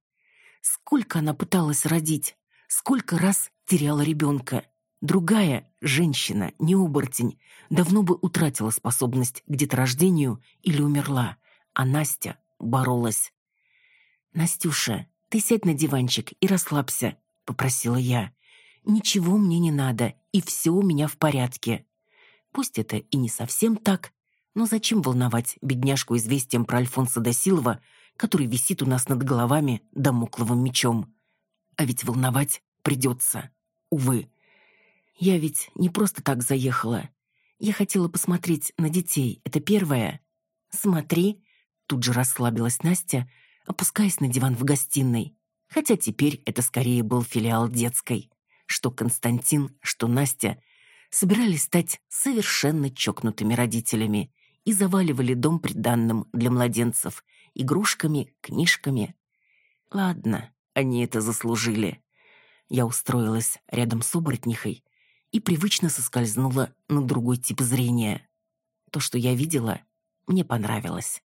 Сколько она пыталась родить, сколько раз теряла ребенка. Другая женщина, не оборотень, давно бы утратила способность к деторождению или умерла, а Настя боролась. «Настюша, ты сядь на диванчик и расслабься», — попросила я. «Ничего мне не надо, и все у меня в порядке». Пусть это и не совсем так, но зачем волновать бедняжку известием про Альфонса да Силва, который висит у нас над головами домокловым мечом? А ведь волновать придется. Увы. Я ведь не просто так заехала. Я хотела посмотреть на детей, это первое. Смотри, тут же расслабилась Настя, опускаясь на диван в гостиной. Хотя теперь это скорее был филиал детской. Что Константин, что Настя собирались стать совершенно чокнутыми родителями и заваливали дом приданным для младенцев игрушками, книжками. Ладно, они это заслужили. Я устроилась рядом с оборотнихой и привычно соскользнула на другой тип зрения. То, что я видела, мне понравилось.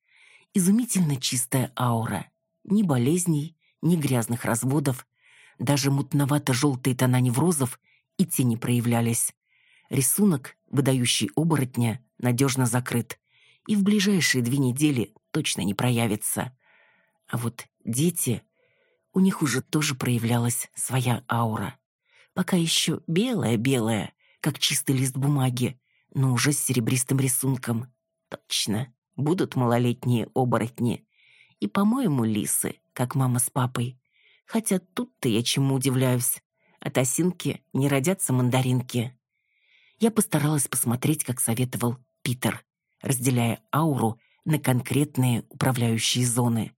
Изумительно чистая аура. Ни болезней, ни грязных разводов. Даже мутновато-желтые тона неврозов и те не проявлялись. Рисунок, выдающий оборотня, надежно закрыт. И в ближайшие две недели точно не проявится. А вот дети... У них уже тоже проявлялась своя аура пока еще белая-белая, как чистый лист бумаги, но уже с серебристым рисунком. Точно, будут малолетние оборотни. И, по-моему, лисы, как мама с папой. Хотя тут-то я чему удивляюсь. От осинки не родятся мандаринки. Я постаралась посмотреть, как советовал Питер, разделяя ауру на конкретные управляющие зоны.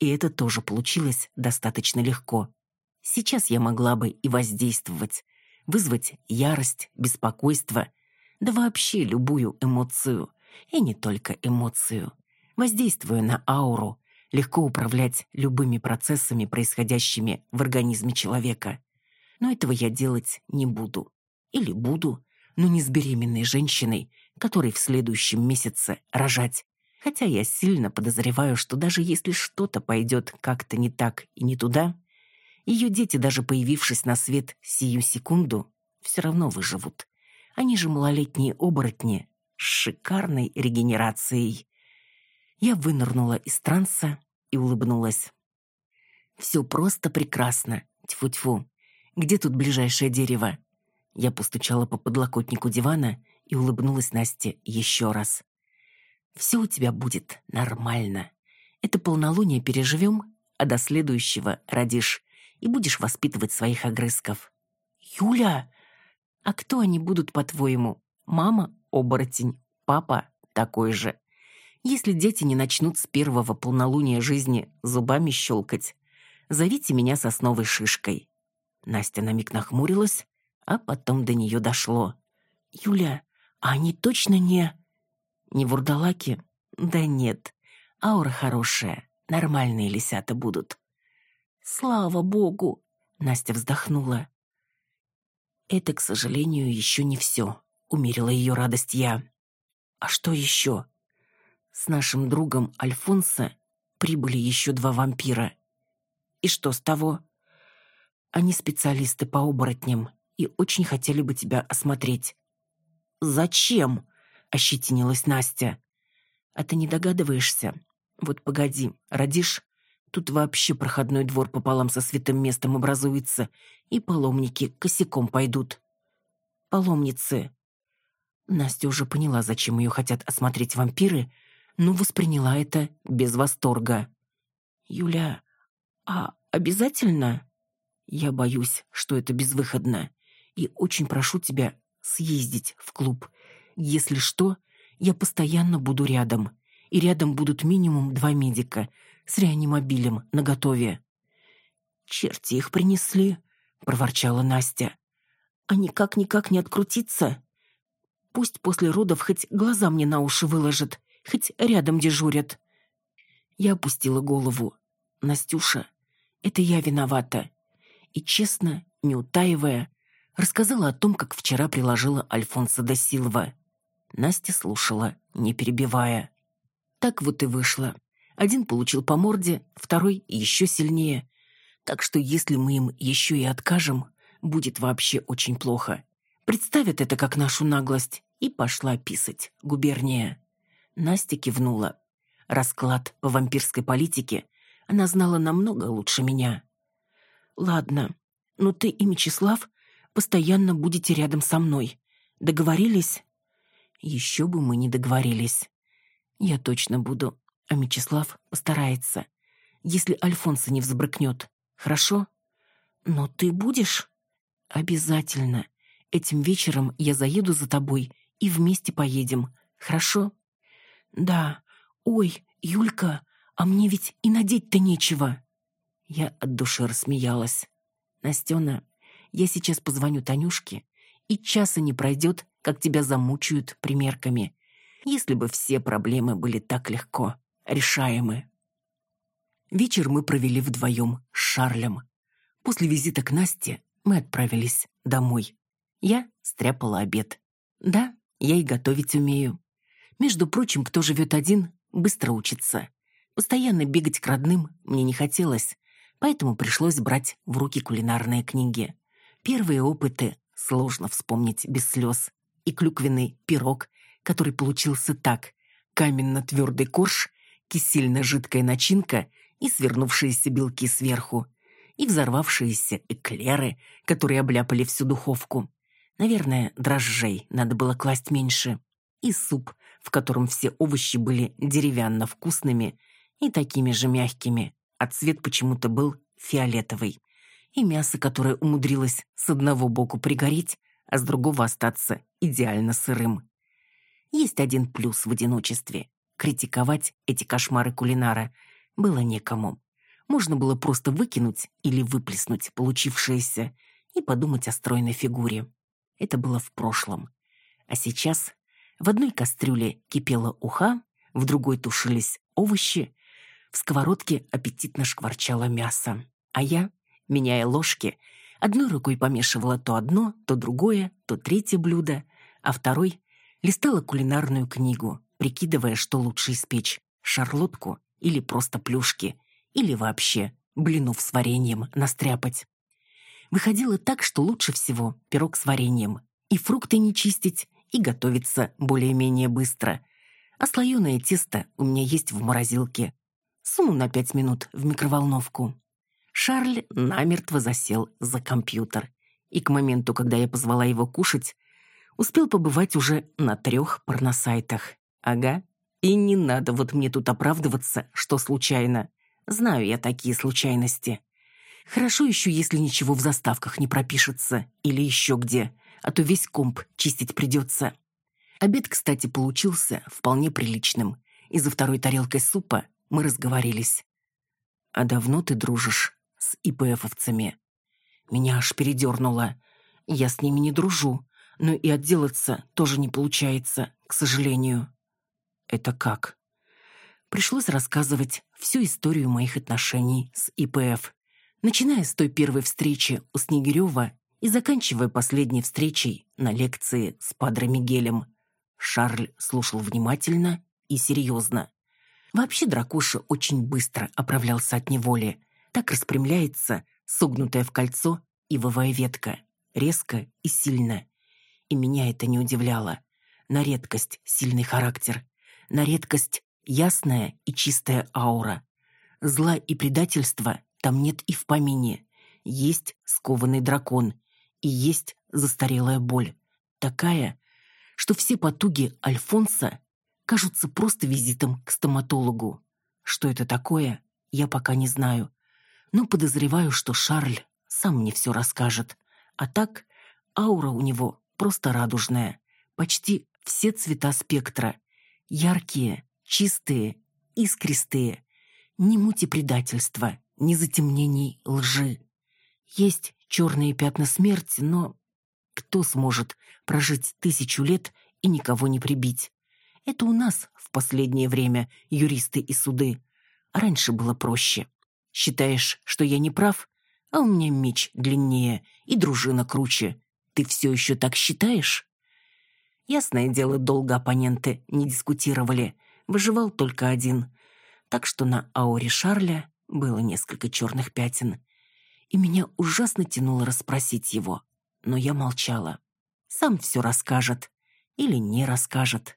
И это тоже получилось достаточно легко. Сейчас я могла бы и воздействовать, вызвать ярость, беспокойство, да вообще любую эмоцию, и не только эмоцию. Воздействуя на ауру, легко управлять любыми процессами, происходящими в организме человека. Но этого я делать не буду. Или буду, но не с беременной женщиной, которой в следующем месяце рожать. Хотя я сильно подозреваю, что даже если что-то пойдет как-то не так и не туда, ее дети, даже появившись на свет сию секунду, все равно выживут. Они же малолетние оборотни с шикарной регенерацией. Я вынырнула из транса и улыбнулась. «Все просто прекрасно. Тьфу-тьфу. Где тут ближайшее дерево?» Я постучала по подлокотнику дивана и улыбнулась Насте еще раз. «Все у тебя будет нормально. Это полнолуние переживем, а до следующего родишь и будешь воспитывать своих огрызков». «Юля, а кто они будут, по-твоему? Мама — оборотень, папа — такой же. Если дети не начнут с первого полнолуния жизни зубами щелкать, зовите меня сосновой шишкой». Настя на миг нахмурилась, а потом до нее дошло. «Юля, а они точно не...» «Не вурдалаки?» «Да нет. Аура хорошая. Нормальные лисята будут». «Слава богу!» Настя вздохнула. «Это, к сожалению, еще не все», — умерила ее радость я. «А что еще?» «С нашим другом Альфонсо прибыли еще два вампира». «И что с того?» «Они специалисты по оборотням и очень хотели бы тебя осмотреть». «Зачем?» — ощетинилась Настя. «А ты не догадываешься? Вот погоди, родишь, тут вообще проходной двор пополам со святым местом образуется, и паломники косяком пойдут». «Паломницы». Настя уже поняла, зачем ее хотят осмотреть вампиры, но восприняла это без восторга. «Юля, а обязательно?» «Я боюсь, что это безвыходно и очень прошу тебя съездить в клуб. Если что, я постоянно буду рядом. И рядом будут минимум два медика с реанимобилем наготове». «Черти их принесли», — проворчала Настя. «А никак-никак не открутиться? Пусть после родов хоть глаза мне на уши выложат, хоть рядом дежурят». Я опустила голову. «Настюша, это я виновата». И честно, не утаивая, рассказала о том, как вчера приложила Альфонсо да Силва. Настя слушала, не перебивая. Так вот и вышло. Один получил по морде, второй еще сильнее. Так что если мы им еще и откажем, будет вообще очень плохо. Представят это как нашу наглость и пошла писать, губерния. Настя кивнула. Расклад по вампирской политике она знала намного лучше меня. «Ладно, но ты и Мечислав постоянно будете рядом со мной. Договорились?» «Еще бы мы не договорились. Я точно буду, а Мечислав постарается. Если Альфонса не взбрыкнет, хорошо? Но ты будешь?» «Обязательно. Этим вечером я заеду за тобой и вместе поедем, хорошо?» «Да. Ой, Юлька, а мне ведь и надеть-то нечего!» Я от души рассмеялась. «Настена, я сейчас позвоню Танюшке, и часа не пройдет, как тебя замучают примерками. Если бы все проблемы были так легко решаемы. Вечер мы провели вдвоем с Шарлем. После визита к Насте мы отправились домой. Я стряпала обед. Да, я и готовить умею. Между прочим, кто живет один, быстро учится. Постоянно бегать к родным мне не хотелось, поэтому пришлось брать в руки кулинарные книги. Первые опыты сложно вспомнить без слез. И клюквенный пирог, который получился так. Каменно-твердый корж, кисельно-жидкая начинка и свернувшиеся белки сверху. И взорвавшиеся эклеры, которые обляпали всю духовку. Наверное, дрожжей надо было класть меньше. И суп, в котором все овощи были деревянно-вкусными и такими же мягкими, а цвет почему-то был фиолетовый и мясо, которое умудрилось с одного боку пригореть, а с другого остаться идеально сырым. Есть один плюс в одиночестве. Критиковать эти кошмары кулинара было некому. Можно было просто выкинуть или выплеснуть получившееся и подумать о стройной фигуре. Это было в прошлом. А сейчас в одной кастрюле кипела уха, в другой тушились овощи, В сковородке аппетитно шкварчало мясо. А я, меняя ложки, одной рукой помешивала то одно, то другое, то третье блюдо, а второй листала кулинарную книгу, прикидывая, что лучше испечь – шарлотку или просто плюшки, или вообще блинов с вареньем настряпать. Выходило так, что лучше всего пирог с вареньем. И фрукты не чистить, и готовиться более-менее быстро. А слоеное тесто у меня есть в морозилке. Суну на пять минут в микроволновку. Шарль намертво засел за компьютер. И к моменту, когда я позвала его кушать, успел побывать уже на трех порносайтах. Ага, и не надо вот мне тут оправдываться, что случайно. Знаю я такие случайности. Хорошо еще, если ничего в заставках не пропишется или еще где, а то весь комп чистить придется. Обед, кстати, получился вполне приличным. И за второй тарелкой супа мы разговорились. «А давно ты дружишь с ИПФовцами?» Меня аж передернуло. Я с ними не дружу, но и отделаться тоже не получается, к сожалению. Это как? Пришлось рассказывать всю историю моих отношений с ИПФ, начиная с той первой встречи у Снегирева и заканчивая последней встречей на лекции с Падре Мигелем. Шарль слушал внимательно и серьезно. Вообще дракоша очень быстро оправлялся от неволи. Так распрямляется согнутая в кольцо ивовая ветка, резко и сильно. И меня это не удивляло. На редкость сильный характер, на редкость ясная и чистая аура. Зла и предательства там нет и в помине. Есть скованный дракон и есть застарелая боль. Такая, что все потуги Альфонса кажутся просто визитом к стоматологу. Что это такое, я пока не знаю. Но подозреваю, что Шарль сам мне все расскажет. А так, аура у него просто радужная. Почти все цвета спектра. Яркие, чистые, искристые. Ни мути предательства, ни затемнений лжи. Есть черные пятна смерти, но кто сможет прожить тысячу лет и никого не прибить? Это у нас в последнее время юристы и суды. Раньше было проще. Считаешь, что я не прав? А у меня меч длиннее и дружина круче. Ты все еще так считаешь? Ясное дело, долго оппоненты не дискутировали. Выживал только один. Так что на ауре Шарля было несколько черных пятен. И меня ужасно тянуло расспросить его. Но я молчала. Сам все расскажет. Или не расскажет.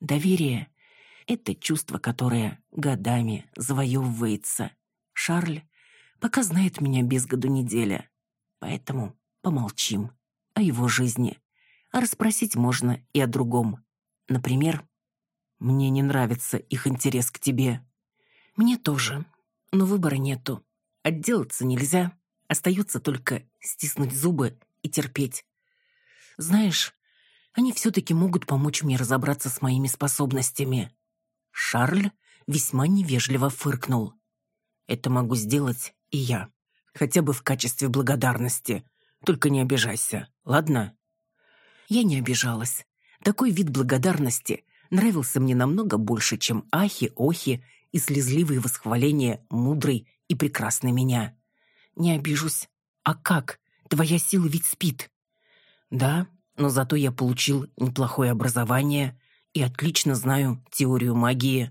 Доверие — это чувство, которое годами завоевывается. Шарль пока знает меня без году неделя. Поэтому помолчим о его жизни. А расспросить можно и о другом. Например, «Мне не нравится их интерес к тебе». «Мне тоже», но выбора нету. Отделаться нельзя. Остается только стиснуть зубы и терпеть. Знаешь, они все-таки могут помочь мне разобраться с моими способностями. Шарль весьма невежливо фыркнул. Это могу сделать и я. Хотя бы в качестве благодарности. Только не обижайся, ладно? Я не обижалась. Такой вид благодарности нравился мне намного больше, чем ахи-охи и слезливые восхваления мудрой и прекрасной меня. Не обижусь. А как? Твоя сила ведь спит. Да, но зато я получил неплохое образование и отлично знаю теорию магии.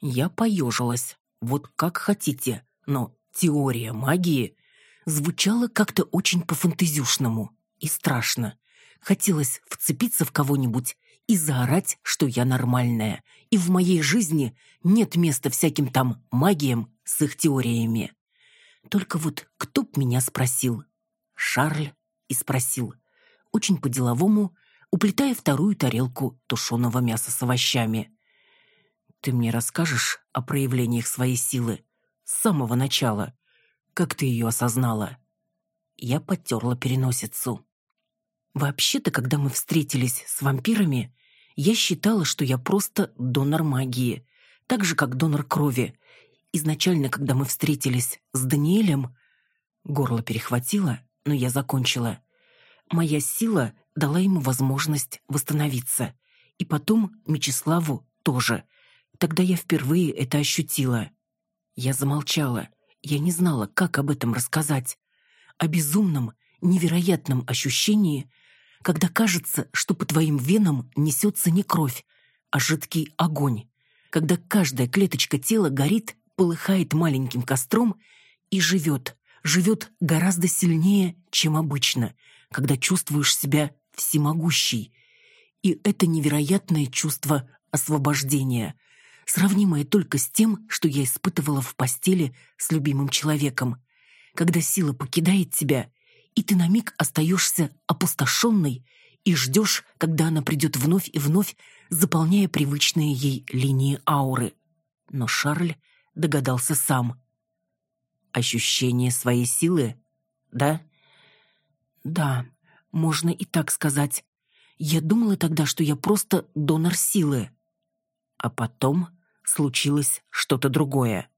Я поежилась. Вот как хотите, но теория магии звучала как-то очень по-фантазюшному и страшно. Хотелось вцепиться в кого-нибудь и заорать, что я нормальная, и в моей жизни нет места всяким там магиям с их теориями. Только вот кто б меня спросил? Шарль и спросил, очень по-деловому, уплетая вторую тарелку тушеного мяса с овощами. «Ты мне расскажешь о проявлениях своей силы с самого начала? Как ты ее осознала?» Я подтерла переносицу. Вообще-то, когда мы встретились с вампирами, я считала, что я просто донор магии, так же, как донор крови. Изначально, когда мы встретились с Даниэлем, горло перехватило, но я закончила. Моя сила дала ему возможность восстановиться. И потом Мечиславу тоже. Тогда я впервые это ощутила. Я замолчала. Я не знала, как об этом рассказать. О безумном, невероятном ощущении, когда кажется, что по твоим венам несется не кровь, а жидкий огонь, когда каждая клеточка тела горит, полыхает маленьким костром и живет, живет гораздо сильнее, чем обычно, когда чувствуешь себя всемогущей. И это невероятное чувство освобождения, сравнимое только с тем, что я испытывала в постели с любимым человеком, когда сила покидает тебя, и ты на миг остаешься опустошенной и ждешь, когда она придет вновь и вновь, заполняя привычные ей линии ауры. Но Шарль догадался сам. Ощущение своей силы, да? Да, можно и так сказать. Я думала тогда, что я просто донор силы. А потом случилось что-то другое.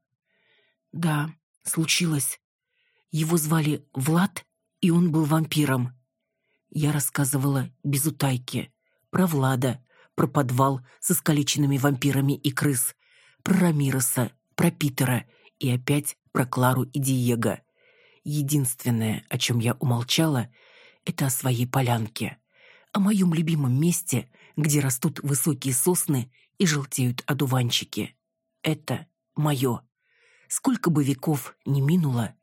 Да, случилось. Его звали Влад, и он был вампиром. Я рассказывала без утайки про Влада, про подвал со искалеченными вампирами и крыс, про Рамироса, про Питера и опять про Клару и Диего. Единственное, о чем я умолчала, это о своей полянке, о моем любимом месте, где растут высокие сосны и желтеют одуванчики. Это мое. Сколько бы веков ни минуло,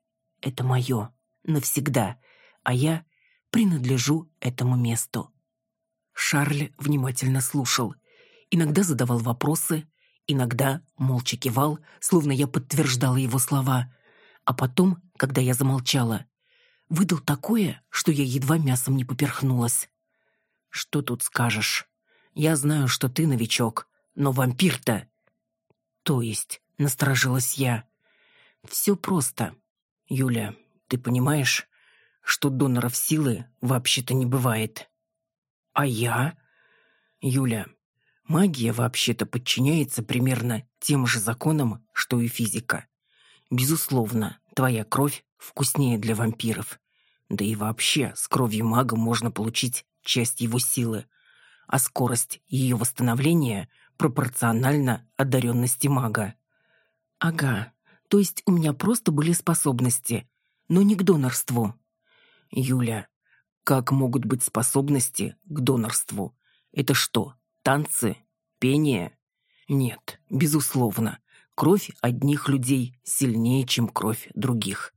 это мое. Навсегда. А я принадлежу этому месту. Шарль внимательно слушал. Иногда задавал вопросы, иногда молча кивал, словно я подтверждала его слова. А потом, когда я замолчала, выдал такое, что я едва мясом не поперхнулась. «Что тут скажешь? Я знаю, что ты новичок, но вампир-то...» «То есть?» — насторожилась я. «Все просто. Юля, ты понимаешь, что доноров силы вообще-то не бывает?» А я? Юля, магия вообще-то подчиняется примерно тем же законам, что и физика. Безусловно, твоя кровь вкуснее для вампиров. Да и вообще, с кровью мага можно получить часть его силы, а скорость ее восстановления пропорциональна одаренности мага. Ага, то есть у меня просто были способности, но не к донорству. Юля, как могут быть способности к донорству? Это что, танцы? Пение? Нет, безусловно. Кровь одних людей сильнее, чем кровь других.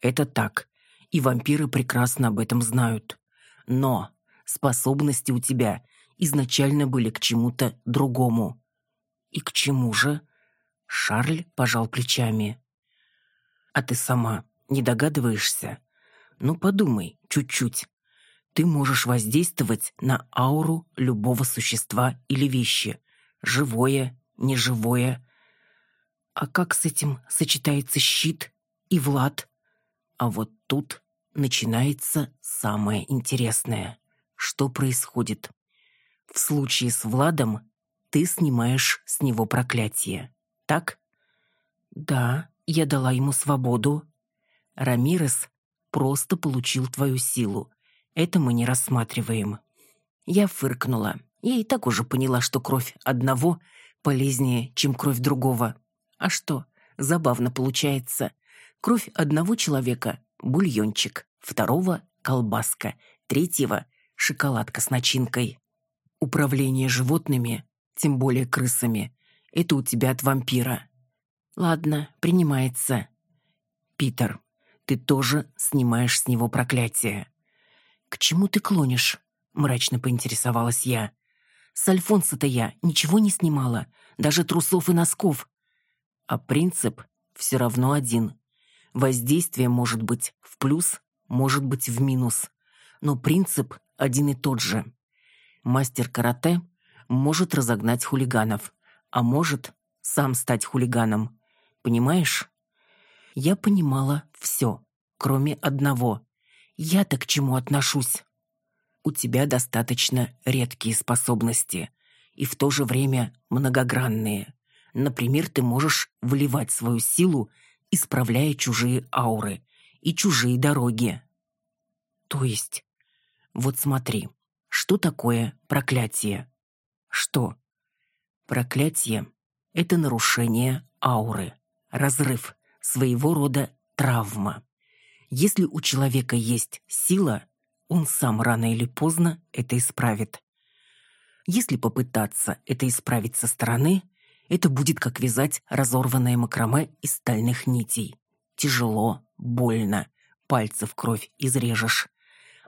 Это так. И вампиры прекрасно об этом знают. Но способности у тебя изначально были к чему-то другому. И к чему же? Шарль пожал плечами. А ты сама не догадываешься? Ну, подумай чуть-чуть ты можешь воздействовать на ауру любого существа или вещи, живое, неживое. А как с этим сочетается щит и Влад? А вот тут начинается самое интересное. Что происходит? В случае с Владом ты снимаешь с него проклятие, так? Да, я дала ему свободу. Рамирес просто получил твою силу, это мы не рассматриваем. Я фыркнула. Я и так уже поняла, что кровь одного полезнее, чем кровь другого. А что, забавно получается. Кровь одного человека – бульончик, второго – колбаска, третьего – шоколадка с начинкой. Управление животными, тем более крысами, это у тебя от вампира. Ладно, принимается. Питер, ты тоже снимаешь с него проклятие. «К чему ты клонишь?» — мрачно поинтересовалась я. «С Альфонса-то я ничего не снимала, даже трусов и носков. А принцип все равно один. Воздействие может быть в плюс, может быть в минус. Но принцип один и тот же. Мастер карате может разогнать хулиганов, а может сам стать хулиганом. Понимаешь? Я понимала все, кроме одного. Я-то к чему отношусь? У тебя достаточно редкие способности и в то же время многогранные. Например, ты можешь вливать свою силу, исправляя чужие ауры и чужие дороги. То есть, вот смотри, что такое проклятие? Что? Проклятие — это нарушение ауры, разрыв, своего рода травма. Если у человека есть сила, он сам рано или поздно это исправит. Если попытаться это исправить со стороны, это будет как вязать разорванное макраме из стальных нитей. Тяжело, больно, пальцы в кровь изрежешь.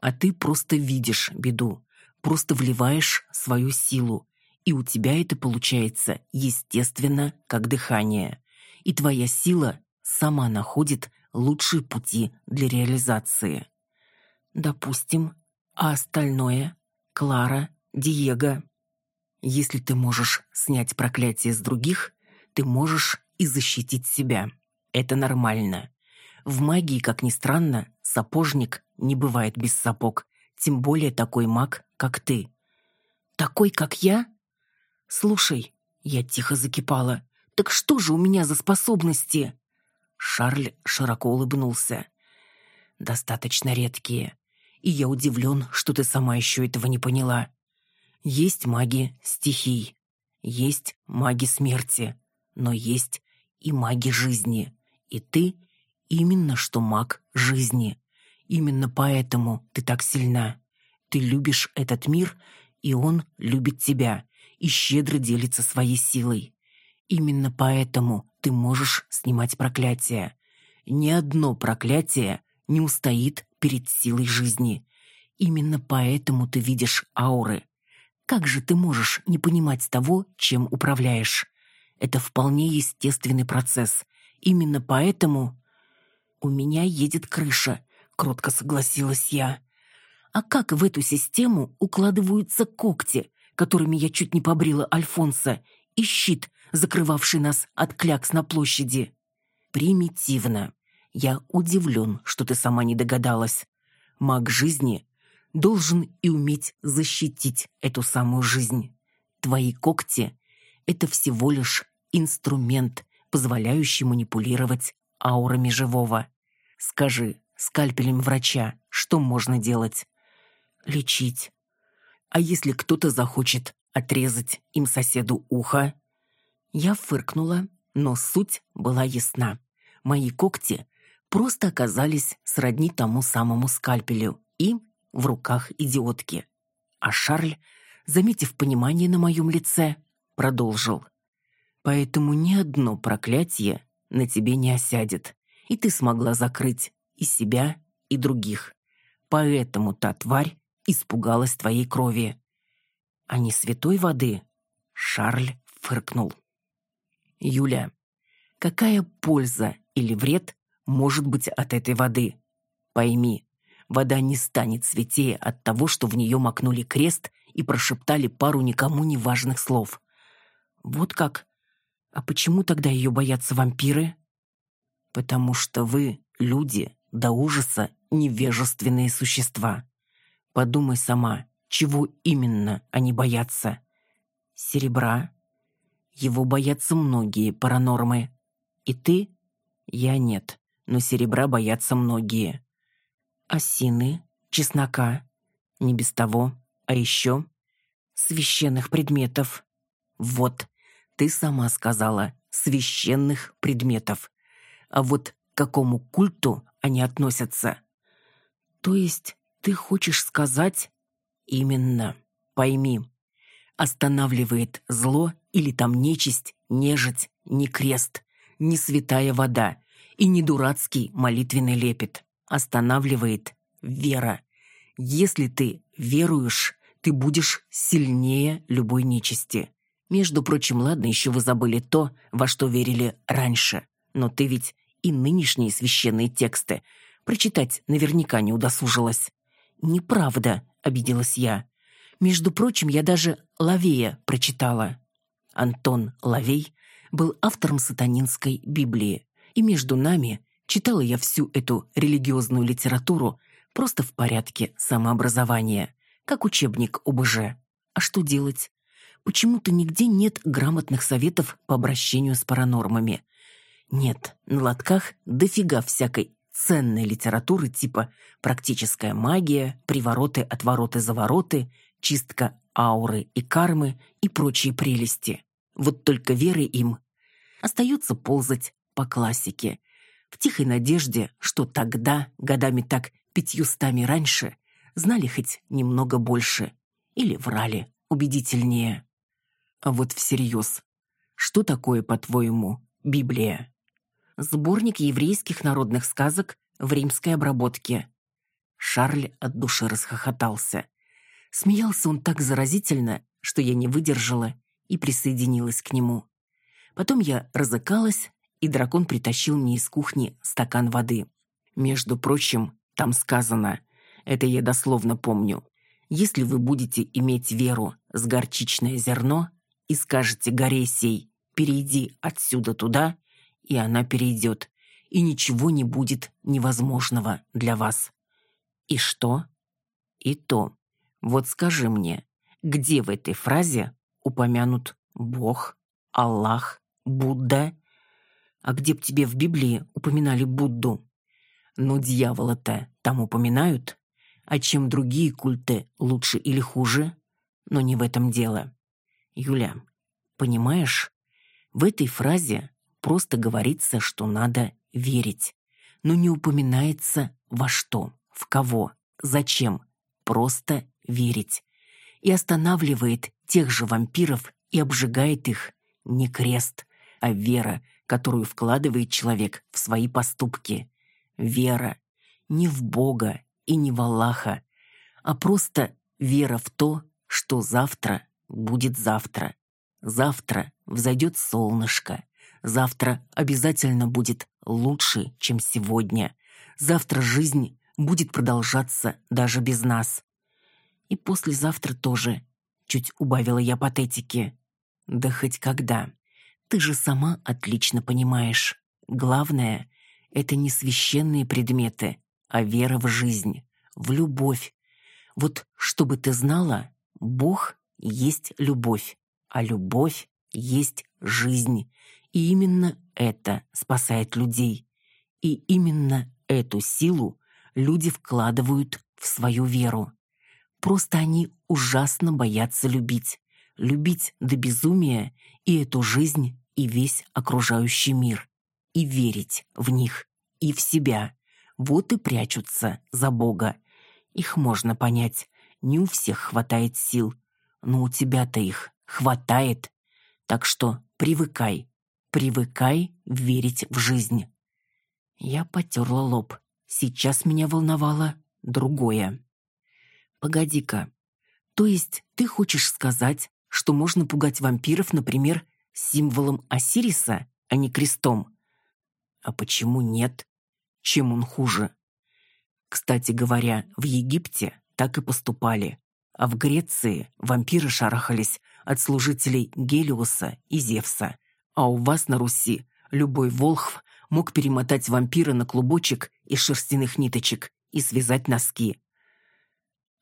А ты просто видишь беду, просто вливаешь свою силу, и у тебя это получается естественно, как дыхание. И твоя сила сама находит лучшие пути для реализации. Допустим, а остальное? Клара, Диего. Если ты можешь снять проклятие с других, ты можешь и защитить себя. Это нормально. В магии, как ни странно, сапожник не бывает без сапог, тем более такой маг, как ты. Такой, как я? Слушай, я тихо закипала. Так что же у меня за способности? Шарль широко улыбнулся. Достаточно редкие. И я удивлен, что ты сама еще этого не поняла. Есть маги стихий, есть маги смерти, но есть и маги жизни. И ты именно что маг жизни. Именно поэтому ты так сильна. Ты любишь этот мир, и он любит тебя, и щедро делится своей силой. Именно поэтому ты можешь снимать проклятия. Ни одно проклятие не устоит перед силой жизни. Именно поэтому ты видишь ауры. Как же ты можешь не понимать того, чем управляешь? Это вполне естественный процесс. Именно поэтому... У меня едет крыша, кротко согласилась я. А как в эту систему укладываются когти, которыми я чуть не побрила Альфонса, и щит, закрывавший нас от клякс на площади? Примитивно. Я удивлен, что ты сама не догадалась. Маг жизни должен и уметь защитить эту самую жизнь. Твои когти — это всего лишь инструмент, позволяющий манипулировать аурами живого. Скажи, скальпелем врача, что можно делать? Лечить. А если кто-то захочет отрезать им соседу ухо? Я фыркнула, но суть была ясна. Мои когти просто оказались сродни тому самому скальпелю и в руках идиотки. А Шарль, заметив понимание на моем лице, продолжил. «Поэтому ни одно проклятие на тебе не осядет, и ты смогла закрыть и себя, и других. Поэтому та тварь испугалась твоей крови. А не святой воды?» Шарль фыркнул. «Юля, какая польза или вред может быть от этой воды? Пойми, вода не станет святее от того, что в нее макнули крест и прошептали пару никому не важных слов. Вот как? А почему тогда ее боятся вампиры? Потому что вы, люди, до ужаса невежественные существа. Подумай сама, чего именно они боятся? Серебра? Его боятся многие паранормы. И ты? Я нет, но серебра боятся многие осины, чеснока, не без того, а еще священных предметов. Вот, ты сама сказала, священных предметов. А вот какому культу они относятся? То есть ты хочешь сказать именно, пойми, останавливает зло или там нечисть, нежить, не крест, не святая вода и не дурацкий молитвенный лепет останавливает вера. Если ты веруешь, ты будешь сильнее любой нечисти. Между прочим, ладно, еще вы забыли то, во что верили раньше. Но ты ведь и нынешние священные тексты прочитать наверняка не удосужилась. «Неправда», — обиделась я. «Между прочим, я даже Лавея прочитала». Антон Лавей был автором сатанинской Библии, и между нами Читала я всю эту религиозную литературу просто в порядке самообразования, как учебник ОБЖ. А что делать? Почему-то нигде нет грамотных советов по обращению с паранормами. Нет, на лотках дофига всякой ценной литературы типа «Практическая магия», «Привороты-отвороты-завороты», «Чистка ауры и кармы» и прочие прелести. Вот только веры им. Остается ползать по классике, в тихой надежде, что тогда, годами так пятьюстами раньше, знали хоть немного больше или врали убедительнее. А вот всерьез, что такое, по-твоему, Библия? Сборник еврейских народных сказок в римской обработке. Шарль от души расхохотался. Смеялся он так заразительно, что я не выдержала и присоединилась к нему. Потом я разыкалась, и дракон притащил мне из кухни стакан воды. Между прочим, там сказано, это я дословно помню, если вы будете иметь веру с горчичное зерно и скажете горе сей, перейди отсюда туда, и она перейдет, и ничего не будет невозможного для вас. И что? И то. Вот скажи мне, где в этой фразе упомянут Бог, Аллах, Будда? А где б тебе в Библии упоминали Будду? Но дьявола-то там упоминают? А чем другие культы лучше или хуже? Но не в этом дело. Юля, понимаешь, в этой фразе просто говорится, что надо верить. Но не упоминается во что, в кого, зачем. Просто верить. И останавливает тех же вампиров и обжигает их не крест, а вера, которую вкладывает человек в свои поступки. Вера не в Бога и не в Аллаха, а просто вера в то, что завтра будет завтра. Завтра взойдет солнышко. Завтра обязательно будет лучше, чем сегодня. Завтра жизнь будет продолжаться даже без нас. И послезавтра тоже. Чуть убавила я патетики. Да хоть когда. Ты же сама отлично понимаешь. Главное — это не священные предметы, а вера в жизнь, в любовь. Вот чтобы ты знала, Бог есть любовь, а любовь есть жизнь. И именно это спасает людей. И именно эту силу люди вкладывают в свою веру. Просто они ужасно боятся любить. Любить до безумия и эту жизнь, и весь окружающий мир. И верить в них, и в себя. Вот и прячутся за Бога. Их можно понять. Не у всех хватает сил. Но у тебя-то их хватает. Так что привыкай. Привыкай верить в жизнь. Я потерла лоб. Сейчас меня волновало другое. Погоди-ка. То есть ты хочешь сказать, что можно пугать вампиров, например, символом Осириса, а не крестом? А почему нет? Чем он хуже? Кстати говоря, в Египте так и поступали. А в Греции вампиры шарахались от служителей Гелиоса и Зевса. А у вас на Руси любой волхв мог перемотать вампира на клубочек из шерстяных ниточек и связать носки.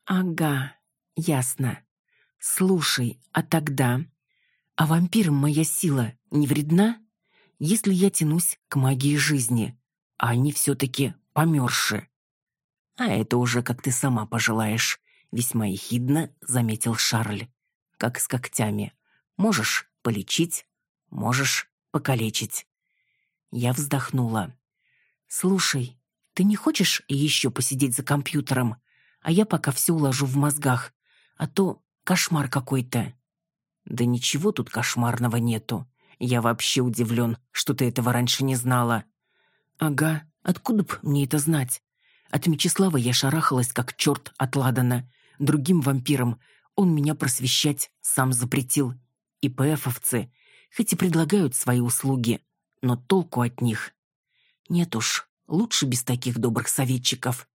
«Ага, ясно. Слушай, а тогда... А вампирам моя сила не вредна, если я тянусь к магии жизни, а они все-таки померши?» «А это уже как ты сама пожелаешь», — весьма ехидно заметил Шарль. «Как с когтями. Можешь полечить, можешь покалечить». Я вздохнула. «Слушай, ты не хочешь еще посидеть за компьютером? А я пока все уложу в мозгах, а то кошмар какой-то». «Да ничего тут кошмарного нету. Я вообще удивлен, что ты этого раньше не знала». «Ага, откуда б мне это знать? От Мечислава я шарахалась, как черт от Ладана. Другим вампирам он меня просвещать сам запретил. И ПФовцы, хоть и предлагают свои услуги, но толку от них. Нет уж, лучше без таких добрых советчиков.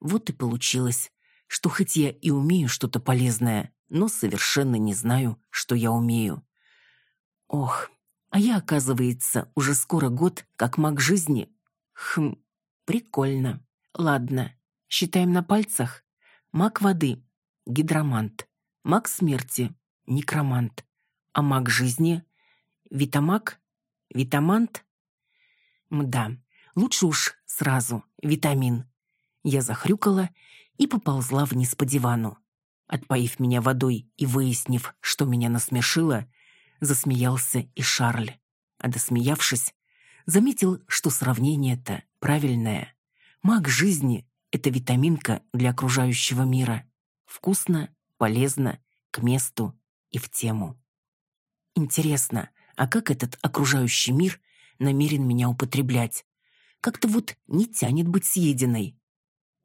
Вот и получилось, что хоть я и умею что-то полезное, но совершенно не знаю, что я умею. Ох, а я, оказывается, уже скоро год как маг жизни. Хм, прикольно. Ладно, считаем на пальцах. Маг воды — гидромант. Маг смерти — некромант. А маг жизни — витамаг, витамант. Мда, лучше уж сразу витамин. Я захрюкала и поползла вниз по дивану. Отпоив меня водой и выяснив, что меня насмешило, засмеялся и Шарль. А досмеявшись, Заметил, что сравнение-то правильное. Маг жизни — это витаминка для окружающего мира. Вкусно, полезно, к месту и в тему. Интересно, а как этот окружающий мир намерен меня употреблять? Как-то вот не тянет быть съеденной.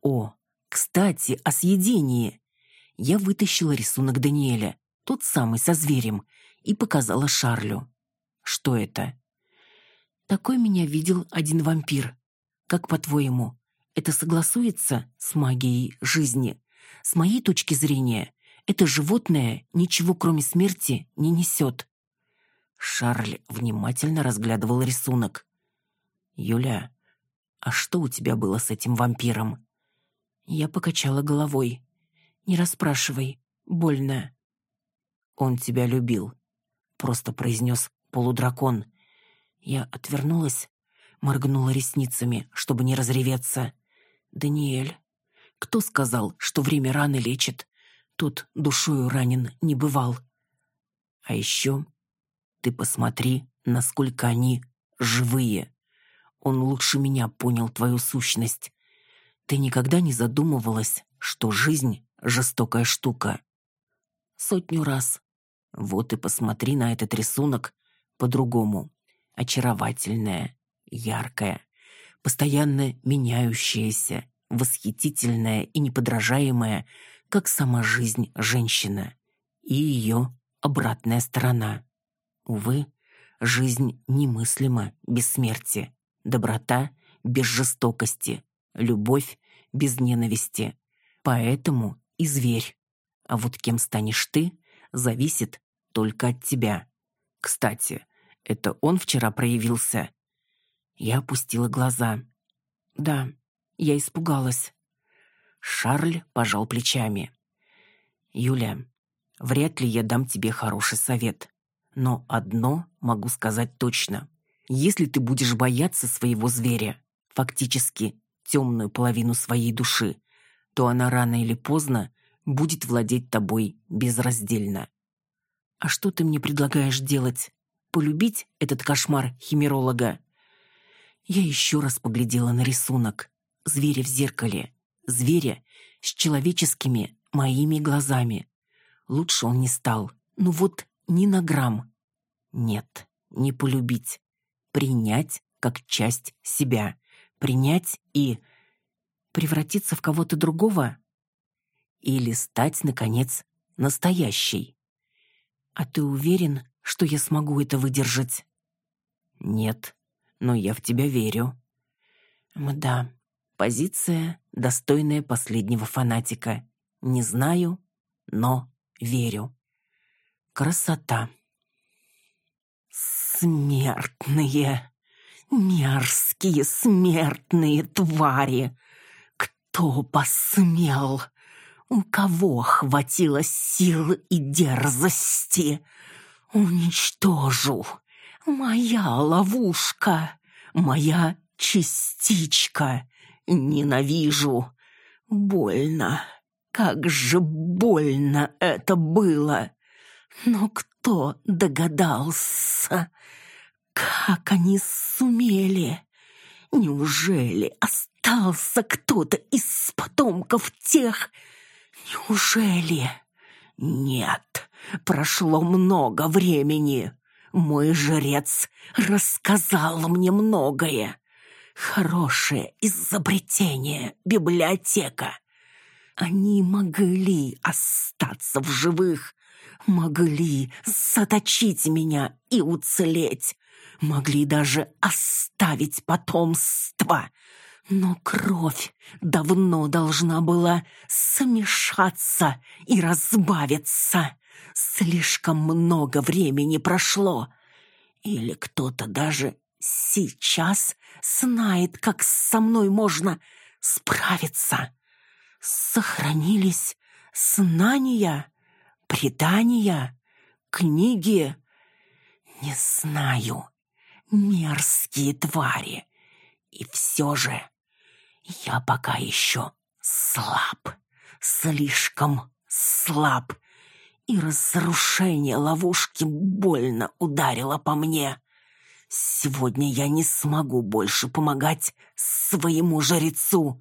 О, кстати, о съедении. Я вытащила рисунок Даниэля, тот самый со зверем, и показала Шарлю. Что это? Такой меня видел один вампир. Как по-твоему, это согласуется с магией жизни? С моей точки зрения, это животное ничего кроме смерти не несет. Шарль внимательно разглядывал рисунок. «Юля, а что у тебя было с этим вампиром?» Я покачала головой. «Не расспрашивай, больно». «Он тебя любил», — просто произнес полудракон. Я отвернулась, моргнула ресницами, чтобы не разреветься. «Даниэль, кто сказал, что время раны лечит? Тут душою ранен не бывал. А еще ты посмотри, насколько они живые. Он лучше меня понял твою сущность. Ты никогда не задумывалась, что жизнь — жестокая штука? Сотню раз. Вот и посмотри на этот рисунок по-другому. Очаровательная, яркая, постоянно меняющаяся, восхитительная и неподражаемая, как сама жизнь женщина. И ее обратная сторона. Увы, жизнь немыслима без смерти, доброта без жестокости, любовь без ненависти. Поэтому и зверь. А вот кем станешь ты, зависит только от тебя. Кстати, это он вчера проявился. Я опустила глаза. Да, я испугалась. Шарль пожал плечами. Юля, вряд ли я дам тебе хороший совет. Но одно могу сказать точно. Если ты будешь бояться своего зверя, фактически темную половину своей души, то она рано или поздно будет владеть тобой безраздельно. А что ты мне предлагаешь делать? Полюбить этот кошмар химеролога? Я еще раз поглядела на рисунок. Зверя в зеркале. Зверя с человеческими моими глазами. Лучше он не стал. Ну вот ни на грамм. Нет, не полюбить. Принять как часть себя. Принять и превратиться в кого-то другого? Или стать, наконец, настоящей? А ты уверен, что я смогу это выдержать? Нет, но я в тебя верю. Мда, позиция, достойная последнего фанатика. Не знаю, но верю. Красота. Смертные, мерзкие смертные твари. Кто посмел? У кого хватило сил и дерзости? Уничтожу. Моя ловушка, моя частичка. Ненавижу. Больно. Как же больно это было! Но кто догадался? Как они сумели? Неужели остался кто-то из потомков тех? Неужели? Нет, прошло много времени. Мой жрец рассказал мне многое. Хорошее изобретение, библиотека. Они могли остаться в живых, могли заточить меня и уцелеть, могли даже оставить потомство. Но кровь давно должна была смешаться и разбавиться. Слишком много времени прошло. Или кто-то даже сейчас знает, как со мной можно справиться сохранились знания, предания, книги. Не знаю, мерзкие твари. И все же я пока еще слаб, слишком слаб, и разрушение ловушки больно ударило по мне. Сегодня я не смогу больше помогать своему жрецу.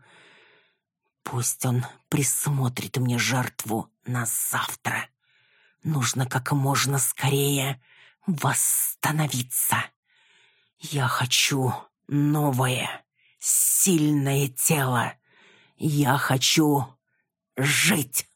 Пусть он присмотрит мне жертву на завтра. Нужно как можно скорее восстановиться. Я хочу новое, сильное тело. Я хочу жить.